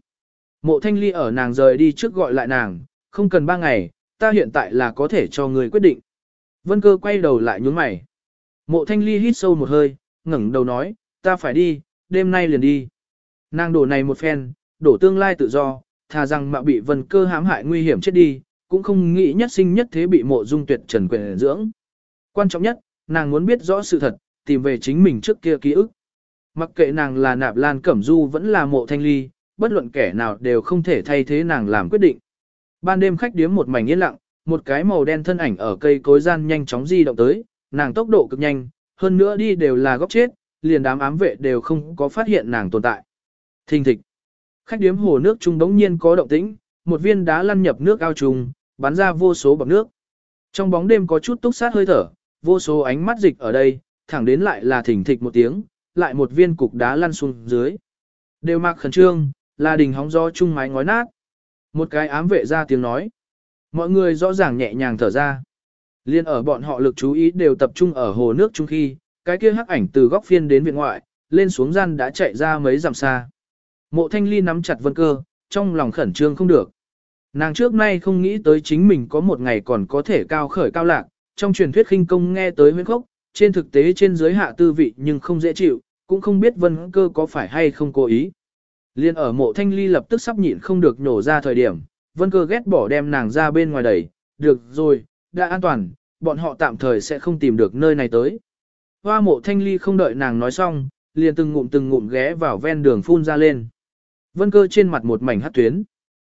[SPEAKER 1] mộ thanh ly ở nàng rời đi trước gọi lại nàng, không cần ba ngày, ta hiện tại là có thể cho người quyết định. Vân cơ quay đầu lại nhúng mày. Mộ thanh ly hít sâu một hơi, ngẩng đầu nói, ta phải đi, đêm nay liền đi. Nàng đổ này một phen, đổ tương lai tự do, thà rằng mạo bị vân cơ hãm hại nguy hiểm chết đi, cũng không nghĩ nhất sinh nhất thế bị mộ dung tuyệt trần quyền dưỡng. Quan trọng nhất, nàng muốn biết rõ sự thật, tìm về chính mình trước kia ký ức. Mặc kệ nàng là nạp lan cẩm du vẫn là mộ thanh ly, bất luận kẻ nào đều không thể thay thế nàng làm quyết định. Ban đêm khách điếm một mảnh yên lặng, một cái màu đen thân ảnh ở cây cối gian nhanh chóng di động tới, nàng tốc độ cực nhanh, hơn nữa đi đều là góc chết, liền đám ám vệ đều không có phát hiện nàng tồn tại. Thình thịch. Khách điếm hồ nước trung đống nhiên có động tĩnh, một viên đá lăn nhập nước ao trùng, bắn ra vô số bọt nước. Trong bóng đêm có chút túc sát hơi thở, vô số ánh mắt dịch ở đây, thẳng đến lại là thỉnh thịch một tiếng, lại một viên cục đá lăn xuống dưới. Đều mặc khẩn trương, là đình hóng gió chung mái ngói nát. Một cái ám vệ ra tiếng nói. Mọi người rõ ràng nhẹ nhàng thở ra. Liên ở bọn họ lực chú ý đều tập trung ở hồ nước chung khi, cái kia hắc ảnh từ góc phiên đến viện ngoại, lên xuống gian đã chạy ra mấy dặm xa. Mộ thanh ly nắm chặt vân cơ, trong lòng khẩn trương không được. Nàng trước nay không nghĩ tới chính mình có một ngày còn có thể cao khởi cao lạc, trong truyền thuyết khinh công nghe tới huyên khốc, trên thực tế trên giới hạ tư vị nhưng không dễ chịu, cũng không biết vân cơ có phải hay không cố ý. Liên ở mộ thanh ly lập tức sắp nhịn không được nổ ra thời điểm, vân cơ ghét bỏ đem nàng ra bên ngoài đẩy, được rồi, đã an toàn, bọn họ tạm thời sẽ không tìm được nơi này tới. Hoa mộ thanh ly không đợi nàng nói xong, liền từng ngụm từng ngụm ghé vào ven đường phun ra lên. Vân cơ trên mặt một mảnh hát tuyến.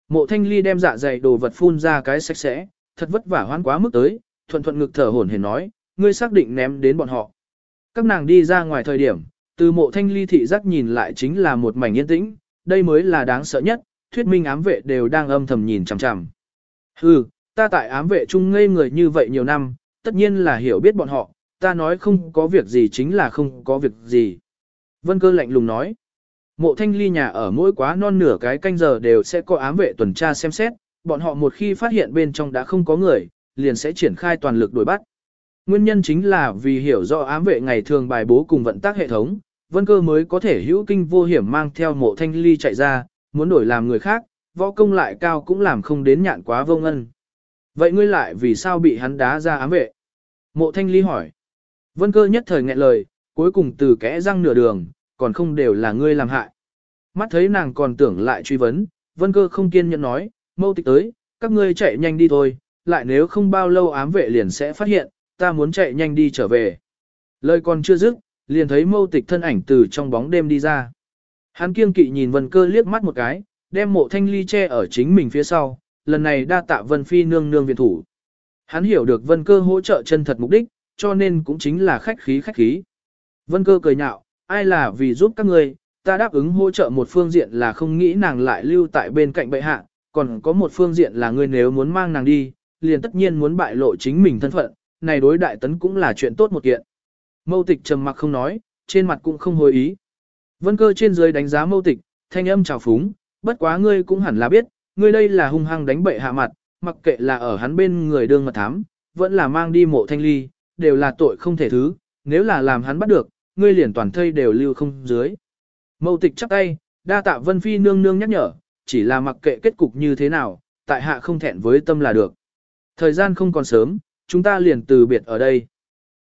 [SPEAKER 1] Mộ thanh ly đem dạ dày đồ vật phun ra cái sạch sẽ, thật vất vả hoán quá mức tới, thuận thuận ngực thở hổn hển nói, ngươi xác định ném đến bọn họ. Các nàng đi ra ngoài thời điểm, từ mộ thanh ly thị giác nhìn lại chính là một mảnh yên tĩnh, đây mới là đáng sợ nhất, thuyết minh ám vệ đều đang âm thầm nhìn chằm chằm. Hừ, ta tại ám vệ chung ngây người như vậy nhiều năm, tất nhiên là hiểu biết bọn họ, ta nói không có việc gì chính là không có việc gì. Vân cơ lạnh lùng nói, mộ thanh ly nhà ở mỗi quá non nửa cái canh giờ đều sẽ có ám vệ tuần tra xem xét, bọn họ một khi phát hiện bên trong đã không có người, liền sẽ triển khai toàn lực đuổi bắt. Nguyên nhân chính là vì hiểu rõ ám vệ ngày thường bài bố cùng vận tác hệ thống, vân cơ mới có thể hữu kinh vô hiểm mang theo mộ thanh ly chạy ra, muốn đổi làm người khác, võ công lại cao cũng làm không đến nhạn quá vô ngân. Vậy ngươi lại vì sao bị hắn đá ra ám vệ? Mộ thanh ly hỏi. Vân cơ nhất thời nghẹn lời, cuối cùng từ kẽ răng nửa đường, còn không đều là ngươi làm hại. Mắt thấy nàng còn tưởng lại truy vấn, vân cơ không kiên nhẫn nói, mâu tịch tới, các ngươi chạy nhanh đi thôi, lại nếu không bao lâu ám vệ liền sẽ phát hiện, ta muốn chạy nhanh đi trở về. Lời còn chưa dứt, liền thấy mâu tịch thân ảnh từ trong bóng đêm đi ra. Hắn kiêng kỵ nhìn vân cơ liếc mắt một cái, đem mộ thanh ly che ở chính mình phía sau, lần này đa tạ vân phi nương nương viện thủ. Hắn hiểu được vân cơ hỗ trợ chân thật mục đích, cho nên cũng chính là khách khí khách khí. Vân cơ cười nhạo, ai là vì giúp các ngươi, ta đáp ứng hỗ trợ một phương diện là không nghĩ nàng lại lưu tại bên cạnh bệ hạ, còn có một phương diện là ngươi nếu muốn mang nàng đi, liền tất nhiên muốn bại lộ chính mình thân phận, này đối đại tấn cũng là chuyện tốt một kiện. Mâu tịch trầm mặc không nói, trên mặt cũng không hồi ý. Vân cơ trên dưới đánh giá mâu tịch, thanh âm trào phúng, bất quá ngươi cũng hẳn là biết, ngươi đây là hung hăng đánh bệ hạ mặt, mặc kệ là ở hắn bên người đương mật thám, vẫn là mang đi mộ thanh ly, đều là tội không thể thứ, nếu là làm hắn bắt được, ngươi liền toàn thây đều lưu không dưới. Mâu tịch chắp tay, đa tạ vân phi nương nương nhắc nhở, chỉ là mặc kệ kết cục như thế nào, tại hạ không thẹn với tâm là được. Thời gian không còn sớm, chúng ta liền từ biệt ở đây.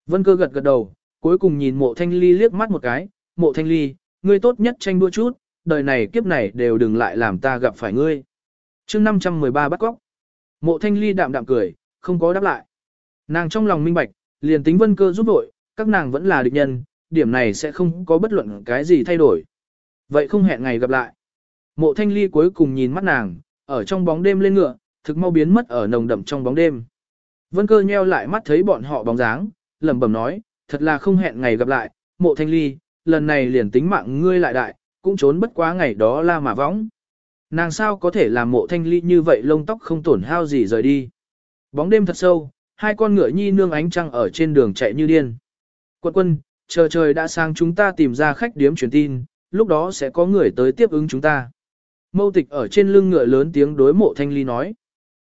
[SPEAKER 1] Vân cơ gật gật đầu, cuối cùng nhìn mộ thanh ly liếc mắt một cái, mộ thanh ly, ngươi tốt nhất tranh đua chút, đời này kiếp này đều đừng lại làm ta gặp phải ngươi. chương 513 bắt góc. Mộ thanh ly đạm đạm cười, không có đáp lại. Nàng trong lòng minh bạch, liền tính vân cơ giúp đội, các nàng vẫn là địch nhân, điểm này sẽ không có bất luận cái gì thay đổi. Vậy không hẹn ngày gặp lại. Mộ thanh ly cuối cùng nhìn mắt nàng, ở trong bóng đêm lên ngựa, thực mau biến mất ở nồng đậm trong bóng đêm. Vân cơ nheo lại mắt thấy bọn họ bóng dáng, lẩm bẩm nói, thật là không hẹn ngày gặp lại, mộ thanh ly, lần này liền tính mạng ngươi lại đại, cũng trốn bất quá ngày đó la mà võng. Nàng sao có thể làm mộ thanh ly như vậy lông tóc không tổn hao gì rời đi. Bóng đêm thật sâu, hai con ngựa nhi nương ánh trăng ở trên đường chạy như điên. Quân quân, chờ trời đã sang chúng ta tìm ra khách điếm truyền tin, lúc đó sẽ có người tới tiếp ứng chúng ta. Mâu tịch ở trên lưng ngựa lớn tiếng đối mộ thanh ly nói.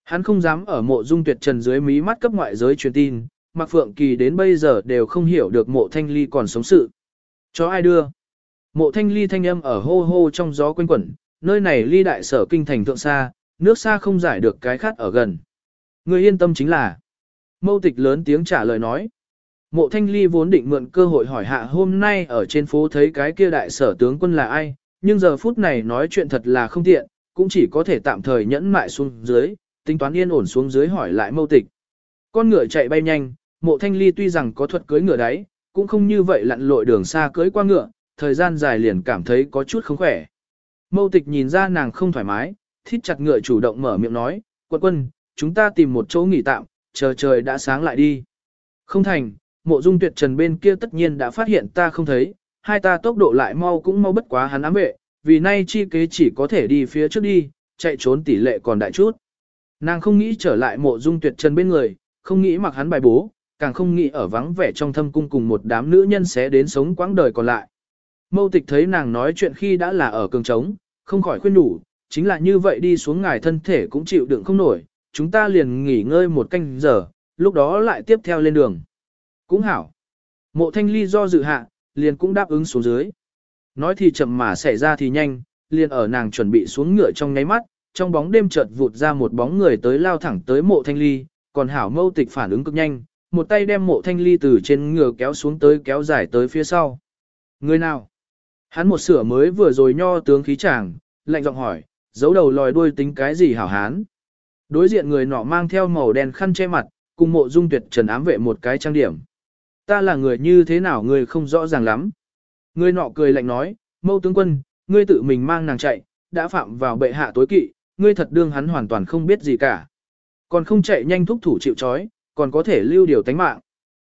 [SPEAKER 1] Hắn không dám ở mộ dung tuyệt trần dưới mí mắt cấp ngoại giới truyền tin, Mạc Phượng Kỳ đến bây giờ đều không hiểu được mộ thanh ly còn sống sự. Cho ai đưa? Mộ thanh ly thanh âm ở hô hô trong gió quanh quẩn, nơi này ly đại sở kinh thành thượng xa, nước xa không giải được cái khát ở gần. Người yên tâm chính là. Mâu tịch lớn tiếng trả lời nói. Mộ thanh ly vốn định mượn cơ hội hỏi hạ hôm nay ở trên phố thấy cái kia đại sở tướng quân là ai, nhưng giờ phút này nói chuyện thật là không tiện, cũng chỉ có thể tạm thời nhẫn mại xuống dưới, tính toán yên ổn xuống dưới hỏi lại mâu tịch. Con ngựa chạy bay nhanh, mộ thanh ly tuy rằng có thuật cưới ngựa đấy, cũng không như vậy lặn lội đường xa cưới qua ngựa, thời gian dài liền cảm thấy có chút không khỏe. Mâu tịch nhìn ra nàng không thoải mái, thít chặt ngựa chủ động mở miệng nói, quân quân, chúng ta tìm một chỗ nghỉ tạm, chờ trời đã sáng lại đi. Không thành, mộ dung tuyệt trần bên kia tất nhiên đã phát hiện ta không thấy, hai ta tốc độ lại mau cũng mau bất quá hắn ám vệ, vì nay chi kế chỉ có thể đi phía trước đi, chạy trốn tỷ lệ còn đại chút. Nàng không nghĩ trở lại mộ dung tuyệt trần bên người, không nghĩ mặc hắn bài bố, càng không nghĩ ở vắng vẻ trong thâm cung cùng một đám nữ nhân sẽ đến sống quãng đời còn lại. Mâu tịch thấy nàng nói chuyện khi đã là ở cường trống, không khỏi khuyên đủ, chính là như vậy đi xuống ngài thân thể cũng chịu đựng không nổi, chúng ta liền nghỉ ngơi một canh giờ, lúc đó lại tiếp theo lên đường. Cũng hảo. Mộ thanh ly do dự hạ, liền cũng đáp ứng xuống dưới. Nói thì chậm mà xảy ra thì nhanh, liền ở nàng chuẩn bị xuống ngựa trong ngáy mắt, trong bóng đêm chợt vụt ra một bóng người tới lao thẳng tới mộ thanh ly, còn hảo mâu tịch phản ứng cực nhanh, một tay đem mộ thanh ly từ trên ngựa kéo xuống tới kéo dài tới phía sau. Người nào? Hắn một sửa mới vừa rồi nho tướng khí chàng, lạnh giọng hỏi, giấu đầu lòi đuôi tính cái gì hảo hán? Đối diện người nọ mang theo màu đen khăn che mặt, cùng mộ dung tuyệt trần ám vệ một cái trang điểm. Ta là người như thế nào người không rõ ràng lắm. Người nọ cười lạnh nói, mâu tướng quân, ngươi tự mình mang nàng chạy, đã phạm vào bệ hạ tối kỵ, ngươi thật đương hắn hoàn toàn không biết gì cả. Còn không chạy nhanh thúc thủ chịu chói, còn có thể lưu điều tánh mạng.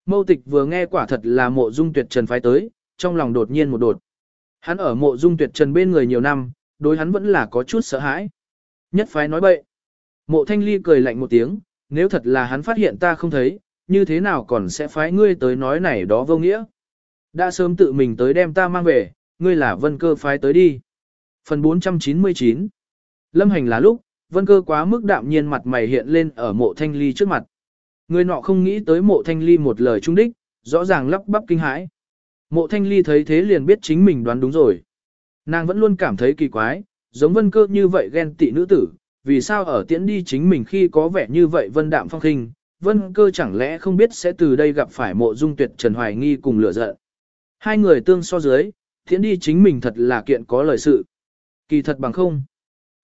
[SPEAKER 1] Mâu tịch vừa nghe quả thật là mộ dung tuyệt trần phái tới, trong lòng đột nhiên một đột. Hắn ở mộ dung tuyệt trần bên người nhiều năm, đối hắn vẫn là có chút sợ hãi. Nhất phái nói bậy. Mộ thanh ly cười lạnh một tiếng, nếu thật là hắn phát hiện ta không thấy, như thế nào còn sẽ phái ngươi tới nói này đó vô nghĩa. Đã sớm tự mình tới đem ta mang về, ngươi là vân cơ phái tới đi. Phần 499 Lâm hành là lúc, vân cơ quá mức đạm nhiên mặt mày hiện lên ở mộ thanh ly trước mặt. Người nọ không nghĩ tới mộ thanh ly một lời trung đích, rõ ràng lắp bắp kinh hãi. Mộ thanh ly thấy thế liền biết chính mình đoán đúng rồi. Nàng vẫn luôn cảm thấy kỳ quái, giống vân cơ như vậy ghen tị nữ tử, vì sao ở tiễn đi chính mình khi có vẻ như vậy vân đạm phong khinh, vân cơ chẳng lẽ không biết sẽ từ đây gặp phải mộ dung tuyệt trần hoài nghi cùng lửa giận. Hai người tương so dưới, tiễn đi chính mình thật là kiện có lời sự. Kỳ thật bằng không.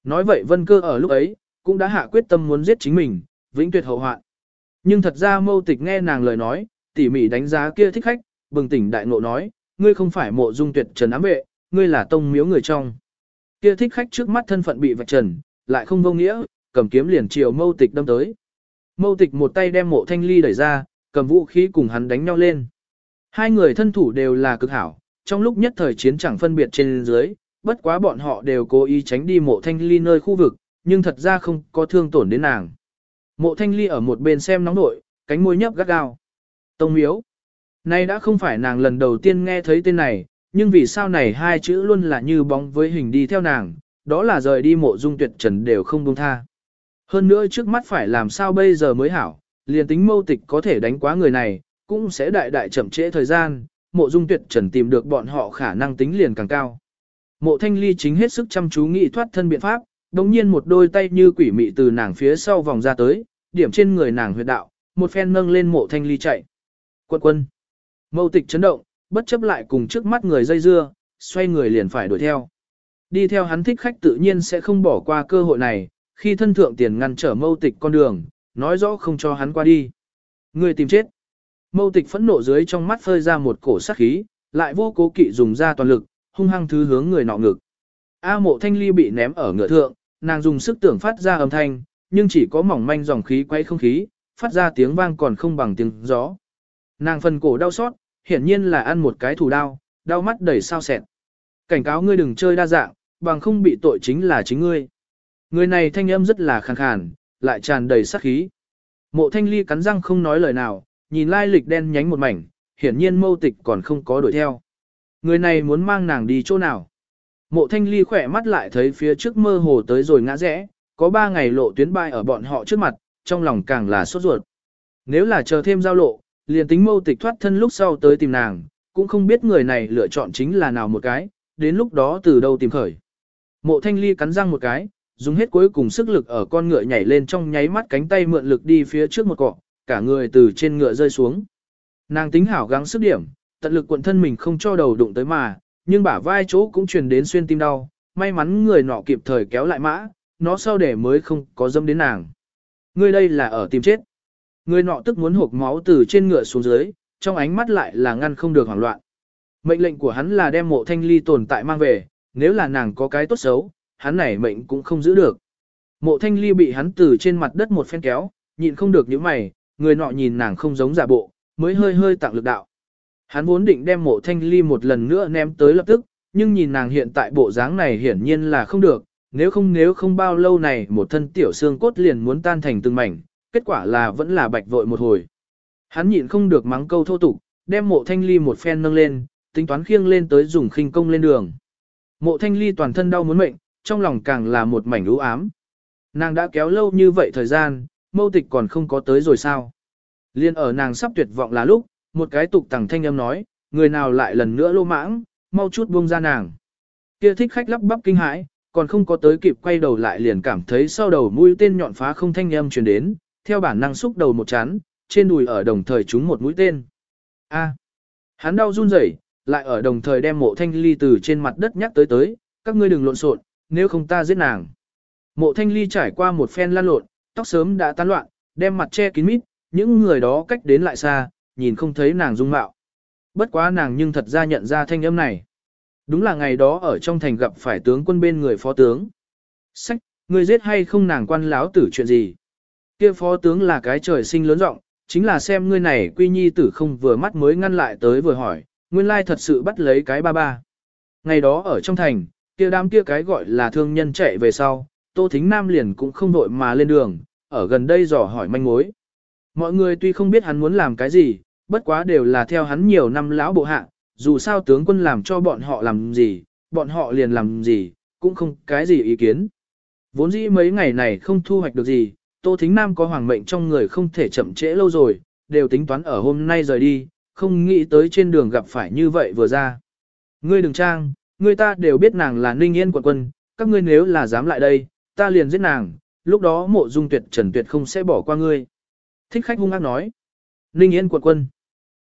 [SPEAKER 1] Nói vậy vân cơ ở lúc ấy, cũng đã hạ quyết tâm muốn giết chính mình, vĩnh tuyệt hậu hoạn. Nhưng thật ra mâu tịch nghe nàng lời nói, tỉ mỉ đánh giá kia thích khách, bừng tỉnh đại ngộ nói, ngươi không phải mộ dung tuyệt trần ám vệ, ngươi là tông miếu người trong. Kia thích khách trước mắt thân phận bị vạch trần, lại không vô nghĩa, cầm kiếm liền chiều mâu tịch đâm tới. Mâu tịch một tay đem mộ thanh ly đẩy ra, cầm vũ khí cùng hắn đánh nhau lên. Hai người thân thủ đều là cực hảo, trong lúc nhất thời chiến chẳng phân biệt trên dưới, bất quá bọn họ đều cố ý tránh đi mộ thanh ly nơi khu vực, nhưng thật ra không có thương tổn đến nàng. Mộ thanh ly ở một bên xem nóng nội, cánh môi nhấp gắt gao. Tông miếu. Nay đã không phải nàng lần đầu tiên nghe thấy tên này, nhưng vì sao này hai chữ luôn là như bóng với hình đi theo nàng, đó là rời đi mộ dung tuyệt trần đều không buông tha. Hơn nữa trước mắt phải làm sao bây giờ mới hảo, liền tính mâu tịch có thể đánh quá người này, cũng sẽ đại đại chậm trễ thời gian, mộ dung tuyệt trần tìm được bọn họ khả năng tính liền càng cao. Mộ thanh ly chính hết sức chăm chú nghĩ thoát thân biện pháp, đồng nhiên một đôi tay như quỷ mị từ nàng phía sau vòng ra tới, điểm trên người nàng huyệt đạo, một phen nâng lên mộ thanh ly chạy. Quân quân. Mâu tịch chấn động, bất chấp lại cùng trước mắt người dây dưa, xoay người liền phải đuổi theo. Đi theo hắn thích khách tự nhiên sẽ không bỏ qua cơ hội này, khi thân thượng tiền ngăn trở mâu tịch con đường, nói rõ không cho hắn qua đi. Người tìm chết. Mâu tịch phẫn nộ dưới trong mắt phơi ra một cổ sát khí, lại vô cố kỵ dùng ra toàn lực, hung hăng thứ hướng người nọ ngực. A mộ thanh ly bị ném ở ngựa thượng, nàng dùng sức tưởng phát ra âm thanh, nhưng chỉ có mỏng manh dòng khí quay không khí, phát ra tiếng vang còn không bằng tiếng gió. Nàng phần cổ đau xót, hiển nhiên là ăn một cái thủ đau, đau mắt đầy sao sẹn. Cảnh cáo ngươi đừng chơi đa dạng, bằng không bị tội chính là chính ngươi. Người này thanh âm rất là khàn khàn, lại tràn đầy sát khí. Mộ thanh ly cắn răng không nói lời nào, nhìn lai lịch đen nhánh một mảnh, hiển nhiên mâu tịch còn không có đuổi theo. Người này muốn mang nàng đi chỗ nào? Mộ thanh ly khỏe mắt lại thấy phía trước mơ hồ tới rồi ngã rẽ, có ba ngày lộ tuyến bay ở bọn họ trước mặt, trong lòng càng là sốt ruột. Nếu là chờ thêm giao lộ, liền tính mâu tịch thoát thân lúc sau tới tìm nàng, cũng không biết người này lựa chọn chính là nào một cái, đến lúc đó từ đâu tìm khởi. Mộ thanh ly cắn răng một cái, dùng hết cuối cùng sức lực ở con ngựa nhảy lên trong nháy mắt cánh tay mượn lực đi phía trước một cọ, cả người từ trên ngựa rơi xuống. Nàng tính hảo gắng sức điểm, tận lực cuộn thân mình không cho đầu đụng tới mà, nhưng bả vai chỗ cũng truyền đến xuyên tim đau, may mắn người nọ kịp thời kéo lại mã, nó sau để mới không có dâm đến nàng. Người đây là ở tìm chết. Người nọ tức muốn hộp máu từ trên ngựa xuống dưới, trong ánh mắt lại là ngăn không được hoảng loạn. Mệnh lệnh của hắn là đem mộ thanh ly tồn tại mang về, nếu là nàng có cái tốt xấu, hắn này mệnh cũng không giữ được. Mộ thanh ly bị hắn từ trên mặt đất một phen kéo, nhịn không được những mày, người nọ nhìn nàng không giống giả bộ, mới hơi hơi tặng lực đạo. Hắn vốn định đem mộ thanh ly một lần nữa ném tới lập tức, nhưng nhìn nàng hiện tại bộ dáng này hiển nhiên là không được, nếu không nếu không bao lâu này một thân tiểu xương cốt liền muốn tan thành từng mảnh, kết quả là vẫn là bạch vội một hồi. Hắn nhịn không được mắng câu thô tục, đem mộ thanh ly một phen nâng lên, tính toán khiêng lên tới dùng khinh công lên đường. Mộ thanh ly toàn thân đau muốn mệnh, trong lòng càng là một mảnh u ám. Nàng đã kéo lâu như vậy thời gian, mâu tịch còn không có tới rồi sao. Liên ở nàng sắp tuyệt vọng là lúc, một cái tục tằng thanh âm nói, người nào lại lần nữa lô mãng, mau chút buông ra nàng. Kia thích khách lắp bắp kinh hãi, còn không có tới kịp quay đầu lại liền cảm thấy sau đầu mũi tên nhọn phá không thanh âm truyền đến, theo bản năng xúc đầu một chán, trên đùi ở đồng thời trúng một mũi tên. A. hắn đau run rẩy, lại ở đồng thời đem mộ thanh ly từ trên mặt đất nhắc tới tới, các ngươi đừng lộn xộn, nếu không ta giết nàng. Mộ thanh ly trải qua một phen lan lộn, tóc sớm đã tán loạn, đem mặt che kín mít, những người đó cách đến lại xa, nhìn không thấy nàng dung mạo. Bất quá nàng nhưng thật ra nhận ra thanh âm này. Đúng là ngày đó ở trong thành gặp phải tướng quân bên người phó tướng. Sách, người giết hay không nàng quan láo tử chuyện gì? Kia phó tướng là cái trời sinh lớn rộng, chính là xem ngươi này quy nhi tử không vừa mắt mới ngăn lại tới vừa hỏi, nguyên lai thật sự bắt lấy cái ba ba. Ngày đó ở trong thành, kia đám kia cái gọi là thương nhân chạy về sau, Tô Thính Nam liền cũng không đội mà lên đường, ở gần đây dò hỏi manh mối. Mọi người tuy không biết hắn muốn làm cái gì, bất quá đều là theo hắn nhiều năm lão bộ hạ, dù sao tướng quân làm cho bọn họ làm gì, bọn họ liền làm gì, cũng không cái gì ý kiến. Vốn dĩ mấy ngày này không thu hoạch được gì, Tô Thính Nam có hoàng mệnh trong người không thể chậm trễ lâu rồi, đều tính toán ở hôm nay rời đi, không nghĩ tới trên đường gặp phải như vậy vừa ra. Ngươi đừng trang, người ta đều biết nàng là ninh yên quận quân, các ngươi nếu là dám lại đây, ta liền giết nàng, lúc đó mộ dung tuyệt trần tuyệt không sẽ bỏ qua ngươi. Thích khách hung ác nói. Ninh Yên quận quân.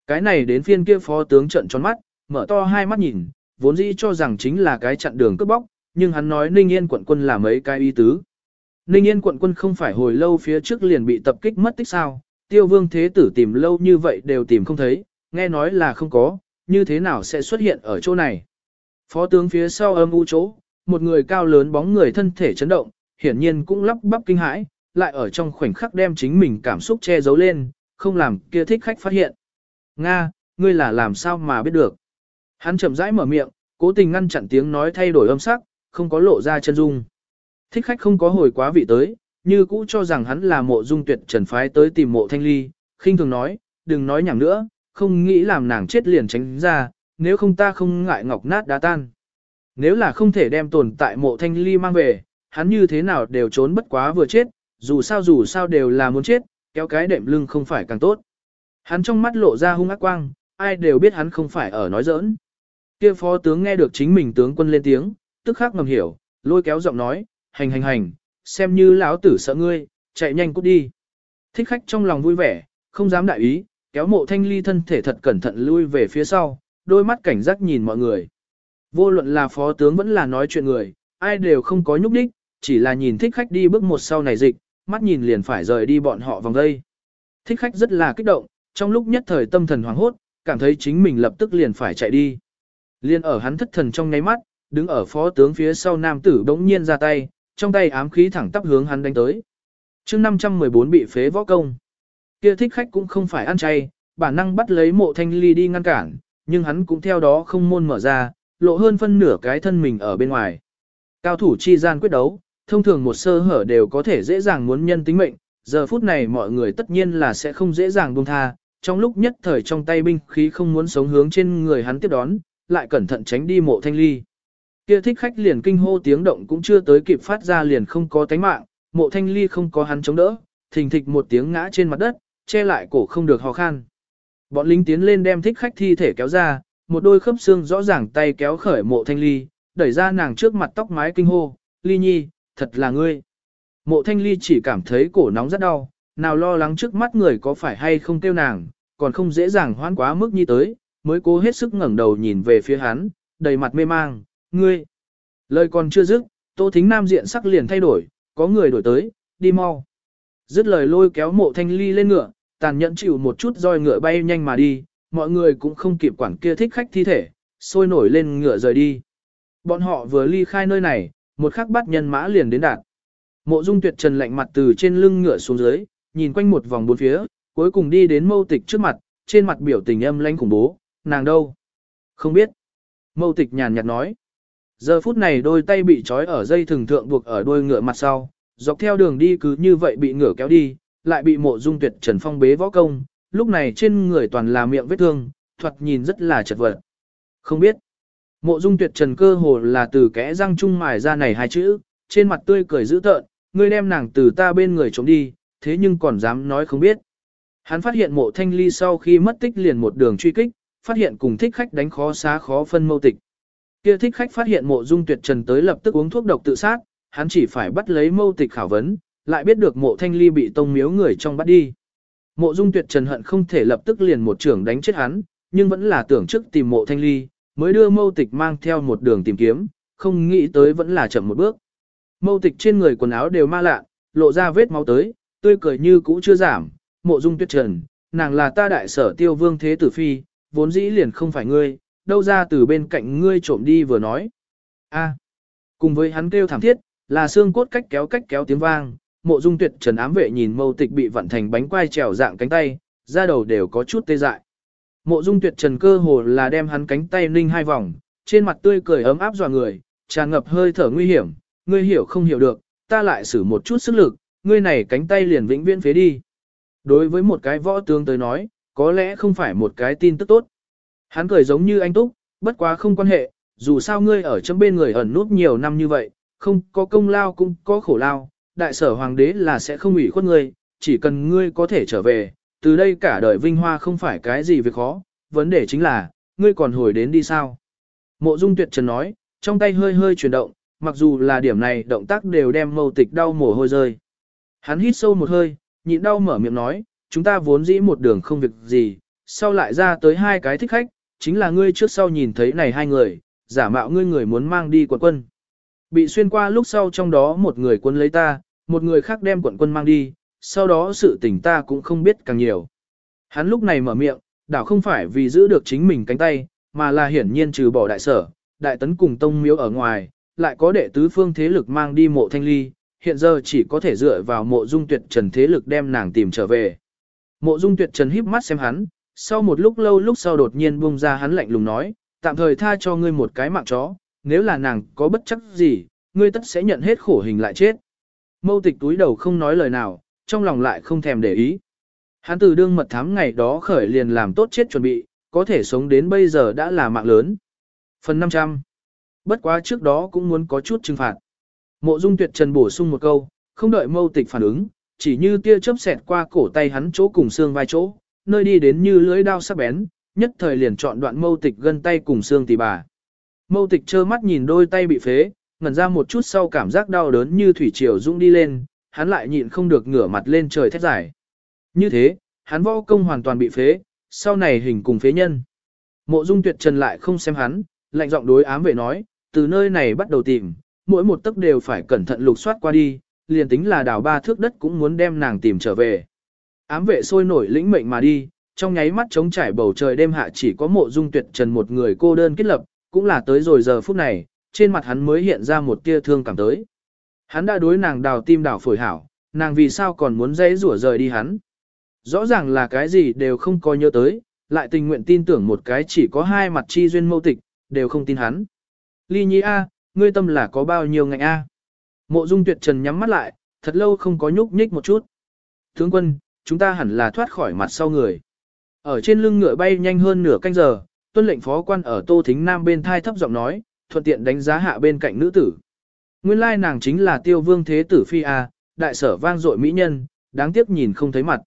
[SPEAKER 1] Cái này đến phiên kia phó tướng trận tròn mắt, mở to hai mắt nhìn, vốn dĩ cho rằng chính là cái chặn đường cướp bóc, nhưng hắn nói Ninh Yên quận quân là mấy cái y tứ. Ninh Yên quận quân không phải hồi lâu phía trước liền bị tập kích mất tích sao, tiêu vương thế tử tìm lâu như vậy đều tìm không thấy, nghe nói là không có, như thế nào sẽ xuất hiện ở chỗ này. Phó tướng phía sau âm u chỗ, một người cao lớn bóng người thân thể chấn động, hiển nhiên cũng lắp bắp kinh hãi, lại ở trong khoảnh khắc đem chính mình cảm xúc che giấu lên, không làm kia thích khách phát hiện. Nga, ngươi là làm sao mà biết được. Hắn chậm rãi mở miệng, cố tình ngăn chặn tiếng nói thay đổi âm sắc, không có lộ ra chân dung. Thích khách không có hồi quá vị tới, như cũ cho rằng hắn là mộ dung tuyệt trần phái tới tìm mộ thanh ly, khinh thường nói, đừng nói nhảm nữa, không nghĩ làm nàng chết liền tránh ra, nếu không ta không ngại ngọc nát đá tan. Nếu là không thể đem tồn tại mộ thanh ly mang về, hắn như thế nào đều trốn bất quá vừa chết, dù sao dù sao đều là muốn chết, kéo cái đệm lưng không phải càng tốt. Hắn trong mắt lộ ra hung ác quang, ai đều biết hắn không phải ở nói giỡn. Kia phó tướng nghe được chính mình tướng quân lên tiếng, tức khắc ngầm hiểu, lôi kéo giọng nói, hành hành hành, xem như lão tử sợ ngươi, chạy nhanh cút đi. Thích khách trong lòng vui vẻ, không dám đại ý, kéo mộ thanh ly thân thể thật cẩn thận lui về phía sau, đôi mắt cảnh giác nhìn mọi người. Vô luận là phó tướng vẫn là nói chuyện người, ai đều không có nhúc đích, chỉ là nhìn thích khách đi bước một sau này dịch, mắt nhìn liền phải rời đi bọn họ vòng đây. Thích khách rất là kích động, trong lúc nhất thời tâm thần hoảng hốt, cảm thấy chính mình lập tức liền phải chạy đi. Liên ở hắn thất thần trong nháy mắt, đứng ở phó tướng phía sau nam tử bỗng nhiên ra tay, trong tay ám khí thẳng tắp hướng hắn đánh tới. chương 514 bị phế võ công. Kia thích khách cũng không phải ăn chay, bản năng bắt lấy mộ thanh ly đi ngăn cản, nhưng hắn cũng theo đó không môn mở ra, lộ hơn phân nửa cái thân mình ở bên ngoài. Cao thủ chi gian quyết đấu, thông thường một sơ hở đều có thể dễ dàng muốn nhân tính mệnh, giờ phút này mọi người tất nhiên là sẽ không dễ dàng buông tha, trong lúc nhất thời trong tay binh khí không muốn sống hướng trên người hắn tiếp đón, lại cẩn thận tránh đi mộ thanh ly. Kia thích khách liền kinh hô tiếng động cũng chưa tới kịp phát ra liền không có tánh mạng, mộ thanh ly không có hắn chống đỡ, thình thịch một tiếng ngã trên mặt đất, che lại cổ không được hò khan. Bọn lính tiến lên đem thích khách thi thể kéo ra, một đôi khớp xương rõ ràng tay kéo khởi mộ thanh ly, đẩy ra nàng trước mặt tóc mái kinh hô, ly nhi, thật là ngươi. Mộ thanh ly chỉ cảm thấy cổ nóng rất đau, nào lo lắng trước mắt người có phải hay không kêu nàng, còn không dễ dàng hoan quá mức như tới, mới cố hết sức ngẩng đầu nhìn về phía hắn, đầy mặt mê mang, ngươi. Lời còn chưa dứt, Tô Thính Nam diện sắc liền thay đổi, có người đổi tới, đi mau. Dứt lời lôi kéo mộ thanh ly lên ngựa, tàn nhẫn chịu một chút roi ngựa bay nhanh mà đi, mọi người cũng không kịp quản kia thích khách thi thể, sôi nổi lên ngựa rời đi. Bọn họ vừa ly khai nơi này, một khắc bắt nhân mã liền đến đạt. Mộ dung tuyệt trần lạnh mặt từ trên lưng ngựa xuống dưới, nhìn quanh một vòng bốn phía, cuối cùng đi đến mâu tịch trước mặt, trên mặt biểu tình âm lãnh khủng bố, nàng đâu? Không biết. Mâu tịch nhàn nhạt nói. Giờ phút này đôi tay bị trói ở dây thừng thượng buộc ở đôi ngựa mặt sau, dọc theo đường đi cứ như vậy bị ngựa kéo đi, lại bị mộ dung tuyệt trần phong bế võ công, lúc này trên người toàn là miệng vết thương, thoạt nhìn rất là chật vật. Không biết. Mộ dung tuyệt trần cơ hồ là từ kẽ răng trung mài ra này hai chữ, trên mặt tươi cười dữ tợn, ngươi đem nàng từ ta bên người trốn đi, thế nhưng còn dám nói không biết. Hắn phát hiện mộ thanh ly sau khi mất tích liền một đường truy kích, phát hiện cùng thích khách đánh khó xá khó phân mâu tịch. Kia thích khách phát hiện mộ dung tuyệt trần tới lập tức uống thuốc độc tự sát, hắn chỉ phải bắt lấy mâu tịch khảo vấn, lại biết được mộ thanh ly bị tông miếu người trong bắt đi. Mộ dung tuyệt trần hận không thể lập tức liền một trưởng đánh chết hắn, nhưng vẫn là tưởng trước tìm mộ thanh ly, mới đưa mâu tịch mang theo một đường tìm kiếm, không nghĩ tới vẫn là chậm một bước. Mâu tịch trên người quần áo đều ma lạ, lộ ra vết máu tới, tươi cười như cũ chưa giảm, mộ dung Tuyết trần, nàng là ta đại sở tiêu vương thế tử phi, vốn dĩ liền không phải ngươi, đâu ra từ bên cạnh ngươi trộm đi vừa nói. a cùng với hắn kêu thảm thiết, là xương cốt cách kéo cách kéo tiếng vang, mộ dung tuyệt trần ám vệ nhìn mâu tịch bị vặn thành bánh quai trèo dạng cánh tay, da đầu đều có chút tê dại. Mộ dung tuyệt trần cơ hồ là đem hắn cánh tay ninh hai vòng, trên mặt tươi cười ấm áp dọa người, tràn ngập hơi thở nguy hiểm, ngươi hiểu không hiểu được, ta lại xử một chút sức lực, ngươi này cánh tay liền vĩnh viễn phế đi. Đối với một cái võ tướng tới nói, có lẽ không phải một cái tin tức tốt. Hắn cười giống như anh Túc, bất quá không quan hệ, dù sao ngươi ở trong bên người ẩn nút nhiều năm như vậy, không có công lao cũng có khổ lao, đại sở hoàng đế là sẽ không ủy khuất ngươi, chỉ cần ngươi có thể trở về, từ đây cả đời vinh hoa không phải cái gì việc khó, vấn đề chính là, ngươi còn hồi đến đi sao. Mộ dung tuyệt trần nói, trong tay hơi hơi chuyển động, mặc dù là điểm này động tác đều đem mâu tịch đau mồ hôi rơi. Hắn hít sâu một hơi, nhịn đau mở miệng nói, chúng ta vốn dĩ một đường không việc gì, sau lại ra tới hai cái thích khách, chính là ngươi trước sau nhìn thấy này hai người, giả mạo ngươi người muốn mang đi quận quân. Bị xuyên qua lúc sau trong đó một người quân lấy ta, một người khác đem quận quân mang đi, sau đó sự tình ta cũng không biết càng nhiều. Hắn lúc này mở miệng, đảo không phải vì giữ được chính mình cánh tay, mà là hiển nhiên trừ bỏ đại sở, đại tấn cùng tông miếu ở ngoài, lại có đệ tứ phương thế lực mang đi mộ thanh ly, hiện giờ chỉ có thể dựa vào mộ dung tuyệt trần thế lực đem nàng tìm trở về. Mộ dung tuyệt trần híp mắt xem hắn, sau một lúc lâu lúc sau đột nhiên buông ra hắn lạnh lùng nói, tạm thời tha cho ngươi một cái mạng chó, nếu là nàng có bất chấp gì, ngươi tất sẽ nhận hết khổ hình lại chết. Mâu tịch túi đầu không nói lời nào, trong lòng lại không thèm để ý. Hắn từ đương mật thám ngày đó khởi liền làm tốt chết chuẩn bị, có thể sống đến bây giờ đã là mạng lớn. Phần 500 Bất quá trước đó cũng muốn có chút trừng phạt. Mộ dung tuyệt trần bổ sung một câu, không đợi mâu tịch phản ứng, chỉ như tia chớp xẹt qua cổ tay hắn chỗ cùng xương vai chỗ, nơi đi đến như lưỡi đao sắc bén, nhất thời liền chọn đoạn mâu tịch gân tay cùng xương tỳ bà. Mâu tịch trơ mắt nhìn đôi tay bị phế, ngẩn ra một chút sau cảm giác đau đớn như thủy triều dũng đi lên, hắn lại nhịn không được ngửa mặt lên trời thét giải. Như thế, hắn võ công hoàn toàn bị phế, sau này hình cùng phế nhân. Mộ dung tuyệt trần lại không xem hắn, lạnh giọng đối ám vệ nói, từ nơi này bắt đầu tìm, mỗi một tấc đều phải cẩn thận lục soát qua đi, liền tính là đào ba thước đất cũng muốn đem nàng tìm trở về. Ám vệ sôi nổi lĩnh mệnh mà đi, trong nháy mắt trống trải bầu trời đêm hạ chỉ có mộ dung tuyệt trần một người cô đơn kết lập, cũng là tới rồi giờ phút này, trên mặt hắn mới hiện ra một tia thương cảm tới. Hắn đã đối nàng đào tim đào phổi hảo, nàng vì sao còn muốn dễ rủa rời đi hắn. Rõ ràng là cái gì đều không coi nhớ tới, lại tình nguyện tin tưởng một cái chỉ có hai mặt chi duyên mâu tịch, đều không tin hắn. Ly nhi A, ngươi tâm là có bao nhiêu ngạnh A. Mộ dung tuyệt trần nhắm mắt lại, thật lâu không có nhúc nhích một chút. Tướng quân, chúng ta hẳn là thoát khỏi mặt sau người. Ở trên lưng ngựa bay nhanh hơn nửa canh giờ, tuân lệnh phó quan ở Tô Thính Nam bên thai thấp giọng nói, thuận tiện đánh giá hạ bên cạnh nữ tử. Nguyên lai nàng chính là tiêu vương thế tử phi A, đại sở vang dội mỹ nhân, đáng tiếc nhìn không thấy mặt.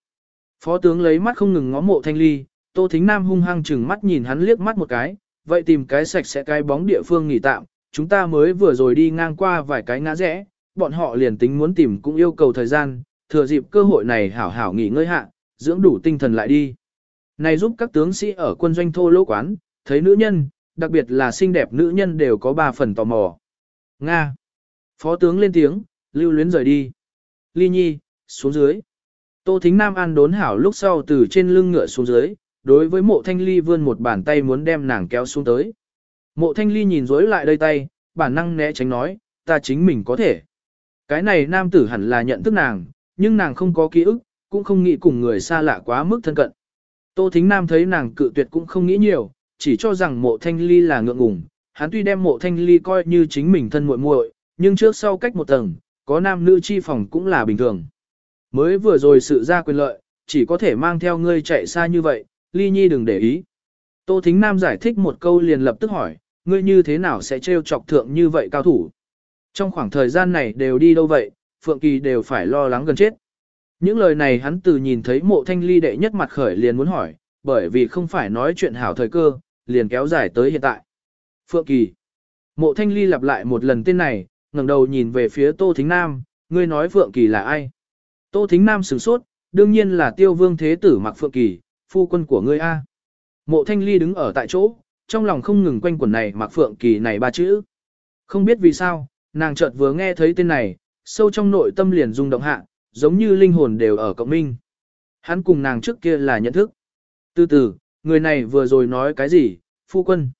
[SPEAKER 1] Phó tướng lấy mắt không ngừng ngó mộ thanh ly, Tô Thính Nam hung hăng chừng mắt nhìn hắn liếc mắt một cái, vậy tìm cái sạch sẽ cái bóng địa phương nghỉ tạm, chúng ta mới vừa rồi đi ngang qua vài cái ngã rẽ, bọn họ liền tính muốn tìm cũng yêu cầu thời gian, thừa dịp cơ hội này hảo hảo nghỉ ngơi hạ, dưỡng đủ tinh thần lại đi. Này giúp các tướng sĩ ở quân doanh thô lỗ quán, thấy nữ nhân, đặc biệt là xinh đẹp nữ nhân đều có ba phần tò mò. Nga. Phó tướng lên tiếng, lưu luyến rời đi. Ly Nhi, xuống dưới. Tô Thính Nam an đốn hảo lúc sau từ trên lưng ngựa xuống dưới, đối với mộ thanh ly vươn một bàn tay muốn đem nàng kéo xuống tới. Mộ thanh ly nhìn dối lại đây tay, bản năng né tránh nói, ta chính mình có thể. Cái này nam tử hẳn là nhận thức nàng, nhưng nàng không có ký ức, cũng không nghĩ cùng người xa lạ quá mức thân cận. Tô Thính Nam thấy nàng cự tuyệt cũng không nghĩ nhiều, chỉ cho rằng mộ thanh ly là ngượng ngùng. Hắn tuy đem mộ thanh ly coi như chính mình thân muội muội, nhưng trước sau cách một tầng, có nam nữ chi phòng cũng là bình thường. Mới vừa rồi sự ra quyền lợi, chỉ có thể mang theo ngươi chạy xa như vậy, ly nhi đừng để ý. Tô Thính Nam giải thích một câu liền lập tức hỏi, ngươi như thế nào sẽ trêu chọc thượng như vậy cao thủ? Trong khoảng thời gian này đều đi đâu vậy, Phượng Kỳ đều phải lo lắng gần chết. Những lời này hắn từ nhìn thấy mộ thanh ly đệ nhất mặt khởi liền muốn hỏi, bởi vì không phải nói chuyện hảo thời cơ, liền kéo dài tới hiện tại. Phượng Kỳ. Mộ thanh ly lặp lại một lần tên này, ngẩng đầu nhìn về phía Tô Thính Nam, ngươi nói Phượng Kỳ là ai? Tô Thính Nam sửng sốt, đương nhiên là tiêu vương thế tử mặc Phượng Kỳ, phu quân của ngươi A. Mộ thanh ly đứng ở tại chỗ, trong lòng không ngừng quanh quẩn này mặc Phượng Kỳ này ba chữ. Không biết vì sao, nàng chợt vừa nghe thấy tên này, sâu trong nội tâm liền rung động hạ, giống như linh hồn đều ở cộng minh. Hắn cùng nàng trước kia là nhận thức. Từ từ, người này vừa rồi nói cái gì, phu quân.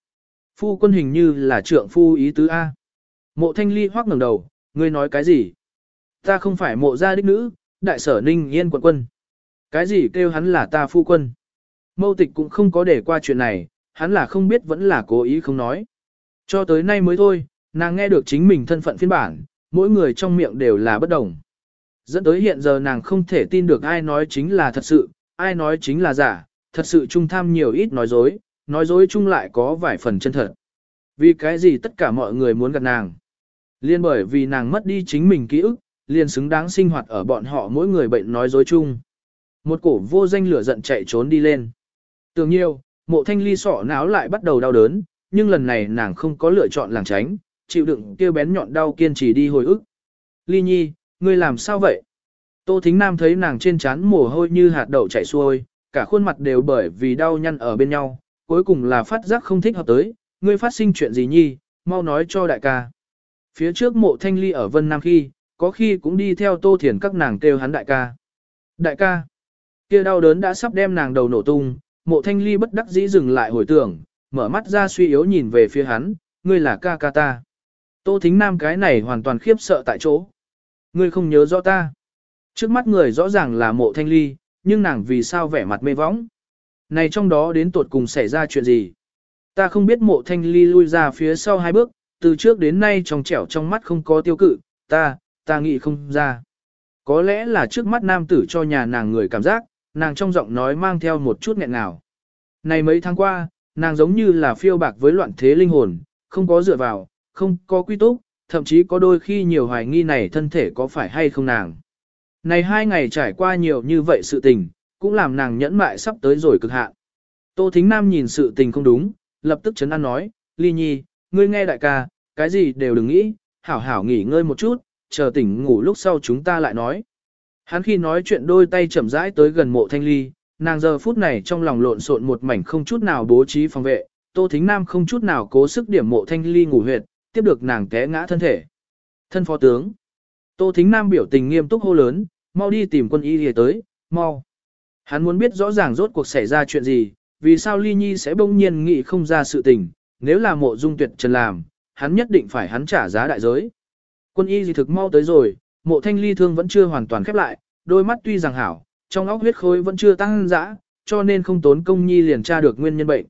[SPEAKER 1] Phu quân hình như là trượng phu ý tứ A. Mộ thanh ly hoác ngẩng đầu, ngươi nói cái gì? Ta không phải mộ gia đích nữ, đại sở ninh yên quận quân. Cái gì kêu hắn là ta phu quân? Mâu tịch cũng không có để qua chuyện này, hắn là không biết vẫn là cố ý không nói. Cho tới nay mới thôi, nàng nghe được chính mình thân phận phiên bản, mỗi người trong miệng đều là bất đồng. Dẫn tới hiện giờ nàng không thể tin được ai nói chính là thật sự, ai nói chính là giả, thật sự trung tham nhiều ít nói dối, nói dối chung lại có vài phần chân thật. Vì cái gì tất cả mọi người muốn gặp nàng? Liên bởi vì nàng mất đi chính mình ký ức, liền xứng đáng sinh hoạt ở bọn họ mỗi người bệnh nói dối chung. Một cổ vô danh lửa giận chạy trốn đi lên. Tưởng nhiều, mộ thanh ly sọ náo lại bắt đầu đau đớn, nhưng lần này nàng không có lựa chọn làng tránh, chịu đựng kia bén nhọn đau kiên trì đi hồi ức. Ly Nhi, ngươi làm sao vậy? Tô Thính Nam thấy nàng trên trán mồ hôi như hạt đậu chảy xuôi, cả khuôn mặt đều bởi vì đau nhăn ở bên nhau, cuối cùng là phát giác không thích hợp tới, ngươi phát sinh chuyện gì nhi, mau nói cho đại ca. Phía trước mộ thanh ly ở Vân Nam khi, có khi cũng đi theo Tô Thiền các nàng kêu hắn đại ca. Đại ca, kia đau đớn đã sắp đem nàng đầu nổ tung, mộ thanh ly bất đắc dĩ dừng lại hồi tưởng, mở mắt ra suy yếu nhìn về phía hắn, ngươi là ca ca ta. Tô Thính Nam cái này hoàn toàn khiếp sợ tại chỗ. Ngươi không nhớ rõ ta. Trước mắt người rõ ràng là mộ thanh ly, nhưng nàng vì sao vẻ mặt mê võng. Này trong đó đến tuột cùng xảy ra chuyện gì? Ta không biết mộ thanh ly lui ra phía sau hai bước, từ trước đến nay trong trẻo trong mắt không có tiêu cự, ta, ta nghĩ không ra. Có lẽ là trước mắt nam tử cho nhà nàng người cảm giác, nàng trong giọng nói mang theo một chút nghẹn ngào. Này mấy tháng qua, nàng giống như là phiêu bạc với loạn thế linh hồn, không có dựa vào, không có quy túc, thậm chí có đôi khi nhiều hoài nghi này thân thể có phải hay không nàng. Này hai ngày trải qua nhiều như vậy sự tình, cũng làm nàng nhẫn mại sắp tới rồi cực hạn. Tô Thính Nam nhìn sự tình không đúng, lập tức chấn an nói, Ly Nhi, ngươi nghe đại ca, cái gì đều đừng nghĩ, hảo hảo nghỉ ngơi một chút, chờ tỉnh ngủ lúc sau chúng ta lại nói. Hắn khi nói chuyện đôi tay chậm rãi tới gần mộ thanh ly, nàng giờ phút này trong lòng lộn xộn một mảnh không chút nào bố trí phòng vệ, Tô Thính Nam không chút nào cố sức điểm mộ thanh ly ngủ huyệt, tiếp được nàng té ngã thân thể. Thân phó tướng. Tô Thính Nam biểu tình nghiêm túc hô lớn, mau đi tìm quân y lìa tới, mau. Hắn muốn biết rõ ràng rốt cuộc xảy ra chuyện gì, vì sao Ly Nhi sẽ bỗng nhiên nghĩ không ra sự tình, nếu là mộ dung tuyệt trần làm, hắn nhất định phải hắn trả giá đại giới. Quân y gì thực mau tới rồi, mộ thanh ly thương vẫn chưa hoàn toàn khép lại, đôi mắt tuy rằng hảo, trong óc huyết khối vẫn chưa tăng dã, cho nên không tốn công nhi liền tra được nguyên nhân bệnh.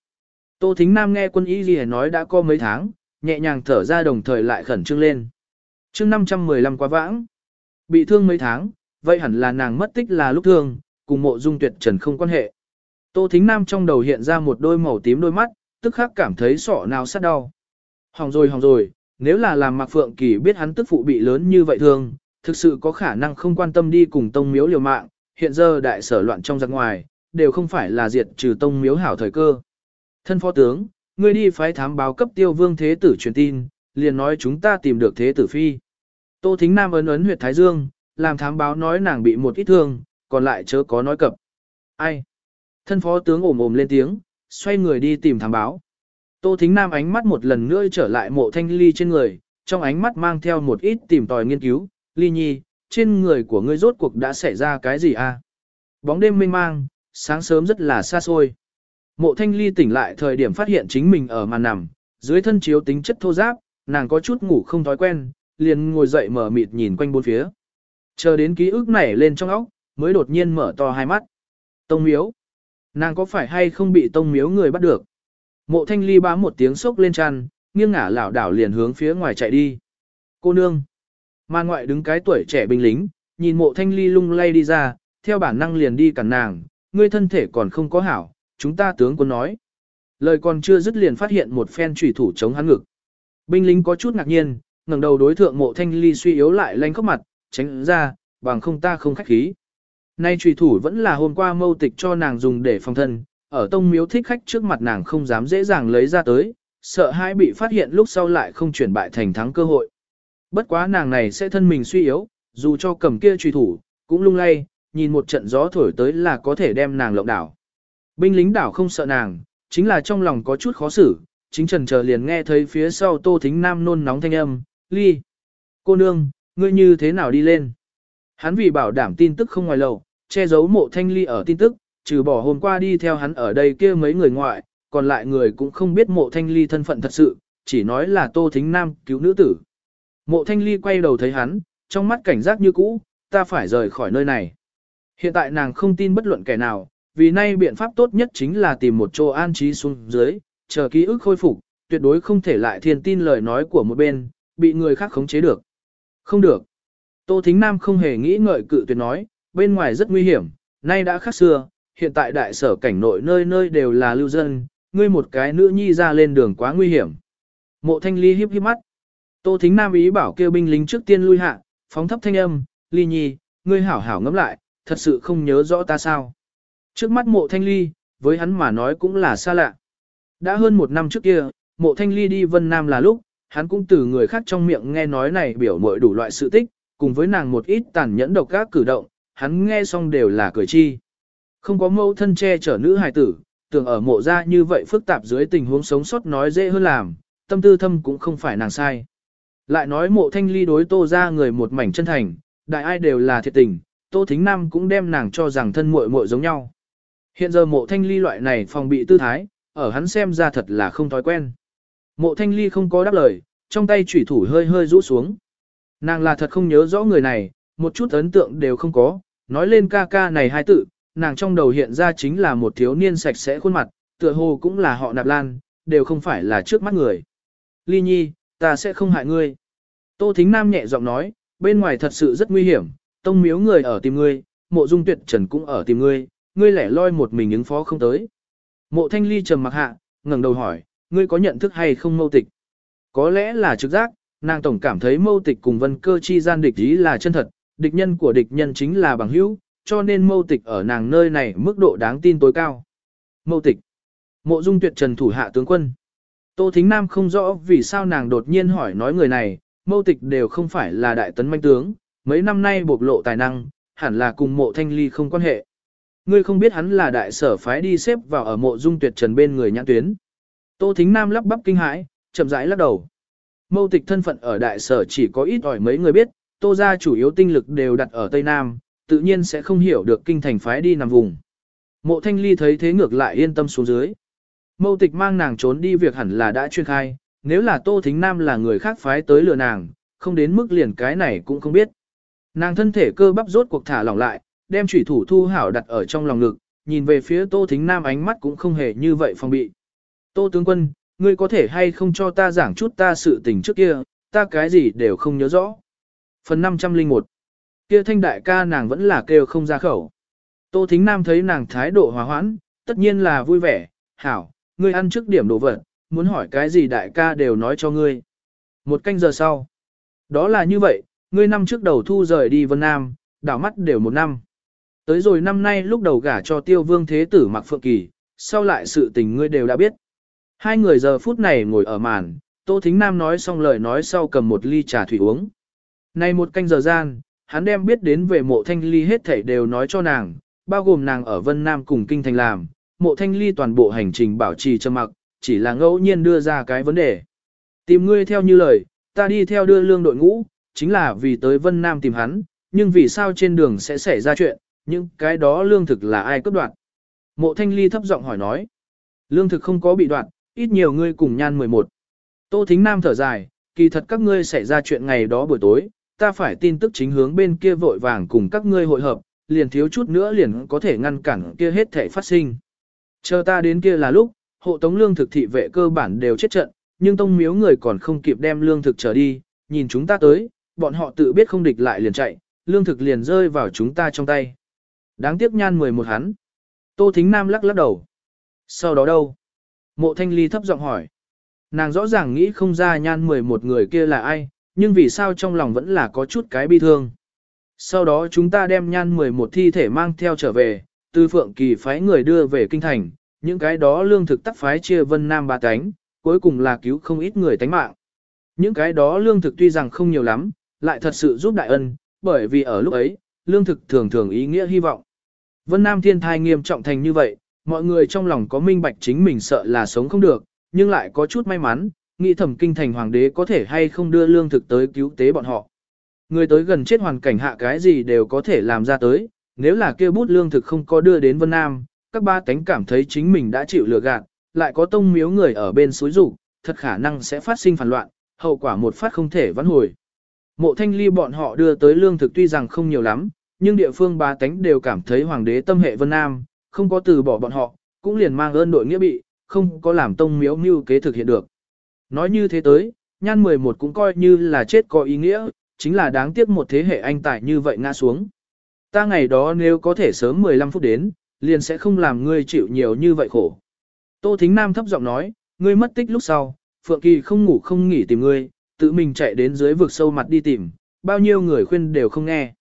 [SPEAKER 1] Tô Thính Nam nghe quân y gì nói đã có mấy tháng, nhẹ nhàng thở ra đồng thời lại khẩn trương lên. chương 515 quá vãng, bị thương mấy tháng, vậy hẳn là nàng mất tích là lúc thương, cùng mộ dung tuyệt trần không quan hệ. Tô Thính Nam trong đầu hiện ra một đôi màu tím đôi mắt, tức khắc cảm thấy sọ nào sát đau. Hỏng rồi hỏng rồi, nếu là làm Mạc Phượng Kỳ biết hắn tức phụ bị lớn như vậy thương, thực sự có khả năng không quan tâm đi cùng tông miếu liều mạng, hiện giờ đại sở loạn trong giặc ngoài, đều không phải là diệt trừ tông miếu hảo thời cơ. Thân phó tướng, ngươi đi phái thám báo cấp tiêu vương thế tử truyền tin, liền nói chúng ta tìm được thế tử phi. Tô Thính Nam ấn ấn huyệt Thái Dương, làm thám báo nói nàng bị một ít thương, còn lại chớ có nói cập. Ai? Thân phó tướng ồm ồm lên tiếng, xoay người đi tìm thám báo. Tô Thính Nam ánh mắt một lần nữa trở lại mộ thanh ly trên người, trong ánh mắt mang theo một ít tìm tòi nghiên cứu, ly nhi, trên người của ngươi rốt cuộc đã xảy ra cái gì a? À? Bóng đêm mênh mang, sáng sớm rất là xa xôi. Mộ thanh ly tỉnh lại thời điểm phát hiện chính mình ở màn nằm, dưới thân chiếu tính chất thô giáp, nàng có chút ngủ không thói quen, liền ngồi dậy mở mịt nhìn quanh bốn phía. Chờ đến ký ức nảy lên trong óc, mới đột nhiên mở to hai mắt. Tông miếu. Nàng có phải hay không bị tông miếu người bắt được? Mộ thanh ly bám một tiếng sốc lên chăn, nghiêng ngả lảo đảo liền hướng phía ngoài chạy đi. Cô nương. Màn ngoại đứng cái tuổi trẻ binh lính, nhìn mộ thanh ly lung lay đi ra, theo bản năng liền đi cản nàng, ngươi thân thể còn không có hảo, chúng ta tướng quân nói. Lời còn chưa dứt liền phát hiện một phen trùy thủ chống hắn ngực. Binh lính có chút ngạc nhiên, ngẩng đầu đối thượng mộ thanh ly suy yếu lại lanh khóc mặt, tránh ra, bằng không ta không khách khí. Nay trùy thủ vẫn là hôm qua mâu tịch cho nàng dùng để phòng thân, ở tông miếu thích khách trước mặt nàng không dám dễ dàng lấy ra tới, sợ hai bị phát hiện lúc sau lại không chuyển bại thành thắng cơ hội. Bất quá nàng này sẽ thân mình suy yếu, dù cho cầm kia trùy thủ, cũng lung lay, nhìn một trận gió thổi tới là có thể đem nàng lộng đảo. Binh lính đảo không sợ nàng, chính là trong lòng có chút khó xử, chính trần chờ liền nghe thấy phía sau tô thính nam nôn nóng thanh âm, ly. Cô nương, ngươi như thế nào đi lên? Hắn vì bảo đảm tin tức không ngoài lầu, che giấu mộ thanh ly ở tin tức, trừ bỏ hôm qua đi theo hắn ở đây kia mấy người ngoại, còn lại người cũng không biết mộ thanh ly thân phận thật sự, chỉ nói là tô thính nam cứu nữ tử. Mộ thanh ly quay đầu thấy hắn, trong mắt cảnh giác như cũ, ta phải rời khỏi nơi này. Hiện tại nàng không tin bất luận kẻ nào, vì nay biện pháp tốt nhất chính là tìm một chỗ an trí xuống dưới, chờ ký ức khôi phục, tuyệt đối không thể lại thiên tin lời nói của một bên, bị người khác khống chế được. Không được. Tô Thính Nam không hề nghĩ ngợi cự tuyệt nói, bên ngoài rất nguy hiểm, nay đã khác xưa, hiện tại đại sở cảnh nội nơi nơi đều là lưu dân, ngươi một cái nữ nhi ra lên đường quá nguy hiểm. Mộ thanh ly hiếp hiếp mắt. Tô Thính Nam ý bảo kêu binh lính trước tiên lui hạ, phóng thấp thanh âm, ly nhi, ngươi hảo hảo ngẫm lại, thật sự không nhớ rõ ta sao. Trước mắt mộ thanh ly, với hắn mà nói cũng là xa lạ. Đã hơn một năm trước kia, mộ thanh ly đi Vân Nam là lúc, hắn cũng từ người khác trong miệng nghe nói này biểu mội đủ loại sự tích, cùng với nàng một ít tàn nhẫn độc các cử động, hắn nghe xong đều là cười chi. Không có mẫu thân che chở nữ hài tử, tưởng ở mộ ra như vậy phức tạp dưới tình huống sống sót nói dễ hơn làm, tâm tư thâm cũng không phải nàng sai. Lại nói mộ thanh ly đối tô ra người một mảnh chân thành, đại ai đều là thiệt tình, tô thính nam cũng đem nàng cho rằng thân muội muội giống nhau. Hiện giờ mộ thanh ly loại này phòng bị tư thái, ở hắn xem ra thật là không thói quen. Mộ thanh ly không có đáp lời, trong tay chủy thủ hơi hơi rũ xuống. Nàng là thật không nhớ rõ người này, một chút ấn tượng đều không có, nói lên ca ca này hai tự, nàng trong đầu hiện ra chính là một thiếu niên sạch sẽ khuôn mặt, tựa hồ cũng là họ nạp lan, đều không phải là trước mắt người. Ly nhi, ta sẽ không hại ngươi. Tô Thính Nam nhẹ giọng nói, bên ngoài thật sự rất nguy hiểm, tông miếu người ở tìm ngươi, mộ dung tuyệt trần cũng ở tìm ngươi, ngươi lẻ loi một mình ứng phó không tới. Mộ thanh ly trầm mặc hạ, ngẩng đầu hỏi, ngươi có nhận thức hay không mâu tịch? Có lẽ là trực giác, nàng tổng cảm thấy mâu tịch cùng vân cơ chi gian địch ý là chân thật, địch nhân của địch nhân chính là bằng hữu, cho nên mâu tịch ở nàng nơi này mức độ đáng tin tối cao. Mâu tịch. Mộ dung tuyệt trần thủ hạ tướng quân. Tô Thính Nam không rõ vì sao nàng đột nhiên hỏi nói người này, mâu tịch đều không phải là đại tấn manh tướng, mấy năm nay bộc lộ tài năng, hẳn là cùng mộ thanh ly không quan hệ. Ngươi không biết hắn là đại sở phái đi xếp vào ở mộ dung tuyệt trần bên người nhãn tuyến. Tô Thính Nam lắp bắp kinh hãi, chậm rãi lắc đầu. Mâu tịch thân phận ở đại sở chỉ có ít ỏi mấy người biết, tô gia chủ yếu tinh lực đều đặt ở Tây Nam, tự nhiên sẽ không hiểu được kinh thành phái đi nằm vùng. Mộ thanh ly thấy thế ngược lại yên tâm xuống dưới. Mâu tịch mang nàng trốn đi việc hẳn là đã chuyên khai, nếu là Tô Thính Nam là người khác phái tới lừa nàng, không đến mức liền cái này cũng không biết. Nàng thân thể cơ bắp rốt cuộc thả lỏng lại, đem chủy thủ thu hảo đặt ở trong lòng ngực, nhìn về phía Tô Thính Nam ánh mắt cũng không hề như vậy phòng bị. Tô tướng quân, ngươi có thể hay không cho ta giảng chút ta sự tình trước kia, ta cái gì đều không nhớ rõ. Phần 501 Kia thanh đại ca nàng vẫn là kêu không ra khẩu. Tô Thính Nam thấy nàng thái độ hòa hoãn, tất nhiên là vui vẻ, hảo, ngươi ăn trước điểm đồ vật, muốn hỏi cái gì đại ca đều nói cho ngươi. Một canh giờ sau. Đó là như vậy, ngươi năm trước đầu thu rời đi Vân Nam, đảo mắt đều một năm. Tới rồi năm nay lúc đầu gả cho tiêu vương thế tử mặc phượng kỳ, sau lại sự tình ngươi đều đã biết. Hai người giờ phút này ngồi ở màn, Tô Thính Nam nói xong lời nói sau cầm một ly trà thủy uống. Này một canh giờ gian, hắn đem biết đến về mộ thanh ly hết thảy đều nói cho nàng, bao gồm nàng ở Vân Nam cùng kinh thành làm, mộ thanh ly toàn bộ hành trình bảo trì trầm mặc, chỉ là ngẫu nhiên đưa ra cái vấn đề. Tìm ngươi theo như lời, ta đi theo đưa lương đội ngũ, chính là vì tới Vân Nam tìm hắn, nhưng vì sao trên đường sẽ xảy ra chuyện, những cái đó lương thực là ai cấp đoạt. Mộ thanh ly thấp giọng hỏi nói, lương thực không có bị đoạt, ít nhiều ngươi cùng nhan 11. Tô Thính Nam thở dài, kỳ thật các ngươi xảy ra chuyện ngày đó buổi tối, ta phải tin tức chính hướng bên kia vội vàng cùng các ngươi hội hợp, liền thiếu chút nữa liền có thể ngăn cản kia hết thể phát sinh. Chờ ta đến kia là lúc, hộ tống lương thực thị vệ cơ bản đều chết trận, nhưng tông miếu người còn không kịp đem lương thực trở đi, nhìn chúng ta tới, bọn họ tự biết không địch lại liền chạy, lương thực liền rơi vào chúng ta trong tay. Đáng tiếc nhan mười một hắn. Tô Thính Nam lắc lắc đầu. Sau đó đâu? Mộ Thanh Ly thấp giọng hỏi. Nàng rõ ràng nghĩ không ra nhan mười một người kia là ai, nhưng vì sao trong lòng vẫn là có chút cái bi thương. Sau đó chúng ta đem nhan mười một thi thể mang theo trở về, từ phượng kỳ phái người đưa về kinh thành, những cái đó lương thực tắc phái chia vân nam ba cánh, cuối cùng là cứu không ít người tánh mạng. Những cái đó lương thực tuy rằng không nhiều lắm, lại thật sự giúp đại ân, bởi vì ở lúc ấy, lương thực thường thường ý nghĩa hy vọng. Vân Nam thiên thai nghiêm trọng thành như vậy, mọi người trong lòng có minh bạch chính mình sợ là sống không được, nhưng lại có chút may mắn, nghĩ thẩm kinh thành hoàng đế có thể hay không đưa lương thực tới cứu tế bọn họ. Người tới gần chết hoàn cảnh hạ cái gì đều có thể làm ra tới, nếu là kia bút lương thực không có đưa đến Vân Nam, các ba tánh cảm thấy chính mình đã chịu lừa gạt, lại có tông miếu người ở bên suối rủ, thật khả năng sẽ phát sinh phản loạn, hậu quả một phát không thể vãn hồi. Mộ thanh ly bọn họ đưa tới lương thực tuy rằng không nhiều lắm, nhưng địa phương ba tánh đều cảm thấy hoàng đế tâm hệ Vân Nam, không có từ bỏ bọn họ, cũng liền mang ơn đội nghĩa bị, không có làm tông miếu mưu kế thực hiện được. Nói như thế tới, nhan 11 cũng coi như là chết có ý nghĩa, chính là đáng tiếc một thế hệ anh tài như vậy ngã xuống. Ta ngày đó nếu có thể sớm 15 phút đến, liền sẽ không làm ngươi chịu nhiều như vậy khổ. Tô Thính Nam thấp giọng nói, ngươi mất tích lúc sau, Phượng Kỳ không ngủ không nghỉ tìm ngươi, tự mình chạy đến dưới vực sâu mặt đi tìm, bao nhiêu người khuyên đều không nghe.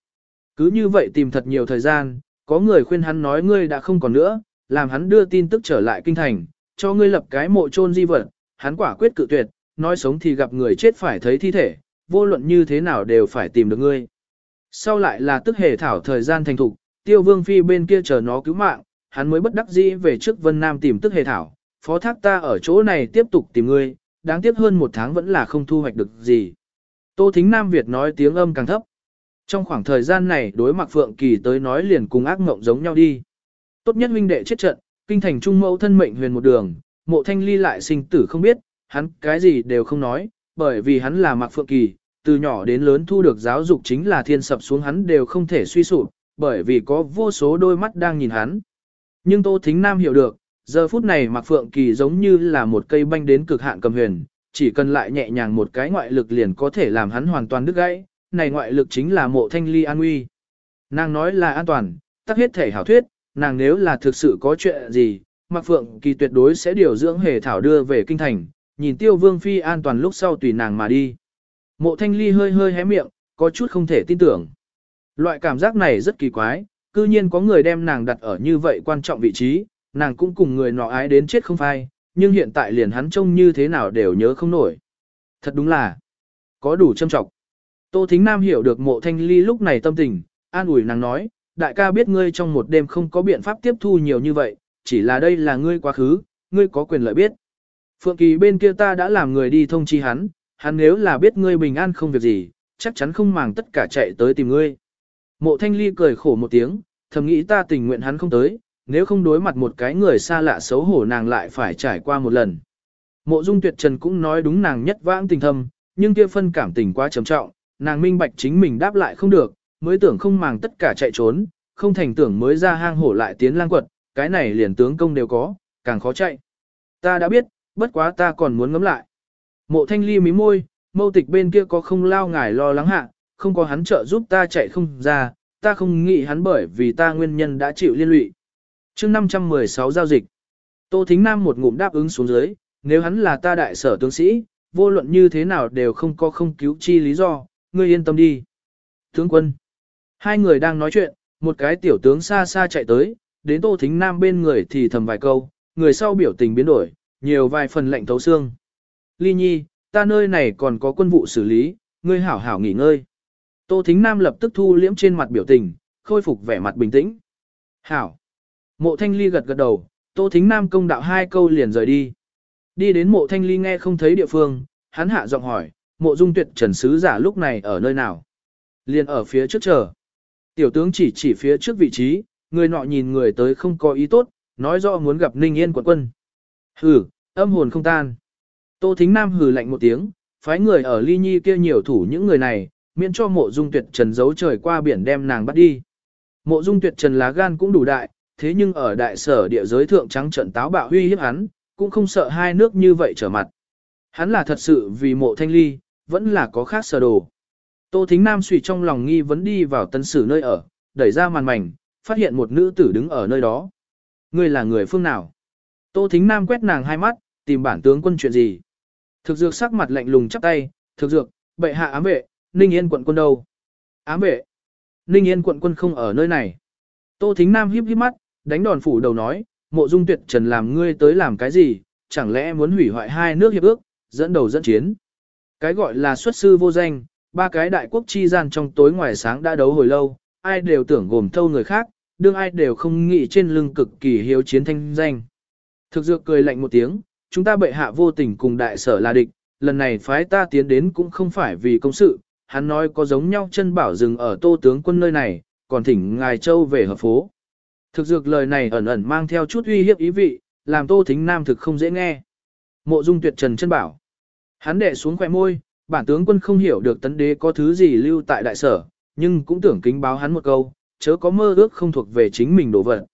[SPEAKER 1] Cứ như vậy tìm thật nhiều thời gian, có người khuyên hắn nói ngươi đã không còn nữa, làm hắn đưa tin tức trở lại kinh thành, cho ngươi lập cái mộ chôn di vật, hắn quả quyết cự tuyệt, nói sống thì gặp người chết phải thấy thi thể, vô luận như thế nào đều phải tìm được ngươi. Sau lại là tức hề thảo thời gian thành thục, tiêu vương phi bên kia chờ nó cứu mạng, hắn mới bất đắc dĩ về trước Vân Nam tìm tức hề thảo, phó thác ta ở chỗ này tiếp tục tìm ngươi, đáng tiếc hơn một tháng vẫn là không thu hoạch được gì. Tô Thính Nam Việt nói tiếng âm càng thấp. Trong khoảng thời gian này đối mặt Phượng Kỳ tới nói liền cùng ác mộng giống nhau đi. Tốt nhất huynh đệ chết trận, kinh thành trung mẫu thân mệnh huyền một đường, mộ thanh ly lại sinh tử không biết, hắn cái gì đều không nói, bởi vì hắn là Mạc Phượng Kỳ, từ nhỏ đến lớn thu được giáo dục chính là thiên sập xuống hắn đều không thể suy sụp, bởi vì có vô số đôi mắt đang nhìn hắn. Nhưng Tô Thính Nam hiểu được, giờ phút này Mạc Phượng Kỳ giống như là một cây banh đến cực hạn cầm huyền, chỉ cần lại nhẹ nhàng một cái ngoại lực liền có thể làm hắn hoàn toàn đứt gãy, này ngoại lực chính là mộ thanh ly an nguy. Nàng nói là an toàn, tắc hết thể hảo thuyết, nàng nếu là thực sự có chuyện gì, Mạc Phượng Kỳ tuyệt đối sẽ điều dưỡng hề thảo đưa về kinh thành, nhìn tiêu vương phi an toàn lúc sau tùy nàng mà đi. Mộ thanh ly hơi hơi hé miệng, có chút không thể tin tưởng. Loại cảm giác này rất kỳ quái, cư nhiên có người đem nàng đặt ở như vậy quan trọng vị trí, nàng cũng cùng người nọ ái đến chết không phai, nhưng hiện tại liền hắn trông như thế nào đều nhớ không nổi. Thật đúng là, có đủ châm trọng. Tô Thính Nam hiểu được mộ thanh ly lúc này tâm tình, an ủi nàng nói, đại ca biết ngươi trong một đêm không có biện pháp tiếp thu nhiều như vậy, chỉ là đây là ngươi quá khứ, ngươi có quyền lợi biết. Phượng Kỳ bên kia ta đã làm người đi thông chi hắn, hắn nếu là biết ngươi bình an không việc gì, chắc chắn không màng tất cả chạy tới tìm ngươi. Mộ thanh ly cười khổ một tiếng, thầm nghĩ ta tình nguyện hắn không tới, nếu không đối mặt một cái người xa lạ xấu hổ nàng lại phải trải qua một lần. Mộ dung tuyệt trần cũng nói đúng nàng nhất vãng tình thâm, nhưng kia phân cảm tình quá trầm trọng, nàng minh bạch chính mình đáp lại không được, mới tưởng không màng tất cả chạy trốn, không thành tưởng mới ra hang hổ lại tiến lang quật, cái này liền tướng công đều có, càng khó chạy. Ta đã biết, bất quá ta còn muốn ngắm lại. Mộ thanh ly mí môi, mâu tịch bên kia có không lao ngài lo lắng hạ, không có hắn trợ giúp ta chạy không ra, ta không nghĩ hắn bởi vì ta nguyên nhân đã chịu liên lụy. chương 516 giao dịch, Tô Thính Nam một ngụm đáp ứng xuống dưới, nếu hắn là ta đại sở tướng sĩ, vô luận như thế nào đều không có không cứu chi lý do, ngươi yên tâm đi. Tướng quân, hai người đang nói chuyện, một cái tiểu tướng xa xa chạy tới, đến Tô Thính Nam bên người thì thầm vài câu, người sau biểu tình biến đổi, nhiều vài phần lệnh thấu xương. Ly Nhi, ta nơi này còn có quân vụ xử lý, ngươi hảo hảo nghỉ ngơi. Tô Thính Nam lập tức thu liễm trên mặt biểu tình, khôi phục vẻ mặt bình tĩnh. Hảo. Mộ Thanh Ly gật gật đầu, Tô Thính Nam công đạo hai câu liền rời đi. Đi đến mộ Thanh Ly nghe không thấy địa phương, hắn hạ giọng hỏi, mộ dung tuyệt trần sứ giả lúc này ở nơi nào? Liền ở phía trước chờ. Tiểu tướng chỉ chỉ phía trước vị trí, người nọ nhìn người tới không có ý tốt, nói rõ muốn gặp Ninh Yên quận quân. Hừ, âm hồn không tan. Tô Thính Nam hừ lạnh một tiếng, phái người ở ly nhi kia nhiều thủ những người này, miễn cho mộ dung tuyệt trần giấu trời qua biển đem nàng bắt đi. Mộ dung tuyệt trần lá gan cũng đủ đại, thế nhưng ở đại sở địa giới thượng trắng trận táo bạo huy hiếp hắn, cũng không sợ hai nước như vậy trở mặt. Hắn là thật sự vì mộ thanh ly, vẫn là có khác sở đồ. Tô Thính Nam suy trong lòng nghi vấn đi vào tân sử nơi ở, đẩy ra màn mảnh, phát hiện một nữ tử đứng ở nơi đó. Ngươi là người phương nào? Tô Thính Nam quét nàng hai mắt, tìm bản tướng quân chuyện gì? Thực dược sắc mặt lạnh lùng chắp tay, thực dược, bệ hạ ám vệ, Ninh Yên quận quân đâu? Ám vệ. Ninh Yên quận quân không ở nơi này. Tô Thính Nam híp híp mắt, đánh đòn phủ đầu nói, mộ dung tuyệt trần làm ngươi tới làm cái gì, chẳng lẽ muốn hủy hoại hai nước hiệp ước, dẫn đầu dẫn chiến. Cái gọi là xuất sư vô danh, ba cái đại quốc chi gian trong tối ngoài sáng đã đấu hồi lâu, ai đều tưởng gồm thâu người khác, đương ai đều không nghĩ trên lưng cực kỳ hiếu chiến thanh danh. Thực dược cười lạnh một tiếng, chúng ta bệ hạ vô tình cùng đại sở là địch, lần này phái ta tiến đến cũng không phải vì công sự, hắn nói có giống nhau chân bảo dừng ở tô tướng quân nơi này, còn thỉnh ngài châu về hợp phố. Thực dược lời này ẩn ẩn mang theo chút uy hiếp ý vị, làm tô thính nam thực không dễ nghe. Mộ dung tuyệt trần chân bảo. Hắn đệ xuống khỏe môi, bản tướng quân không hiểu được tấn đế có thứ gì lưu tại đại sở, nhưng cũng tưởng kính báo hắn một câu, chớ có mơ ước không thuộc về chính mình đổ vật.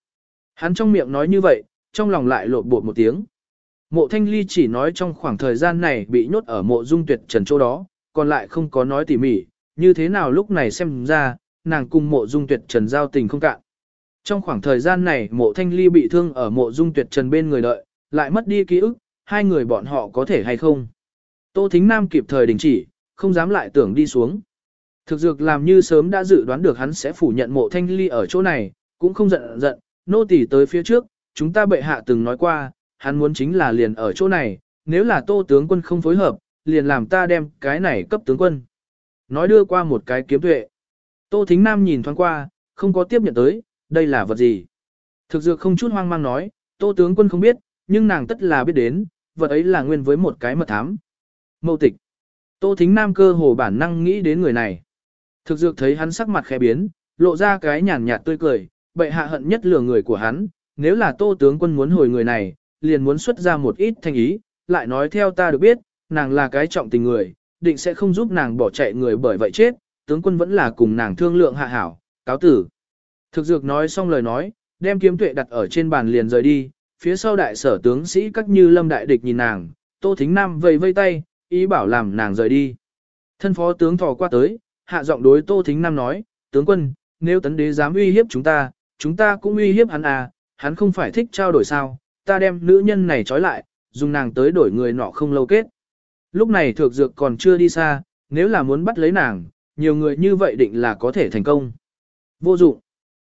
[SPEAKER 1] Hắn trong miệng nói như vậy, trong lòng lại lột bột một tiếng. Mộ thanh ly chỉ nói trong khoảng thời gian này bị nhốt ở mộ dung tuyệt trần chỗ đó, còn lại không có nói tỉ mỉ, như thế nào lúc này xem ra, nàng cùng mộ dung tuyệt trần giao tình không cạn. Trong khoảng thời gian này mộ thanh ly bị thương ở mộ dung tuyệt trần bên người đợi, lại mất đi ký ức, hai người bọn họ có thể hay không. Tô Thính Nam kịp thời đình chỉ, không dám lại tưởng đi xuống. Thực dược làm như sớm đã dự đoán được hắn sẽ phủ nhận mộ thanh ly ở chỗ này, cũng không giận giận, nô tỳ tới phía trước, chúng ta bệ hạ từng nói qua, hắn muốn chính là liền ở chỗ này, nếu là tô tướng quân không phối hợp, liền làm ta đem cái này cấp tướng quân. Nói đưa qua một cái kiếm tuệ. Tô Thính Nam nhìn thoáng qua, không có tiếp nhận tới, đây là vật gì. Thực dược không chút hoang mang nói, Tô tướng quân không biết, nhưng nàng tất là biết đến, vật ấy là nguyên với một cái mật thám. Mâu tịch. Tô Thính Nam cơ hồ bản năng nghĩ đến người này. Thực dược thấy hắn sắc mặt khẽ biến, lộ ra cái nhàn nhạt tươi cười, bệ hạ hận nhất lừa người của hắn, nếu là Tô tướng quân muốn hồi người này, liền muốn xuất ra một ít thanh ý, lại nói theo ta được biết, nàng là cái trọng tình người, định sẽ không giúp nàng bỏ chạy người bởi vậy chết, tướng quân vẫn là cùng nàng thương lượng hạ hảo, cáo tử. Thực dược nói xong lời nói, đem kiếm tuệ đặt ở trên bàn liền rời đi, phía sau đại sở tướng sĩ các như lâm đại địch nhìn nàng, tô thính nam vây vây tay, ý bảo làm nàng rời đi. Thân phó tướng thò qua tới, hạ giọng đối tô thính nam nói, tướng quân, nếu tấn đế dám uy hiếp chúng ta, chúng ta cũng uy hiếp hắn à, hắn không phải thích trao đổi sao, ta đem nữ nhân này trói lại, dùng nàng tới đổi người nọ không lâu kết. Lúc này thược dược còn chưa đi xa, nếu là muốn bắt lấy nàng, nhiều người như vậy định là có thể thành công. Vô dụng.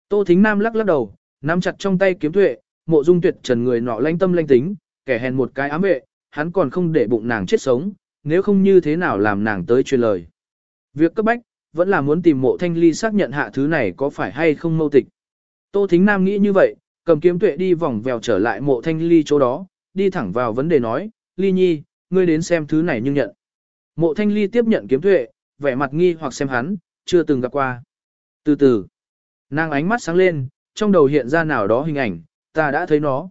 [SPEAKER 1] Tô Thính Nam lắc lắc đầu, nắm chặt trong tay kiếm tuệ, mộ dung tuyệt trần người nọ lanh tâm lanh tính, kẻ hèn một cái ám vệ, hắn còn không để bụng nàng chết sống, nếu không như thế nào làm nàng tới truyền lời. Việc cấp bách, vẫn là muốn tìm mộ thanh ly xác nhận hạ thứ này có phải hay không mâu tịch. Tô Thính Nam nghĩ như vậy, cầm kiếm tuệ đi vòng vèo trở lại mộ thanh ly chỗ đó, đi thẳng vào vấn đề nói, ly nhi, ngươi đến xem thứ này nhưng nhận. Mộ thanh ly tiếp nhận kiếm tuệ, vẻ mặt nghi hoặc xem hắn, chưa từng gặp qua. Từ từ, nàng ánh mắt sáng lên, trong đầu hiện ra nào đó hình ảnh, ta đã thấy nó.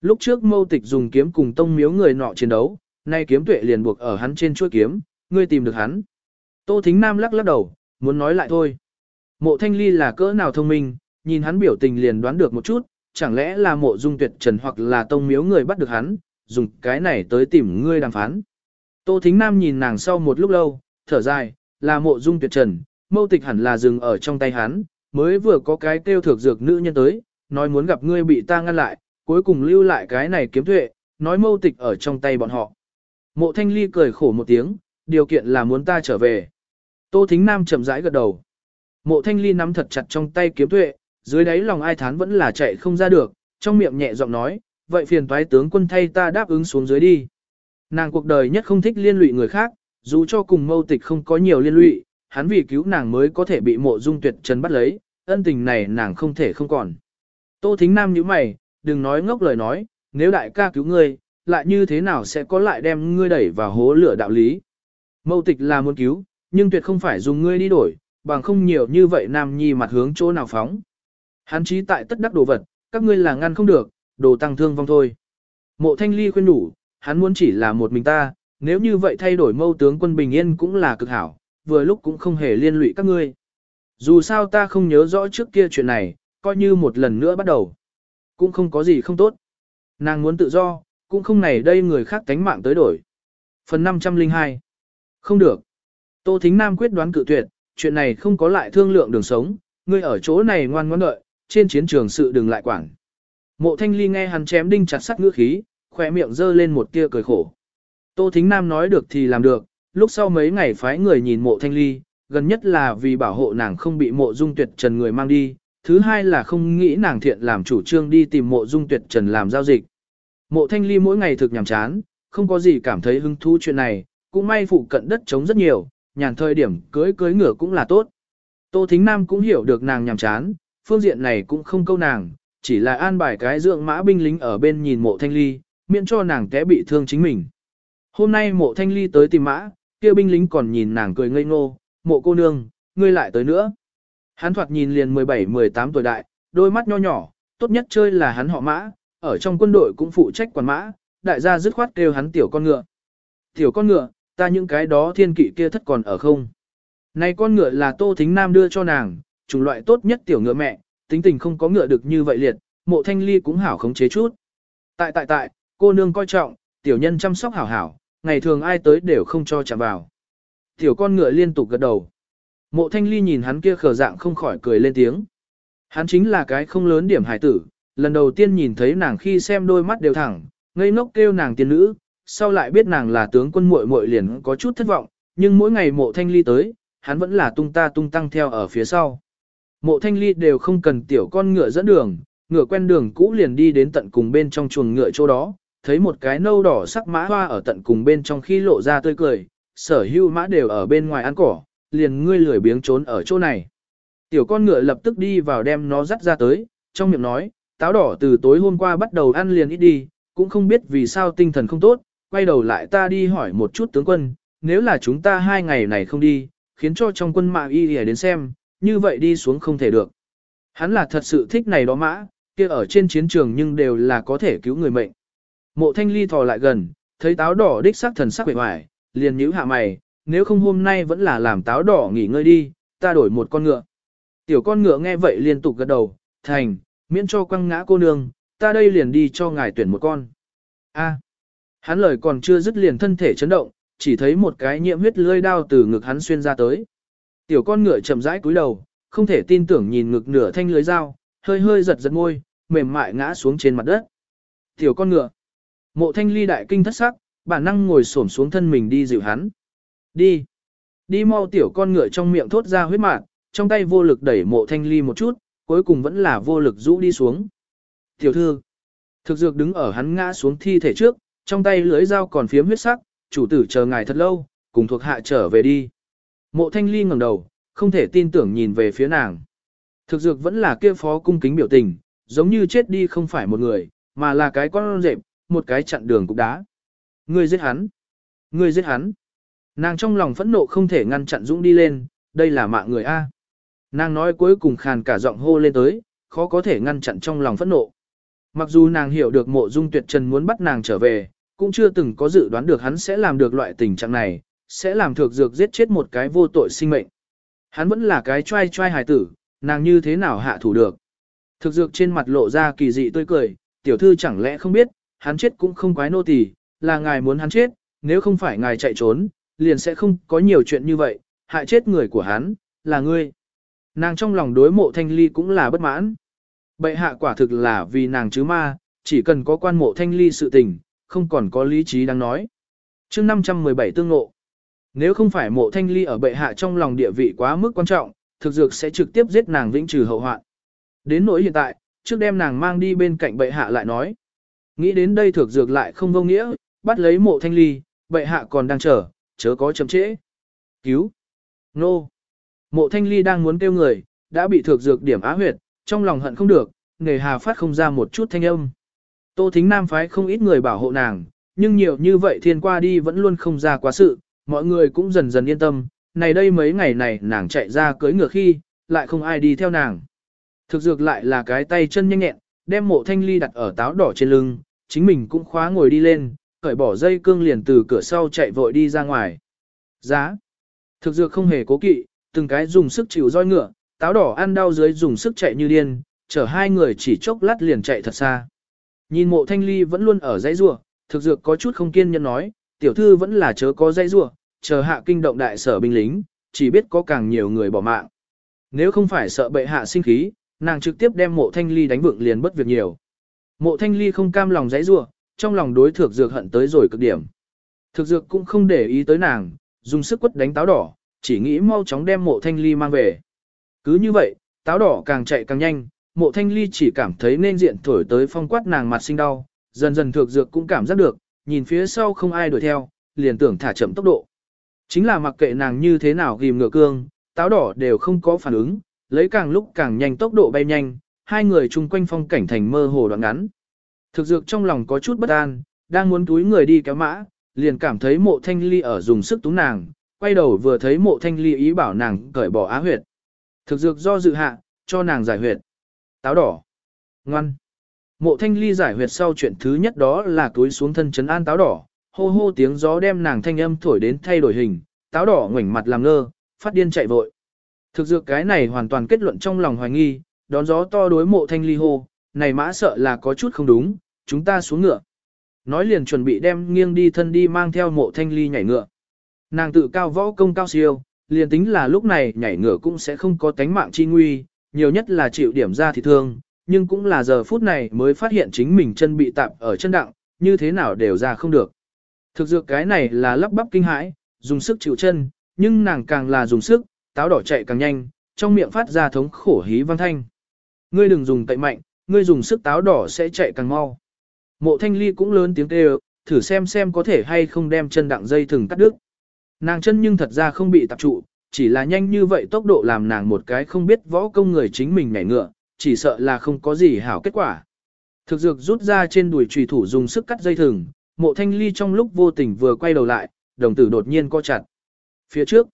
[SPEAKER 1] Lúc trước mâu tịch dùng kiếm cùng tông miếu người nọ chiến đấu, nay kiếm tuệ liền buộc ở hắn trên chuôi kiếm, ngươi tìm được hắn. Tô Thính Nam lắc lắc đầu, muốn nói lại thôi. Mộ thanh ly là cỡ nào thông minh, nhìn hắn biểu tình liền đoán được một chút, chẳng lẽ là mộ dung tuyệt trần hoặc là tông miếu người bắt được hắn, dùng cái này tới tìm ngươi đàm phán. Tô Thính Nam nhìn nàng sau một lúc lâu, thở dài, là mộ dung tuyệt trần, mâu tịch hẳn là dừng ở trong tay hắn, mới vừa có cái kêu thược dược nữ nhân tới, nói muốn gặp ngươi bị ta ngăn lại, cuối cùng lưu lại cái này kiếm tuệ, nói mâu tịch ở trong tay bọn họ. Mộ thanh ly cười khổ một tiếng, điều kiện là muốn ta trở về. Tô Thính Nam chậm rãi gật đầu. Mộ thanh ly nắm thật chặt trong tay kiếm tuệ, dưới đáy lòng ai thán vẫn là chạy không ra được, trong miệng nhẹ giọng nói, vậy phiền toái tướng quân thay ta đáp ứng xuống dưới đi. Nàng cuộc đời nhất không thích liên lụy người khác, dù cho cùng mâu tịch không có nhiều liên lụy, hắn vì cứu nàng mới có thể bị mộ dung tuyệt trần bắt lấy, ân tình này nàng không thể không còn. Tô Thính Nam như mày, đừng nói ngốc lời nói, nếu đại ca cứu ngươi, lại như thế nào sẽ có lại đem ngươi đẩy vào hố lửa đạo lý. Mâu tịch là muốn cứu, nhưng tuyệt không phải dùng ngươi đi đổi, bằng không nhiều như vậy Nam Nhi mặt hướng chỗ nào phóng. Hắn chí tại tất đắc đồ vật, các ngươi là ngăn không được, đồ tăng thương vong thôi. Mộ thanh ly khuyên đủ, hắn muốn chỉ là một mình ta, nếu như vậy thay đổi mâu tướng quân bình yên cũng là cực hảo, vừa lúc cũng không hề liên lụy các ngươi. Dù sao ta không nhớ rõ trước kia chuyện này, coi như một lần nữa bắt đầu. Cũng không có gì không tốt. Nàng muốn tự do, cũng không này đây người khác tánh mạng tới đổi. Phần 502 Không được. Tô Thính Nam quyết đoán cự tuyệt, chuyện này không có lại thương lượng đường sống, ngươi ở chỗ này ngoan ngoãn đợi, trên chiến trường sự đừng lại quản. Mộ thanh ly nghe hắn chém đinh chặt sắt ngữ khí, khỏe miệng dơ lên một tia cười khổ. Tô Thính Nam nói được thì làm được, lúc sau mấy ngày phái người nhìn mộ thanh ly, gần nhất là vì bảo hộ nàng không bị mộ dung tuyệt trần người mang đi, thứ hai là không nghĩ nàng thiện làm chủ trương đi tìm mộ dung tuyệt trần làm giao dịch. Mộ thanh ly mỗi ngày thực nhàm chán, không có gì cảm thấy hứng thú chuyện này, cũng may phụ cận đất trống rất nhiều, nhàn thời điểm cưới cưới ngựa cũng là tốt. Tô Thính Nam cũng hiểu được nàng nhàm chán, phương diện này cũng không câu nàng, chỉ là an bài cái dưỡng mã binh lính ở bên nhìn mộ thanh ly, miễn cho nàng té bị thương chính mình. Hôm nay mộ thanh ly tới tìm mã, kia binh lính còn nhìn nàng cười ngây ngô, mộ cô nương, ngươi lại tới nữa. Hắn thoạt nhìn liền 17-18 tuổi đại, đôi mắt nho nhỏ, tốt nhất chơi là hắn họ mã, ở trong quân đội cũng phụ trách quản mã, đại gia dứt khoát kêu hắn tiểu con ngựa. Tiểu con ngựa, ta những cái đó thiên kỵ kia thất còn ở không? Này con ngựa là Tô Thính Nam đưa cho nàng, chủng loại tốt nhất tiểu ngựa mẹ, tính tình không có ngựa được như vậy liệt, mộ thanh ly cũng hảo khống chế chút. Tại tại tại, cô nương coi trọng, tiểu nhân chăm sóc hảo hảo, ngày thường ai tới đều không cho chạm vào. Tiểu con ngựa liên tục gật đầu. Mộ thanh ly nhìn hắn kia khờ dạng không khỏi cười lên tiếng. Hắn chính là cái không lớn điểm hải tử, lần đầu tiên nhìn thấy nàng khi xem đôi mắt đều thẳng, ngây ngốc kêu nàng tiên nữ, sau lại biết nàng là tướng quân muội muội liền có chút thất vọng, nhưng mỗi ngày mộ thanh ly tới, hắn vẫn là tung ta tung tăng theo ở phía sau. Mộ thanh ly đều không cần tiểu con ngựa dẫn đường, ngựa quen đường cũ liền đi đến tận cùng bên trong chuồng ngựa chỗ đó, thấy một cái nâu đỏ sắc mã hoa ở tận cùng bên trong khi lộ ra tươi cười, sở hữu mã đều ở bên ngoài ăn cỏ, liền ngươi lười biếng trốn ở chỗ này. Tiểu con ngựa lập tức đi vào đem nó dắt ra tới, trong miệng nói, táo đỏ từ tối hôm qua bắt đầu ăn liền ít đi, cũng không biết vì sao tinh thần không tốt, quay đầu lại ta đi hỏi một chút tướng quân, nếu là chúng ta hai ngày này không đi, khiến cho trong quân mạ y đến xem, như vậy đi xuống không thể được. Hắn là thật sự thích này đó mã, kia ở trên chiến trường nhưng đều là có thể cứu người mệnh. Mộ thanh ly thò lại gần, thấy táo đỏ đích sắc thần sắc vẻ hoài, liền nhíu hạ mày, nếu không hôm nay vẫn là làm táo đỏ nghỉ ngơi đi, ta đổi một con ngựa. Tiểu con ngựa nghe vậy liên tục gật đầu, thành, miễn cho quăng ngã cô nương, ta đây liền đi cho ngài tuyển một con. A hắn lời còn chưa dứt liền thân thể chấn động, chỉ thấy một cái nhiễm huyết lưỡi đao từ ngực hắn xuyên ra tới. Tiểu con ngựa chậm rãi cúi đầu, không thể tin tưởng nhìn ngực nửa thanh lưới dao, hơi hơi giật giật môi, mềm mại ngã xuống trên mặt đất. Tiểu con ngựa. Mộ thanh ly đại kinh thất sắc, bản năng ngồi xổm xuống thân mình đi dịu hắn. Đi. Đi mau tiểu con ngựa trong miệng thốt ra huyết mạt, trong tay vô lực đẩy mộ thanh ly một chút, cuối cùng vẫn là vô lực rũ đi xuống. Tiểu thư. Thực dược đứng ở hắn ngã xuống thi thể trước, trong tay lưới dao còn phiếm huyết sắc, chủ tử chờ ngài thật lâu, cùng thuộc hạ trở về đi. Mộ thanh ly ngẩng đầu, không thể tin tưởng nhìn về phía nàng. Thực dược vẫn là kia phó cung kính biểu tình, giống như chết đi không phải một người, mà là cái con rệp, một cái chặn đường cục đá. Ngươi giết hắn. Ngươi giết hắn. Nàng trong lòng phẫn nộ không thể ngăn chặn Dũng đi lên, đây là mạng người A. Nàng nói cuối cùng khàn cả giọng hô lên tới, khó có thể ngăn chặn trong lòng phẫn nộ. Mặc dù nàng hiểu được mộ dung tuyệt trần muốn bắt nàng trở về, cũng chưa từng có dự đoán được hắn sẽ làm được loại tình trạng này, sẽ làm thực dược giết chết một cái vô tội sinh mệnh. Hắn vẫn là cái trai trai hài tử, nàng như thế nào hạ thủ được. Thực dược trên mặt lộ ra kỳ dị tươi cười, tiểu thư chẳng lẽ không biết, hắn chết cũng không quái nô tỳ, là ngài muốn hắn chết, nếu không phải ngài chạy trốn, liền sẽ không có nhiều chuyện như vậy, hại chết người của hắn, là ngươi. Nàng trong lòng đối mộ thanh ly cũng là bất mãn. Bệ hạ quả thực là vì nàng chứ ma, chỉ cần có quan mộ thanh ly sự tình, không còn có lý trí đang nói. chương 517 tương ngộ. Nếu không phải mộ thanh ly ở bệ hạ trong lòng địa vị quá mức quan trọng, thực dược sẽ trực tiếp giết nàng vĩnh trừ hậu hoạn. Đến nỗi hiện tại, trước đem nàng mang đi bên cạnh bệ hạ lại nói. Nghĩ đến đây thực dược lại không vô nghĩa, bắt lấy mộ thanh ly, bệ hạ còn đang chờ, chớ có chậm trễ. Cứu! Nô! Mộ thanh ly đang muốn kêu người, đã bị thực dược điểm á huyệt, trong lòng hận không được, nghề hà phát không ra một chút thanh âm. Tô Thính Nam phái không ít người bảo hộ nàng, nhưng nhiều như vậy thiên qua đi vẫn luôn không ra quá sự, mọi người cũng dần dần yên tâm, này đây mấy ngày này nàng chạy ra cưới ngựa khi, lại không ai đi theo nàng. Thực dược lại là cái tay chân nhanh nhẹn, đem mộ thanh ly đặt ở táo đỏ trên lưng, chính mình cũng khóa ngồi đi lên, cởi bỏ dây cương liền từ cửa sau chạy vội đi ra ngoài. Giá. Thực dược không hề cố kỵ, từng cái dùng sức chịu roi ngựa, táo đỏ ăn đau dưới dùng sức chạy như điên, chở hai người chỉ chốc lát liền chạy thật xa. Nhìn mộ thanh ly vẫn luôn ở dãy rua, thực dược có chút không kiên nhẫn nói, tiểu thư vẫn là chớ có dãy rua, chờ hạ kinh động đại sở binh lính, chỉ biết có càng nhiều người bỏ mạng. Nếu không phải sợ bệ hạ sinh khí, nàng trực tiếp đem mộ thanh ly đánh vượng liền bất việc nhiều. Mộ thanh ly không cam lòng dãy rua, trong lòng đối thực dược hận tới rồi cực điểm. Thực dược cũng không để ý tới nàng, dùng sức quất đánh táo đỏ, chỉ nghĩ mau chóng đem mộ thanh ly mang về. Cứ như vậy, táo đỏ càng chạy càng nhanh, mộ thanh ly chỉ cảm thấy nên diện thổi tới phong quát nàng mặt sinh đau, dần dần thực dược cũng cảm giác được, nhìn phía sau không ai đuổi theo, liền tưởng thả chậm tốc độ. Chính là mặc kệ nàng như thế nào ghim ngựa cương, táo đỏ đều không có phản ứng, lấy càng lúc càng nhanh tốc độ bay nhanh, hai người chung quanh phong cảnh thành mơ hồ đoạn ngắn. Thực dược trong lòng có chút bất an, đang muốn túi người đi kéo mã, liền cảm thấy mộ thanh ly ở dùng sức túng nàng, quay đầu vừa thấy mộ thanh ly ý bảo nàng cởi bỏ á huyệt. Thực dược do dự hạ, cho nàng giải huyệt. Táo đỏ. Ngoan. Mộ thanh ly giải huyệt sau chuyện thứ nhất đó là túi xuống thân chấn an táo đỏ, hô hô tiếng gió đem nàng thanh âm thổi đến thay đổi hình, táo đỏ ngoảnh mặt làm ngơ, phát điên chạy vội. Thực dược cái này hoàn toàn kết luận trong lòng hoài nghi, đón gió to đối mộ thanh ly hô, này mã sợ là có chút không đúng, chúng ta xuống ngựa. Nói liền chuẩn bị đem nghiêng đi thân đi mang theo mộ thanh ly nhảy ngựa. Nàng tự cao võ công cao siêu, liền tính là lúc này nhảy ngựa cũng sẽ không có tánh mạng chi nguy, nhiều nhất là chịu điểm ra thì thương, nhưng cũng là giờ phút này mới phát hiện chính mình chân bị tạp ở chân đặng, như thế nào đều ra không được. Thực dược cái này là lắp bắp kinh hãi, dùng sức chịu chân, nhưng nàng càng là dùng sức, táo đỏ chạy càng nhanh, trong miệng phát ra thống khổ hí vang thanh. Ngươi đừng dùng tẩy mạnh, ngươi dùng sức táo đỏ sẽ chạy càng mau. Mộ thanh ly cũng lớn tiếng kêu, thử xem xem có thể hay không đem chân đặng dây thừng cắt đứt. Nàng chân nhưng thật ra không bị tập trụ, chỉ là nhanh như vậy tốc độ làm nàng một cái không biết võ công người chính mình nhảy ngựa, chỉ sợ là không có gì hảo kết quả. Thực dược rút ra trên đùi trùy thủ dùng sức cắt dây thừng, mộ thanh ly trong lúc vô tình vừa quay đầu lại, đồng tử đột nhiên co chặt. Phía trước,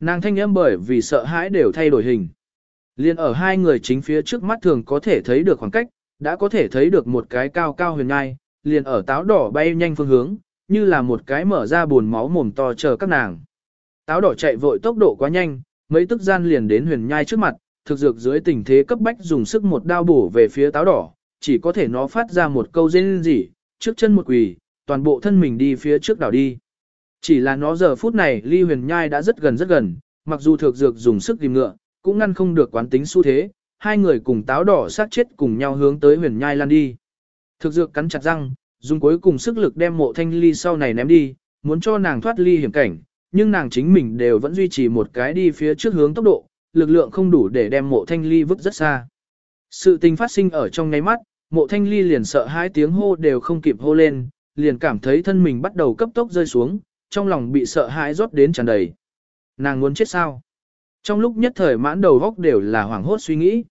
[SPEAKER 1] nàng thanh âm bởi vì sợ hãi đều thay đổi hình. Liên ở hai người chính phía trước mắt thường có thể thấy được khoảng cách, đã có thể thấy được một cái cao cao huyền ngai, liền ở táo đỏ bay nhanh phương hướng, như là một cái mở ra buồn máu mồm to chờ các nàng. Táo đỏ chạy vội tốc độ quá nhanh, mấy tức gian liền đến huyền nhai trước mặt, thực dược dưới tình thế cấp bách dùng sức một đao bổ về phía táo đỏ, chỉ có thể nó phát ra một câu rên rỉ, trước chân một quỳ, toàn bộ thân mình đi phía trước đảo đi. Chỉ là nó giờ phút này ly huyền nhai đã rất gần rất gần, mặc dù thực dược dùng sức tìm ngựa, cũng ngăn không được quán tính xu thế, hai người cùng táo đỏ sát chết cùng nhau hướng tới huyền nhai lan đi. Thực dược cắn chặt răng, dùng cuối cùng sức lực đem mộ thanh ly sau này ném đi, muốn cho nàng thoát ly hiểm cảnh, nhưng nàng chính mình đều vẫn duy trì một cái đi phía trước hướng tốc độ, lực lượng không đủ để đem mộ thanh ly vứt rất xa. Sự tình phát sinh ở trong ngay mắt, mộ thanh ly liền sợ hai tiếng hô đều không kịp hô lên, liền cảm thấy thân mình bắt đầu cấp tốc rơi xuống, trong lòng bị sợ hãi rót đến tràn đầy. Nàng muốn chết sao? Trong lúc nhất thời mãn đầu góc đều là hoảng hốt suy nghĩ.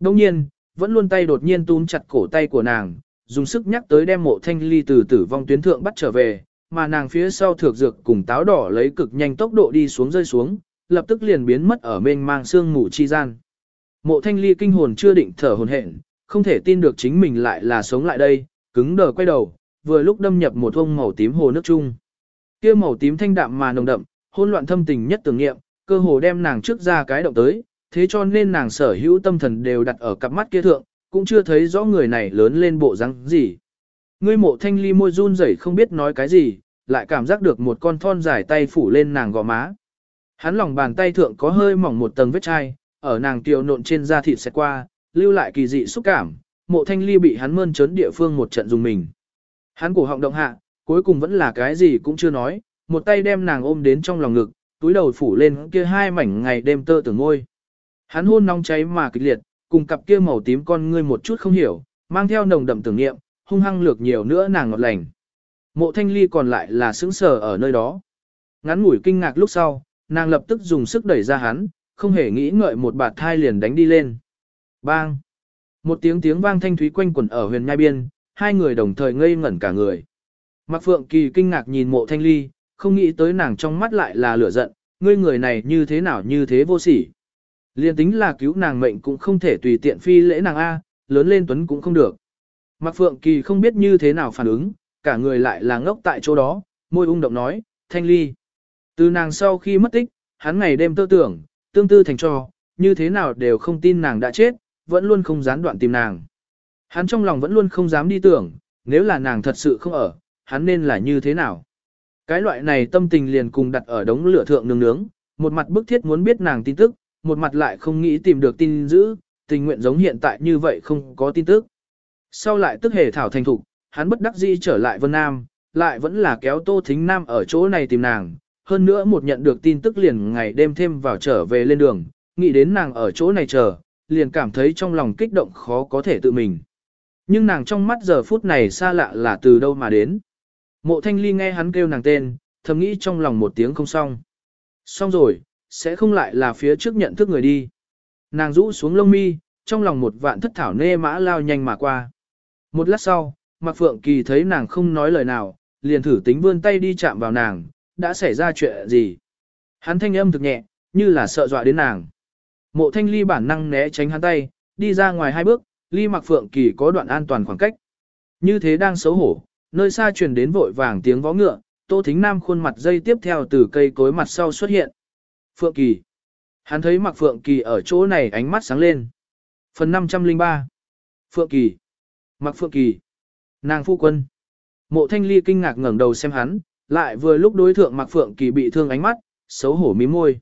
[SPEAKER 1] Đông nhiên, vẫn luôn tay đột nhiên túm chặt cổ tay của nàng, dùng sức nhắc tới đem mộ thanh ly từ tử vong tuyến thượng bắt trở về, mà nàng phía sau thược dược cùng táo đỏ lấy cực nhanh tốc độ đi xuống rơi xuống, lập tức liền biến mất ở mênh mang sương mù chi gian. Mộ thanh ly kinh hồn chưa định thở hồn hển, không thể tin được chính mình lại là sống lại đây, cứng đờ quay đầu, vừa lúc đâm nhập một ông màu tím hồ nước chung. Kia màu tím thanh đạm mà nồng đậm, hỗn loạn thâm tình nhất tưởng nghiệm, cơ hồ đem nàng trước ra cái động tới, thế cho nên nàng sở hữu tâm thần đều đặt ở cặp mắt kia thượng, cũng chưa thấy rõ người này lớn lên bộ răng gì. Ngươi mộ thanh ly môi run rẩy không biết nói cái gì, lại cảm giác được một con thon dài tay phủ lên nàng gò má. Hắn lòng bàn tay thượng có hơi mỏng một tầng vết chai, ở nàng tiều nộn trên da thịt xẹt qua, lưu lại kỳ dị xúc cảm, mộ thanh ly bị hắn mơn trớn địa phương một trận dùng mình. Hắn cổ họng động hạ, cuối cùng vẫn là cái gì cũng chưa nói, một tay đem nàng ôm đến trong lòng ngực, túi đầu phủ lên kia hai mảnh ngày đêm tơ tưởng ngôi. Hắn hôn nóng cháy mà kịch liệt, cùng cặp kia màu tím con ngươi một chút không hiểu, mang theo nồng đậm tưởng niệm, hung hăng lược nhiều nữa nàng ngọt lành. Mộ thanh ly còn lại là sững sờ ở nơi đó. Ngắn ngủi kinh ngạc lúc sau, nàng lập tức dùng sức đẩy ra hắn, không hề nghĩ ngợi một bạt thai liền đánh đi lên. Bang! Một tiếng tiếng vang thanh thúy quanh quẩn ở huyền nhai biên, hai người đồng thời ngây ngẩn cả người. Mạc Phượng Kỳ kinh ngạc nhìn mộ thanh ly, không nghĩ tới nàng trong mắt lại là lửa giận, ngươi người này như thế nào như thế vô sỉ. Liên tính là cứu nàng mệnh cũng không thể tùy tiện phi lễ nàng A, lớn lên tuấn cũng không được. Mạc Phượng Kỳ không biết như thế nào phản ứng, cả người lại là ngốc tại chỗ đó, môi ung động nói, thanh ly. Từ nàng sau khi mất tích, hắn ngày đêm tơ tưởng, tương tư thành cho, như thế nào đều không tin nàng đã chết, vẫn luôn không gián đoạn tìm nàng. Hắn trong lòng vẫn luôn không dám đi tưởng, nếu là nàng thật sự không ở, hắn nên là như thế nào. Cái loại này tâm tình liền cùng đặt ở đống lửa thượng nướng nướng, một mặt bức thiết muốn biết nàng tin tức, một mặt lại không nghĩ tìm được tin giữ, tình nguyện giống hiện tại như vậy không có tin tức. Sau lại tức hề thảo thành thục, hắn bất đắc dĩ trở lại Vân Nam, lại vẫn là kéo Tô Thính Nam ở chỗ này tìm nàng. Hơn nữa một nhận được tin tức liền ngày đêm thêm vào trở về lên đường, nghĩ đến nàng ở chỗ này chờ, liền cảm thấy trong lòng kích động khó có thể tự mình. Nhưng nàng trong mắt giờ phút này xa lạ là từ đâu mà đến. Mộ thanh ly nghe hắn kêu nàng tên, thầm nghĩ trong lòng một tiếng không xong. Xong rồi, sẽ không lại là phía trước nhận thức người đi. Nàng rũ xuống lông mi, trong lòng một vạn thất thảo nê mã lao nhanh mà qua. Một lát sau, Mạc Phượng Kỳ thấy nàng không nói lời nào, liền thử tính vươn tay đi chạm vào nàng, đã xảy ra chuyện gì. Hắn thanh âm thực nhẹ, như là sợ dọa đến nàng. Mộ thanh ly bản năng né tránh hắn tay, đi ra ngoài hai bước, ly Mạc Phượng Kỳ có đoạn an toàn khoảng cách. Như thế đang xấu hổ, nơi xa truyền đến vội vàng tiếng vó ngựa, Tô Thính Nam khuôn mặt dây tiếp theo từ cây cối mặt sau xuất hiện. Phượng Kỳ. Hắn thấy Mạc Phượng Kỳ ở chỗ này ánh mắt sáng lên. Phần 503. Phượng Kỳ. Mạc Phượng Kỳ. Nàng phu quân. Mộ Thanh Ly kinh ngạc ngẩng đầu xem hắn, lại vừa lúc đối thượng Mạc Phượng Kỳ bị thương ánh mắt, xấu hổ mím môi.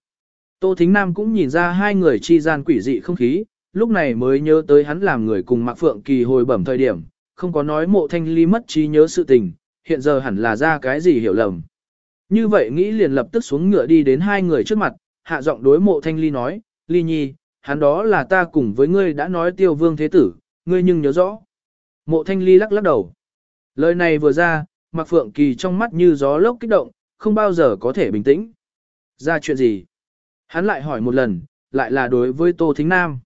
[SPEAKER 1] Tô Thính Nam cũng nhìn ra hai người chi gian quỷ dị không khí, lúc này mới nhớ tới hắn làm người cùng Mạc Phượng Kỳ hồi bẩm thời điểm, không có nói mộ thanh ly mất trí nhớ sự tình, hiện giờ hẳn là ra cái gì hiểu lầm. Như vậy nghĩ liền lập tức xuống ngựa đi đến hai người trước mặt, hạ giọng đối mộ thanh ly nói, ly nhi, hắn đó là ta cùng với ngươi đã nói tiêu vương thế tử, ngươi nhưng nhớ rõ. Mộ thanh ly lắc lắc đầu. Lời này vừa ra, Mạc Phượng Kỳ trong mắt như gió lốc kích động, không bao giờ có thể bình tĩnh. Ra chuyện gì? Hắn lại hỏi một lần, lại là đối với Tô Thính Nam.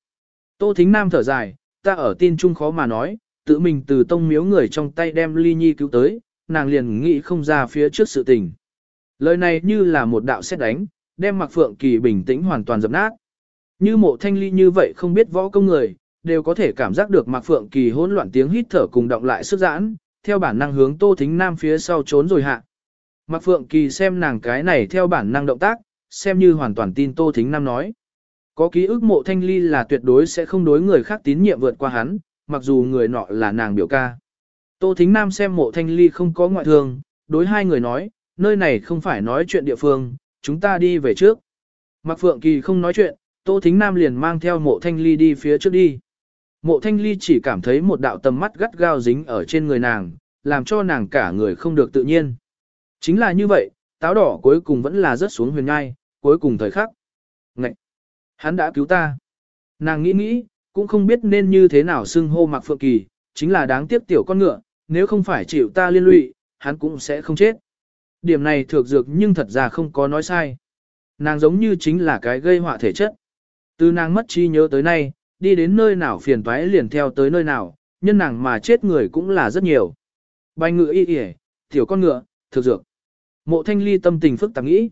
[SPEAKER 1] Tô Thính Nam thở dài, ta ở tin chung khó mà nói, tự mình từ tông miếu người trong tay đem ly nhi cứu tới, nàng liền nghĩ không ra phía trước sự tình. Lời này như là một đạo xét đánh, đem Mạc Phượng Kỳ bình tĩnh hoàn toàn dập nát. Như mộ thanh ly như vậy không biết võ công người, đều có thể cảm giác được Mạc Phượng Kỳ hỗn loạn tiếng hít thở cùng động lại sức giãn, theo bản năng hướng Tô Thính Nam phía sau trốn rồi hạ. Mạc Phượng Kỳ xem nàng cái này theo bản năng động tác, xem như hoàn toàn tin Tô Thính Nam nói. Có ký ức mộ thanh ly là tuyệt đối sẽ không đối người khác tín nhiệm vượt qua hắn, mặc dù người nọ là nàng biểu ca. Tô Thính Nam xem mộ thanh ly không có ngoại thương, đối hai người nói, nơi này không phải nói chuyện địa phương, chúng ta đi về trước. Mạc Phượng Kỳ không nói chuyện, Tô Thính Nam liền mang theo mộ thanh ly đi phía trước đi. Mộ thanh ly chỉ cảm thấy một đạo tầm mắt gắt gao dính ở trên người nàng, làm cho nàng cả người không được tự nhiên. Chính là như vậy, táo đỏ cuối cùng vẫn là rớt xuống huyền ngai, cuối cùng thời khắc. Ngậy! Hắn đã cứu ta. Nàng nghĩ nghĩ, cũng không biết nên như thế nào xưng hô Mạc Phượng Kỳ, chính là đáng tiếc tiểu con ngựa, nếu không phải chịu ta liên lụy, hắn cũng sẽ không chết. Điểm này thược dược nhưng thật ra không có nói sai. Nàng giống như chính là cái gây họa thể chất. Từ nàng mất trí nhớ tới nay, đi đến nơi nào phiền toái liền theo tới nơi nào, nhân nàng mà chết người cũng là rất nhiều. Bài ngựa y y, tiểu con ngựa, thực dược. Mộ thanh ly tâm tình phức tạp nghĩ.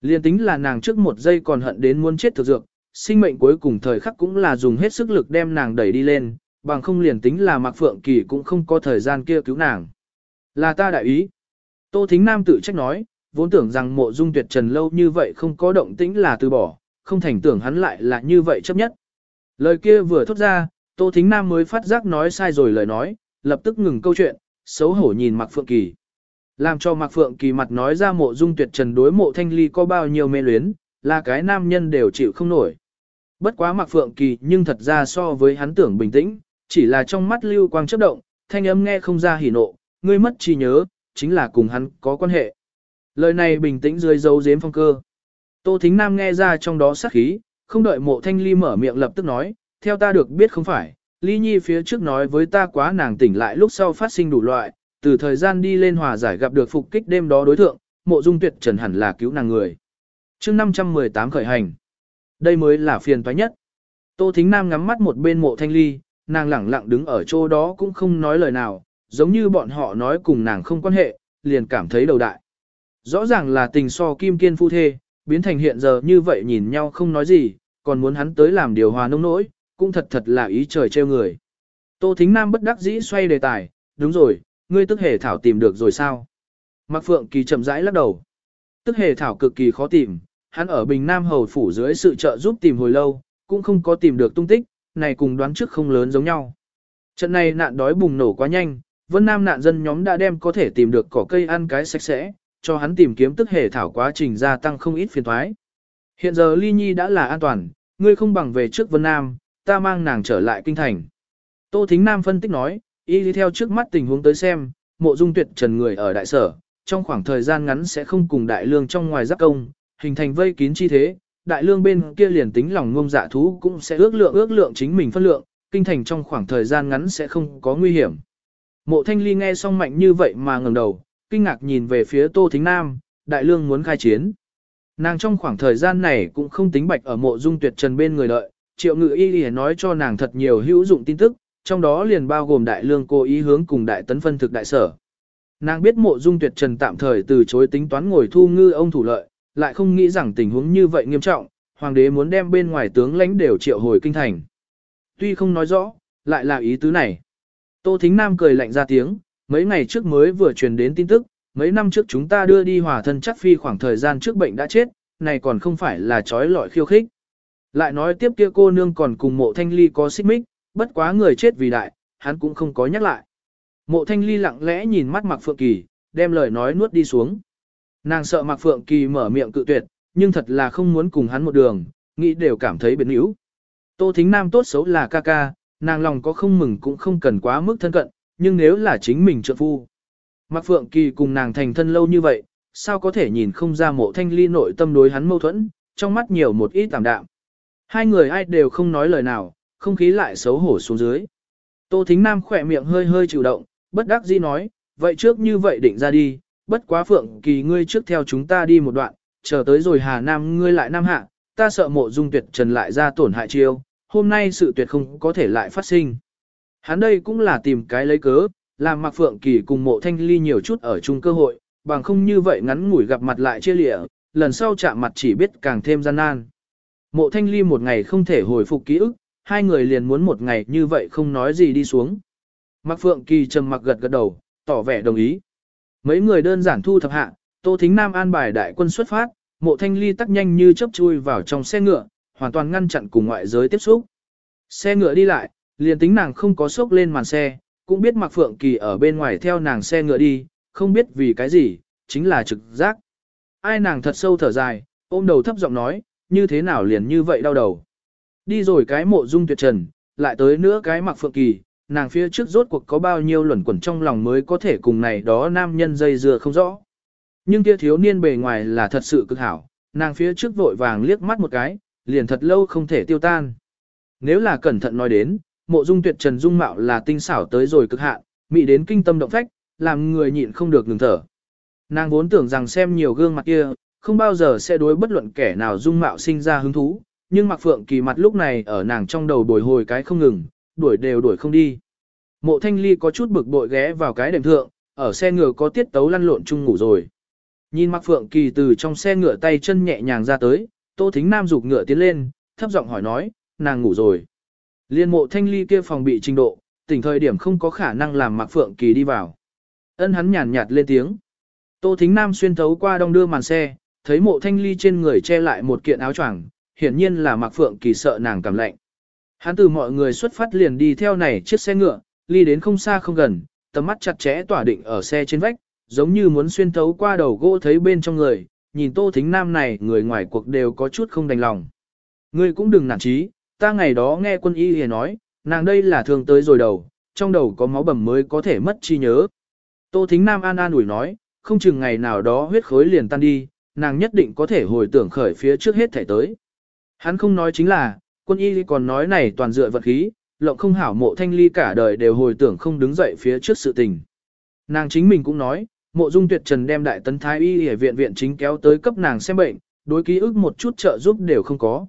[SPEAKER 1] liền tính là nàng trước một giây còn hận đến muốn chết thực dược, sinh mệnh cuối cùng thời khắc cũng là dùng hết sức lực đem nàng đẩy đi lên, bằng không liền tính là Mạc Phượng Kỳ cũng không có thời gian kia cứu nàng. Là ta đại ý. Tô Thính Nam tự trách nói, vốn tưởng rằng mộ dung tuyệt trần lâu như vậy không có động tĩnh là từ bỏ, không thành tưởng hắn lại là như vậy chấp nhất. Lời kia vừa thốt ra, Tô Thính Nam mới phát giác nói sai rồi lời nói, lập tức ngừng câu chuyện, xấu hổ nhìn Mạc Phượng Kỳ. Làm cho Mạc Phượng Kỳ mặt nói ra mộ dung tuyệt trần đối mộ thanh ly có bao nhiêu mê luyến, là cái nam nhân đều chịu không nổi. Bất quá Mạc Phượng Kỳ nhưng thật ra so với hắn tưởng bình tĩnh, chỉ là trong mắt lưu quang chớp động, thanh âm nghe không ra hỉ nộ, ngươi mất trí nhớ, chính là cùng hắn có quan hệ. Lời này bình tĩnh dưới dấu giếm phong cơ. Tô Thính Nam nghe ra trong đó sát khí, không đợi mộ thanh ly mở miệng lập tức nói, theo ta được biết không phải, ly nhi phía trước nói với ta quá nàng tỉnh lại lúc sau phát sinh đủ loại, từ thời gian đi lên hòa giải gặp được phục kích đêm đó đối tượng, mộ dung tuyệt trần hẳn là cứu nàng người. chương 518 khởi hành. Đây mới là phiền toái nhất. Tô Thính Nam ngắm mắt một bên mộ thanh ly, nàng lẳng lặng đứng ở chỗ đó cũng không nói lời nào, giống như bọn họ nói cùng nàng không quan hệ, liền cảm thấy đầu đại. Rõ ràng là tình so kim kiên phu thê, biến thành hiện giờ như vậy nhìn nhau không nói gì, còn muốn hắn tới làm điều hòa nông nỗi, cũng thật thật là ý trời treo người. Tô Thính Nam bất đắc dĩ xoay đề tài, đúng rồi, ngươi tức hề thảo tìm được rồi sao? Mạc Phượng Kỳ chậm rãi lắc đầu. Tức hề thảo cực kỳ khó tìm, hắn ở Bình Nam Hầu Phủ dưới sự trợ giúp tìm hồi lâu, cũng không có tìm được tung tích, này cùng đoán trước không lớn giống nhau. Trận này nạn đói bùng nổ quá nhanh, Vân Nam nạn dân nhóm đã đem có thể tìm được cỏ cây ăn cái sạch sẽ, cho hắn tìm kiếm tức hệ thảo quá trình gia tăng không ít phiền thoái. Hiện giờ Ly Nhi đã là an toàn, ngươi không bằng về trước Vân Nam, ta mang nàng trở lại kinh thành. Tô Thính Nam phân tích nói, y đi theo trước mắt tình huống tới xem, mộ dung tuyệt trần người ở đại sở, trong khoảng thời gian ngắn sẽ không cùng đại lương trong ngoài giáp công, hình thành vây kín chi thế, đại lương bên kia liền tính lòng ngông dạ thú cũng sẽ ước lượng ước lượng chính mình phân lượng, kinh thành trong khoảng thời gian ngắn sẽ không có nguy hiểm. Mộ thanh ly nghe xong mạnh như vậy mà ngẩng đầu, kinh ngạc nhìn về phía Tô Thính Nam, đại lương muốn khai chiến. Nàng trong khoảng thời gian này cũng không tính bạch ở mộ dung tuyệt trần bên người đợi, triệu ngự y lìa nói cho nàng thật nhiều hữu dụng tin tức, trong đó liền bao gồm đại lương cố ý hướng cùng đại tấn phân thực đại sở. Nàng biết mộ dung tuyệt trần tạm thời từ chối tính toán ngồi thu ngư ông thủ lợi, lại không nghĩ rằng tình huống như vậy nghiêm trọng, hoàng đế muốn đem bên ngoài tướng lãnh đều triệu hồi kinh thành. Tuy không nói rõ, lại là ý tứ này. Tô Thính Nam cười lạnh ra tiếng, mấy ngày trước mới vừa truyền đến tin tức, mấy năm trước chúng ta đưa đi hòa thân chắc phi khoảng thời gian trước bệnh đã chết, này còn không phải là trói lọi khiêu khích. Lại nói tiếp kia cô nương còn cùng mộ thanh ly có xích mích, bất quá người chết vì đại, hắn cũng không có nhắc lại. Mộ thanh ly lặng lẽ nhìn mắt Mạc Phượng Kỳ, đem lời nói nuốt đi xuống. Nàng sợ Mạc Phượng Kỳ mở miệng cự tuyệt, nhưng thật là không muốn cùng hắn một đường, nghĩ đều cảm thấy biến yếu. Tô Thính Nam tốt xấu là ca ca, nàng lòng có không mừng cũng không cần quá mức thân cận, nhưng nếu là chính mình trợ phu. Mạc Phượng Kỳ cùng nàng thành thân lâu như vậy, sao có thể nhìn không ra mộ thanh ly nội tâm đối hắn mâu thuẫn, trong mắt nhiều một ít tạm đạm. Hai người ai đều không nói lời nào, không khí lại xấu hổ xuống dưới. Tô Thính Nam khỏe miệng hơi hơi chịu động, bất đắc dĩ nói, vậy trước như vậy định ra đi, bất quá Phượng Kỳ ngươi trước theo chúng ta đi một đoạn, chờ tới rồi Hà Nam ngươi lại Nam Hạ, ta sợ mộ dung tuyệt trần lại ra tổn hại chiêu, hôm nay sự tuyệt không có thể lại phát sinh. Hắn đây cũng là tìm cái lấy cớ, làm Mạc Phượng Kỳ cùng mộ thanh ly nhiều chút ở chung cơ hội, bằng không như vậy ngắn ngủi gặp mặt lại chia lịa, lần sau chạm mặt chỉ biết càng thêm gian nan. Mộ thanh ly một ngày không thể hồi phục ký ức, hai người liền muốn một ngày như vậy không nói gì đi xuống. Mạc Phượng Kỳ trầm mặc gật gật đầu, tỏ vẻ đồng ý. Mấy người đơn giản thu thập hạ, Tô Thính Nam an bài đại quân xuất phát, mộ thanh ly tắc nhanh như chớp chui vào trong xe ngựa, hoàn toàn ngăn chặn cùng ngoại giới tiếp xúc. Xe ngựa đi lại, liền tính nàng không có sốc lên màn xe, cũng biết Mạc Phượng Kỳ ở bên ngoài theo nàng xe ngựa đi, không biết vì cái gì, chính là trực giác. Ai nàng thật sâu thở dài, ôm đầu thấp giọng nói, như thế nào liền như vậy đau đầu. Đi rồi cái mộ dung tuyệt trần, lại tới nữa cái Mạc Phượng Kỳ, nàng phía trước rốt cuộc có bao nhiêu luẩn quẩn trong lòng mới có thể cùng này đó nam nhân dây dưa không rõ. Nhưng kia thiếu niên bề ngoài là thật sự cực hảo, nàng phía trước vội vàng liếc mắt một cái, liền thật lâu không thể tiêu tan. Nếu là cẩn thận nói đến, mộ dung tuyệt trần dung mạo là tinh xảo tới rồi cực hạn, mị đến kinh tâm động phách, làm người nhịn không được ngừng thở. Nàng vốn tưởng rằng xem nhiều gương mặt kia, không bao giờ sẽ đối bất luận kẻ nào dung mạo sinh ra hứng thú, nhưng mặc phượng kỳ mặt lúc này ở nàng trong đầu bồi hồi cái không ngừng, đuổi đều đuổi không đi. Mộ thanh ly có chút bực bội ghé vào cái đệm thượng, ở xe ngựa có tiết tấu lăn lộn chung ngủ rồi. Nhìn mặc phượng kỳ từ trong xe ngựa tay chân nhẹ nhàng ra tới, tô thính nam dục ngựa tiến lên, thấp giọng hỏi nói, nàng ngủ rồi. Liên mộ thanh ly kia phòng bị trình độ, tỉnh thời điểm không có khả năng làm mặc phượng kỳ đi vào. Ân hắn nhàn nhạt lên tiếng. Tô thính nam xuyên thấu qua đông đưa màn xe, thấy mộ thanh ly trên người che lại một kiện áo choàng, hiển nhiên là mặc phượng kỳ sợ nàng cảm lạnh. Hắn từ mọi người xuất phát liền đi theo này chiếc xe ngựa, ly đến không xa không gần, tầm mắt chặt chẽ tỏa định ở xe trên vách, giống như muốn xuyên thấu qua đầu gỗ thấy bên trong người, nhìn Tô Thính Nam này người ngoài cuộc đều có chút không đành lòng. Ngươi cũng đừng nản chí, ta ngày đó nghe quân y hề nói, nàng đây là thường tới rồi đầu, trong đầu có máu bầm mới có thể mất chi nhớ. Tô Thính Nam an an ủi nói, không chừng ngày nào đó huyết khối liền tan đi, nàng nhất định có thể hồi tưởng khởi phía trước hết thể tới. Hắn không nói chính là, quân y còn nói này toàn dựa vật khí, lộng không hảo mộ thanh ly cả đời đều hồi tưởng không đứng dậy phía trước sự tình. Nàng chính mình cũng nói, mộ dung tuyệt trần đem đại tấn thái y ở viện viện chính kéo tới cấp nàng xem bệnh, đối ký ức một chút trợ giúp đều không có.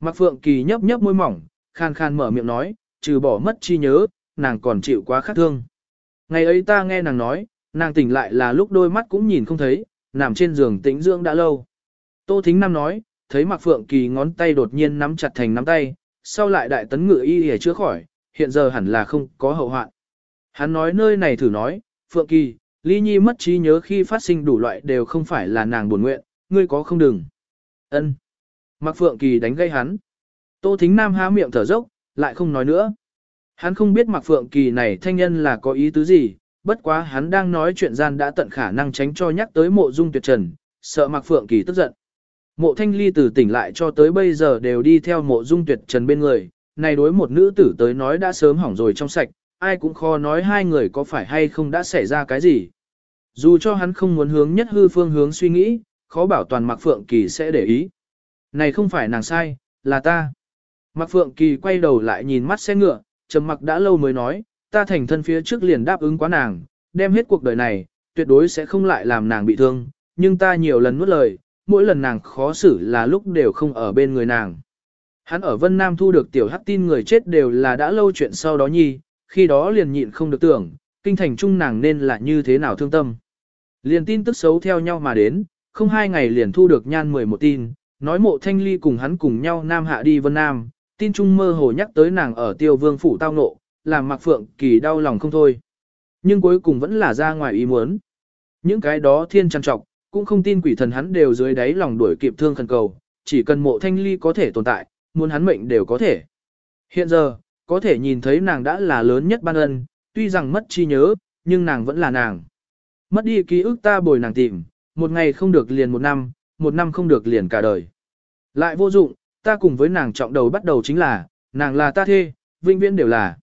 [SPEAKER 1] Mạc Phượng Kỳ nhấp nhấp môi mỏng, khan khan mở miệng nói, trừ bỏ mất chi nhớ, nàng còn chịu quá khắc thương. Ngày ấy ta nghe nàng nói, nàng tỉnh lại là lúc đôi mắt cũng nhìn không thấy, nằm trên giường tĩnh dưỡng đã lâu. Tô Thính Nam nói, thấy Mạc Phượng Kỳ ngón tay đột nhiên nắm chặt thành nắm tay, sau lại đại tấn ngự y để chữa khỏi, hiện giờ hẳn là không có hậu hoạn. Hắn nói nơi này thử nói, Phượng Kỳ, Ly Nhi mất trí nhớ khi phát sinh đủ loại đều không phải là nàng buồn nguyện, ngươi có không đừng. Ân. Mạc Phượng Kỳ đánh gây hắn. Tô Thính Nam há miệng thở dốc, lại không nói nữa. Hắn không biết Mạc Phượng Kỳ này thanh nhân là có ý tứ gì, bất quá hắn đang nói chuyện gian đã tận khả năng tránh cho nhắc tới mộ dung tuyệt trần, sợ Mạc Phượng Kỳ tức giận. Mộ thanh ly từ tỉnh lại cho tới bây giờ đều đi theo mộ dung tuyệt trần bên người, này đối một nữ tử tới nói đã sớm hỏng rồi trong sạch, ai cũng khó nói hai người có phải hay không đã xảy ra cái gì. Dù cho hắn không muốn hướng nhất hư phương hướng suy nghĩ, khó bảo toàn Mạc Phượng Kỳ sẽ để ý. Này không phải nàng sai, là ta. Mạc Phượng Kỳ quay đầu lại nhìn mắt xe ngựa, trầm mặc đã lâu mới nói, ta thành thân phía trước liền đáp ứng quá nàng, đem hết cuộc đời này, tuyệt đối sẽ không lại làm nàng bị thương, nhưng ta nhiều lần nuốt lời, mỗi lần nàng khó xử là lúc đều không ở bên người nàng. Hắn ở Vân Nam thu được tiểu hắc tin người chết đều là đã lâu chuyện sau đó nhi, khi đó liền nhịn không được tưởng, kinh thành trung nàng nên là như thế nào thương tâm. Liền tin tức xấu theo nhau mà đến, không hai ngày liền thu được nhan 11 tin, nói mộ thanh ly cùng hắn cùng nhau Nam Hạ đi Vân Nam, tin trung mơ hồ nhắc tới nàng ở tiêu vương phủ tao nộ, làm Mạc Phượng Kỳ đau lòng không thôi. Nhưng cuối cùng vẫn là ra ngoài ý muốn. Những cái đó thiên trăn trọc, cũng không tin quỷ thần hắn đều dưới đáy lòng đuổi kịp thương khẩn cầu, chỉ cần mộ thanh ly có thể tồn tại, muốn hắn mệnh đều có thể. Hiện giờ, có thể nhìn thấy nàng đã là lớn nhất ban ân, tuy rằng mất chi nhớ, nhưng nàng vẫn là nàng. Mất đi ký ức ta bồi nàng tìm, một ngày không được liền một năm, một năm không được liền cả đời. Lại vô dụng, ta cùng với nàng trọng đầu bắt đầu chính là, nàng là ta thê, vinh viễn đều là.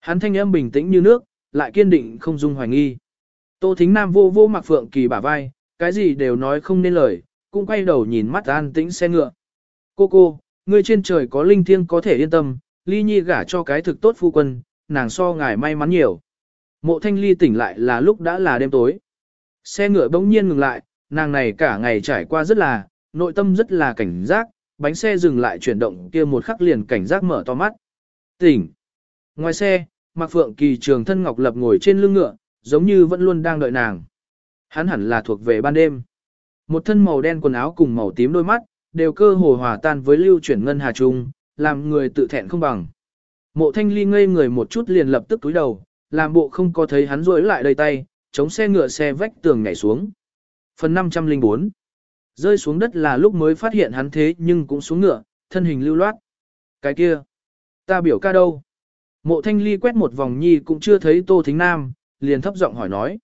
[SPEAKER 1] Hắn thanh âm bình tĩnh như nước, lại kiên định không dung hoài nghi. Tô Thính Nam vô vô mặc phượng kỳ bả vai, cái gì đều nói không nên lời, cũng quay đầu nhìn mắt an tĩnh xe ngựa. Cô cô, ngươi trên trời có linh thiêng có thể yên tâm, ly nhi gả cho cái thực tốt phu quân, nàng so ngài may mắn nhiều. Mộ thanh ly tỉnh lại là lúc đã là đêm tối. Xe ngựa bỗng nhiên ngừng lại, nàng này cả ngày trải qua rất là, nội tâm rất là cảnh giác, bánh xe dừng lại chuyển động kia một khắc liền cảnh giác mở to mắt. Tỉnh. Ngoài xe, Mạc Phượng Kỳ trường thân Ngọc Lập ngồi trên lưng ngựa, giống như vẫn luôn đang đợi nàng. Hắn hẳn là thuộc về ban đêm. Một thân màu đen quần áo cùng màu tím đôi mắt, đều cơ hồ hòa tan với lưu chuyển ngân hà trung, làm người tự thẹn không bằng. Mộ thanh ly ngây người một chút liền lập tức túi đầu, làm bộ không có thấy hắn rối lại đầy tay, chống xe ngựa xe vách tường nhảy xuống. Phần 504 Rơi xuống đất là lúc mới phát hiện hắn thế nhưng cũng xuống ngựa, thân hình lưu loát. Cái kia, ta biểu ca đâu? Mộ thanh ly quét một vòng nhi cũng chưa thấy Tô Thính Nam, liền thấp giọng hỏi nói.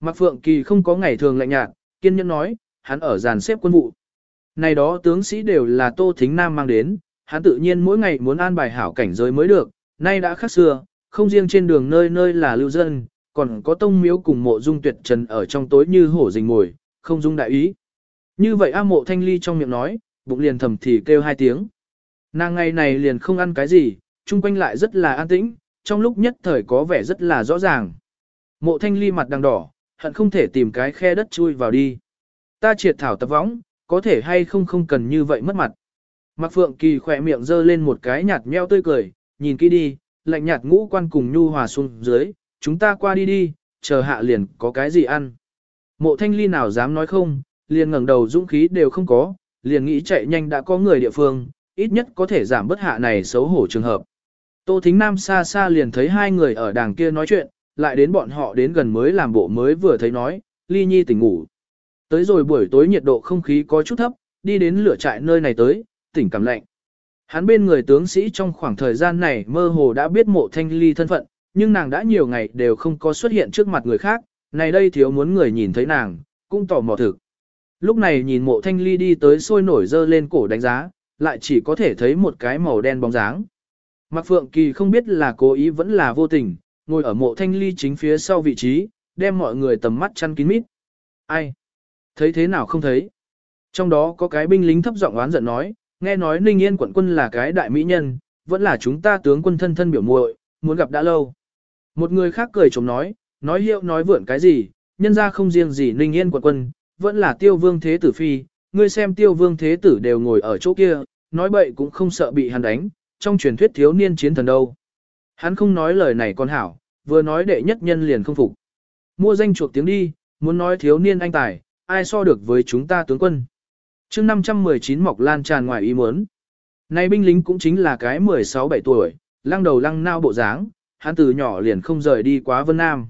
[SPEAKER 1] Mạc Phượng Kỳ không có ngày thường lạnh nhạt, kiên nhẫn nói, hắn ở giàn xếp quân vụ. Này đó tướng sĩ đều là Tô Thính Nam mang đến, hắn tự nhiên mỗi ngày muốn an bài hảo cảnh giới mới được, nay đã khác xưa, không riêng trên đường nơi nơi là lưu dân, còn có tông miếu cùng mộ dung tuyệt trần ở trong tối như hổ rình ngồi, không dung đại ý. Như vậy A mộ thanh ly trong miệng nói, bụng liền thầm thì kêu hai tiếng. Nàng ngày này liền không ăn cái gì, chung quanh lại rất là an tĩnh, trong lúc nhất thời có vẻ rất là rõ ràng. Mộ thanh ly mặt đang đỏ, hận không thể tìm cái khe đất chui vào đi. Ta triệt thảo tập võng, có thể hay không không cần như vậy mất mặt. Mạc Phượng Kỳ khỏe miệng dơ lên một cái nhạt meo tươi cười, nhìn kỹ đi, lạnh nhạt ngũ quan cùng nhu hòa xuống dưới, chúng ta qua đi đi, chờ hạ liền có cái gì ăn. Mộ thanh ly nào dám nói không, liền ngẩng đầu dũng khí đều không có, liền nghĩ chạy nhanh đã có người địa phương, ít nhất có thể giảm bớt hạ này xấu hổ trường hợp. Tô Thính Nam xa xa liền thấy hai người ở đàng kia nói chuyện, lại đến bọn họ đến gần mới làm bộ mới vừa thấy nói, ly nhi tỉnh ngủ. Tới rồi buổi tối nhiệt độ không khí có chút thấp, đi đến lửa trại nơi này tới, tỉnh cảm lạnh. Hắn bên người tướng sĩ trong khoảng thời gian này mơ hồ đã biết mộ thanh ly thân phận, nhưng nàng đã nhiều ngày đều không có xuất hiện trước mặt người khác, này đây thiếu muốn người nhìn thấy nàng, cũng tỏ mò thực. Lúc này nhìn mộ thanh ly đi tới sôi nổi dơ lên cổ đánh giá, lại chỉ có thể thấy một cái màu đen bóng dáng. Mạc Phượng Kỳ không biết là cố ý vẫn là vô tình, ngồi ở mộ thanh ly chính phía sau vị trí, đem mọi người tầm mắt chăn kín mít. Ai? Thấy thế nào không thấy? Trong đó có cái binh lính thấp giọng oán giận nói, nghe nói Ninh Yên quận quân là cái đại mỹ nhân, vẫn là chúng ta tướng quân thân thân biểu muội, muốn gặp đã lâu. Một người khác cười chống nói, nói hiệu nói vượn cái gì, nhân ra không riêng gì Ninh Yên quận quân, vẫn là tiêu vương thế tử phi, ngươi xem tiêu vương thế tử đều ngồi ở chỗ kia, nói bậy cũng không sợ bị hắn đánh, trong truyền thuyết thiếu niên chiến thần đâu. Hắn không nói lời này con hảo, vừa nói đệ nhất nhân liền không phục. Mua danh chuộc tiếng đi, muốn nói thiếu niên anh tài, ai so được với chúng ta tướng quân. chương 519 mọc lan tràn ngoài ý muốn. Này binh lính cũng chính là cái 16-17 tuổi, lăng đầu lăng nao bộ dáng, hắn từ nhỏ liền không rời đi quá Vân Nam.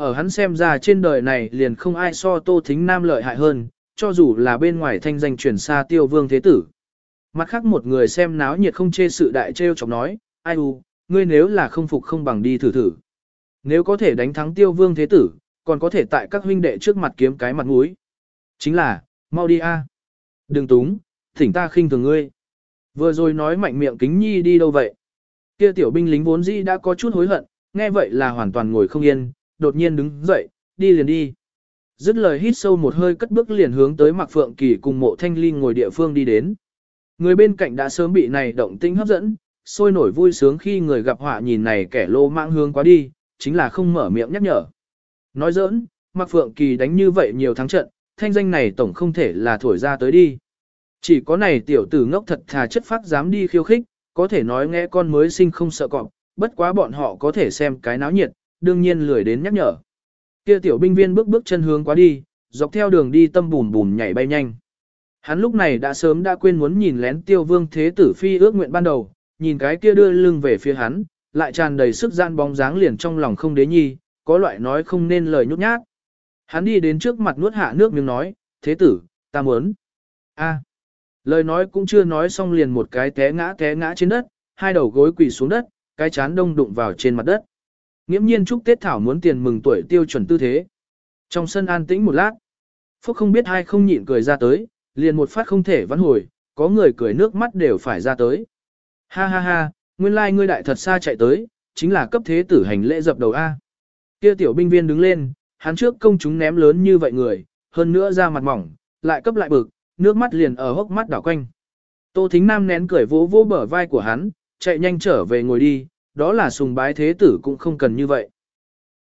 [SPEAKER 1] Ở hắn xem ra trên đời này liền không ai so Tô Thính Nam lợi hại hơn, cho dù là bên ngoài thanh danh truyền xa tiêu vương thế tử. Mặt khác một người xem náo nhiệt không chê sự đại trêu chọc nói, ai u, ngươi nếu là không phục không bằng đi thử thử. Nếu có thể đánh thắng tiêu vương thế tử, còn có thể tại các huynh đệ trước mặt kiếm cái mặt mũi. Chính là, mau đi a. Đừng túng, thỉnh ta khinh thường ngươi. Vừa rồi nói mạnh miệng kính nhi đi đâu vậy? Kia tiểu binh lính vốn dĩ đã có chút hối hận, nghe vậy là hoàn toàn ngồi không yên, đột nhiên đứng dậy, đi liền đi. Dứt lời hít sâu một hơi cất bước liền hướng tới Mạc Phượng Kỳ cùng mộ thanh ly ngồi địa phương đi đến. Người bên cạnh đã sớm bị này động tinh hấp dẫn, sôi nổi vui sướng khi người gặp họa nhìn này kẻ lô mạng hướng quá đi, chính là không mở miệng nhắc nhở. Nói giỡn, Mạc Phượng Kỳ đánh như vậy nhiều thắng trận, thanh danh này tổng không thể là thổi ra tới đi. Chỉ có này tiểu tử ngốc thật thà chất phát dám đi khiêu khích, có thể nói nghe con mới sinh không sợ cọp, bất quá bọn họ có thể xem cái náo nhiệt, đương nhiên lười đến nhắc nhở. Kia tiểu binh viên bước bước chân hướng quá đi, dọc theo đường đi tâm bùn bùn nhảy bay nhanh. Hắn lúc này đã sớm đã quên muốn nhìn lén tiêu vương thế tử phi ước nguyện ban đầu, nhìn cái kia đưa lưng về phía hắn, lại tràn đầy sức gian bóng dáng liền trong lòng không đế nhi, có loại nói không nên lời nhút nhát. Hắn đi đến trước mặt nuốt hạ nước miếng nói, thế tử, ta muốn. a lời nói cũng chưa nói xong liền một cái té ngã té ngã trên đất, hai đầu gối quỳ xuống đất, cái chán đông đụng vào trên mặt đất. Nghiễm nhiên chúc Tết Thảo muốn tiền mừng tuổi tiêu chuẩn tư thế. Trong sân an tĩnh một lát, Phúc không biết ai không nhịn cười ra tới, liền một phát không thể vãn hồi, có người cười nước mắt đều phải ra tới. Ha ha ha, nguyên lai like ngươi đại thật xa chạy tới, chính là cấp thế tử hành lễ dập đầu A. Kia tiểu binh viên đứng lên, hắn trước công chúng ném lớn như vậy người, hơn nữa ra mặt mỏng, lại cấp lại bực, nước mắt liền ở hốc mắt đảo quanh. Tô Thính Nam nén cười vỗ vỗ bờ vai của hắn, chạy nhanh trở về ngồi đi, đó là sùng bái thế tử cũng không cần như vậy.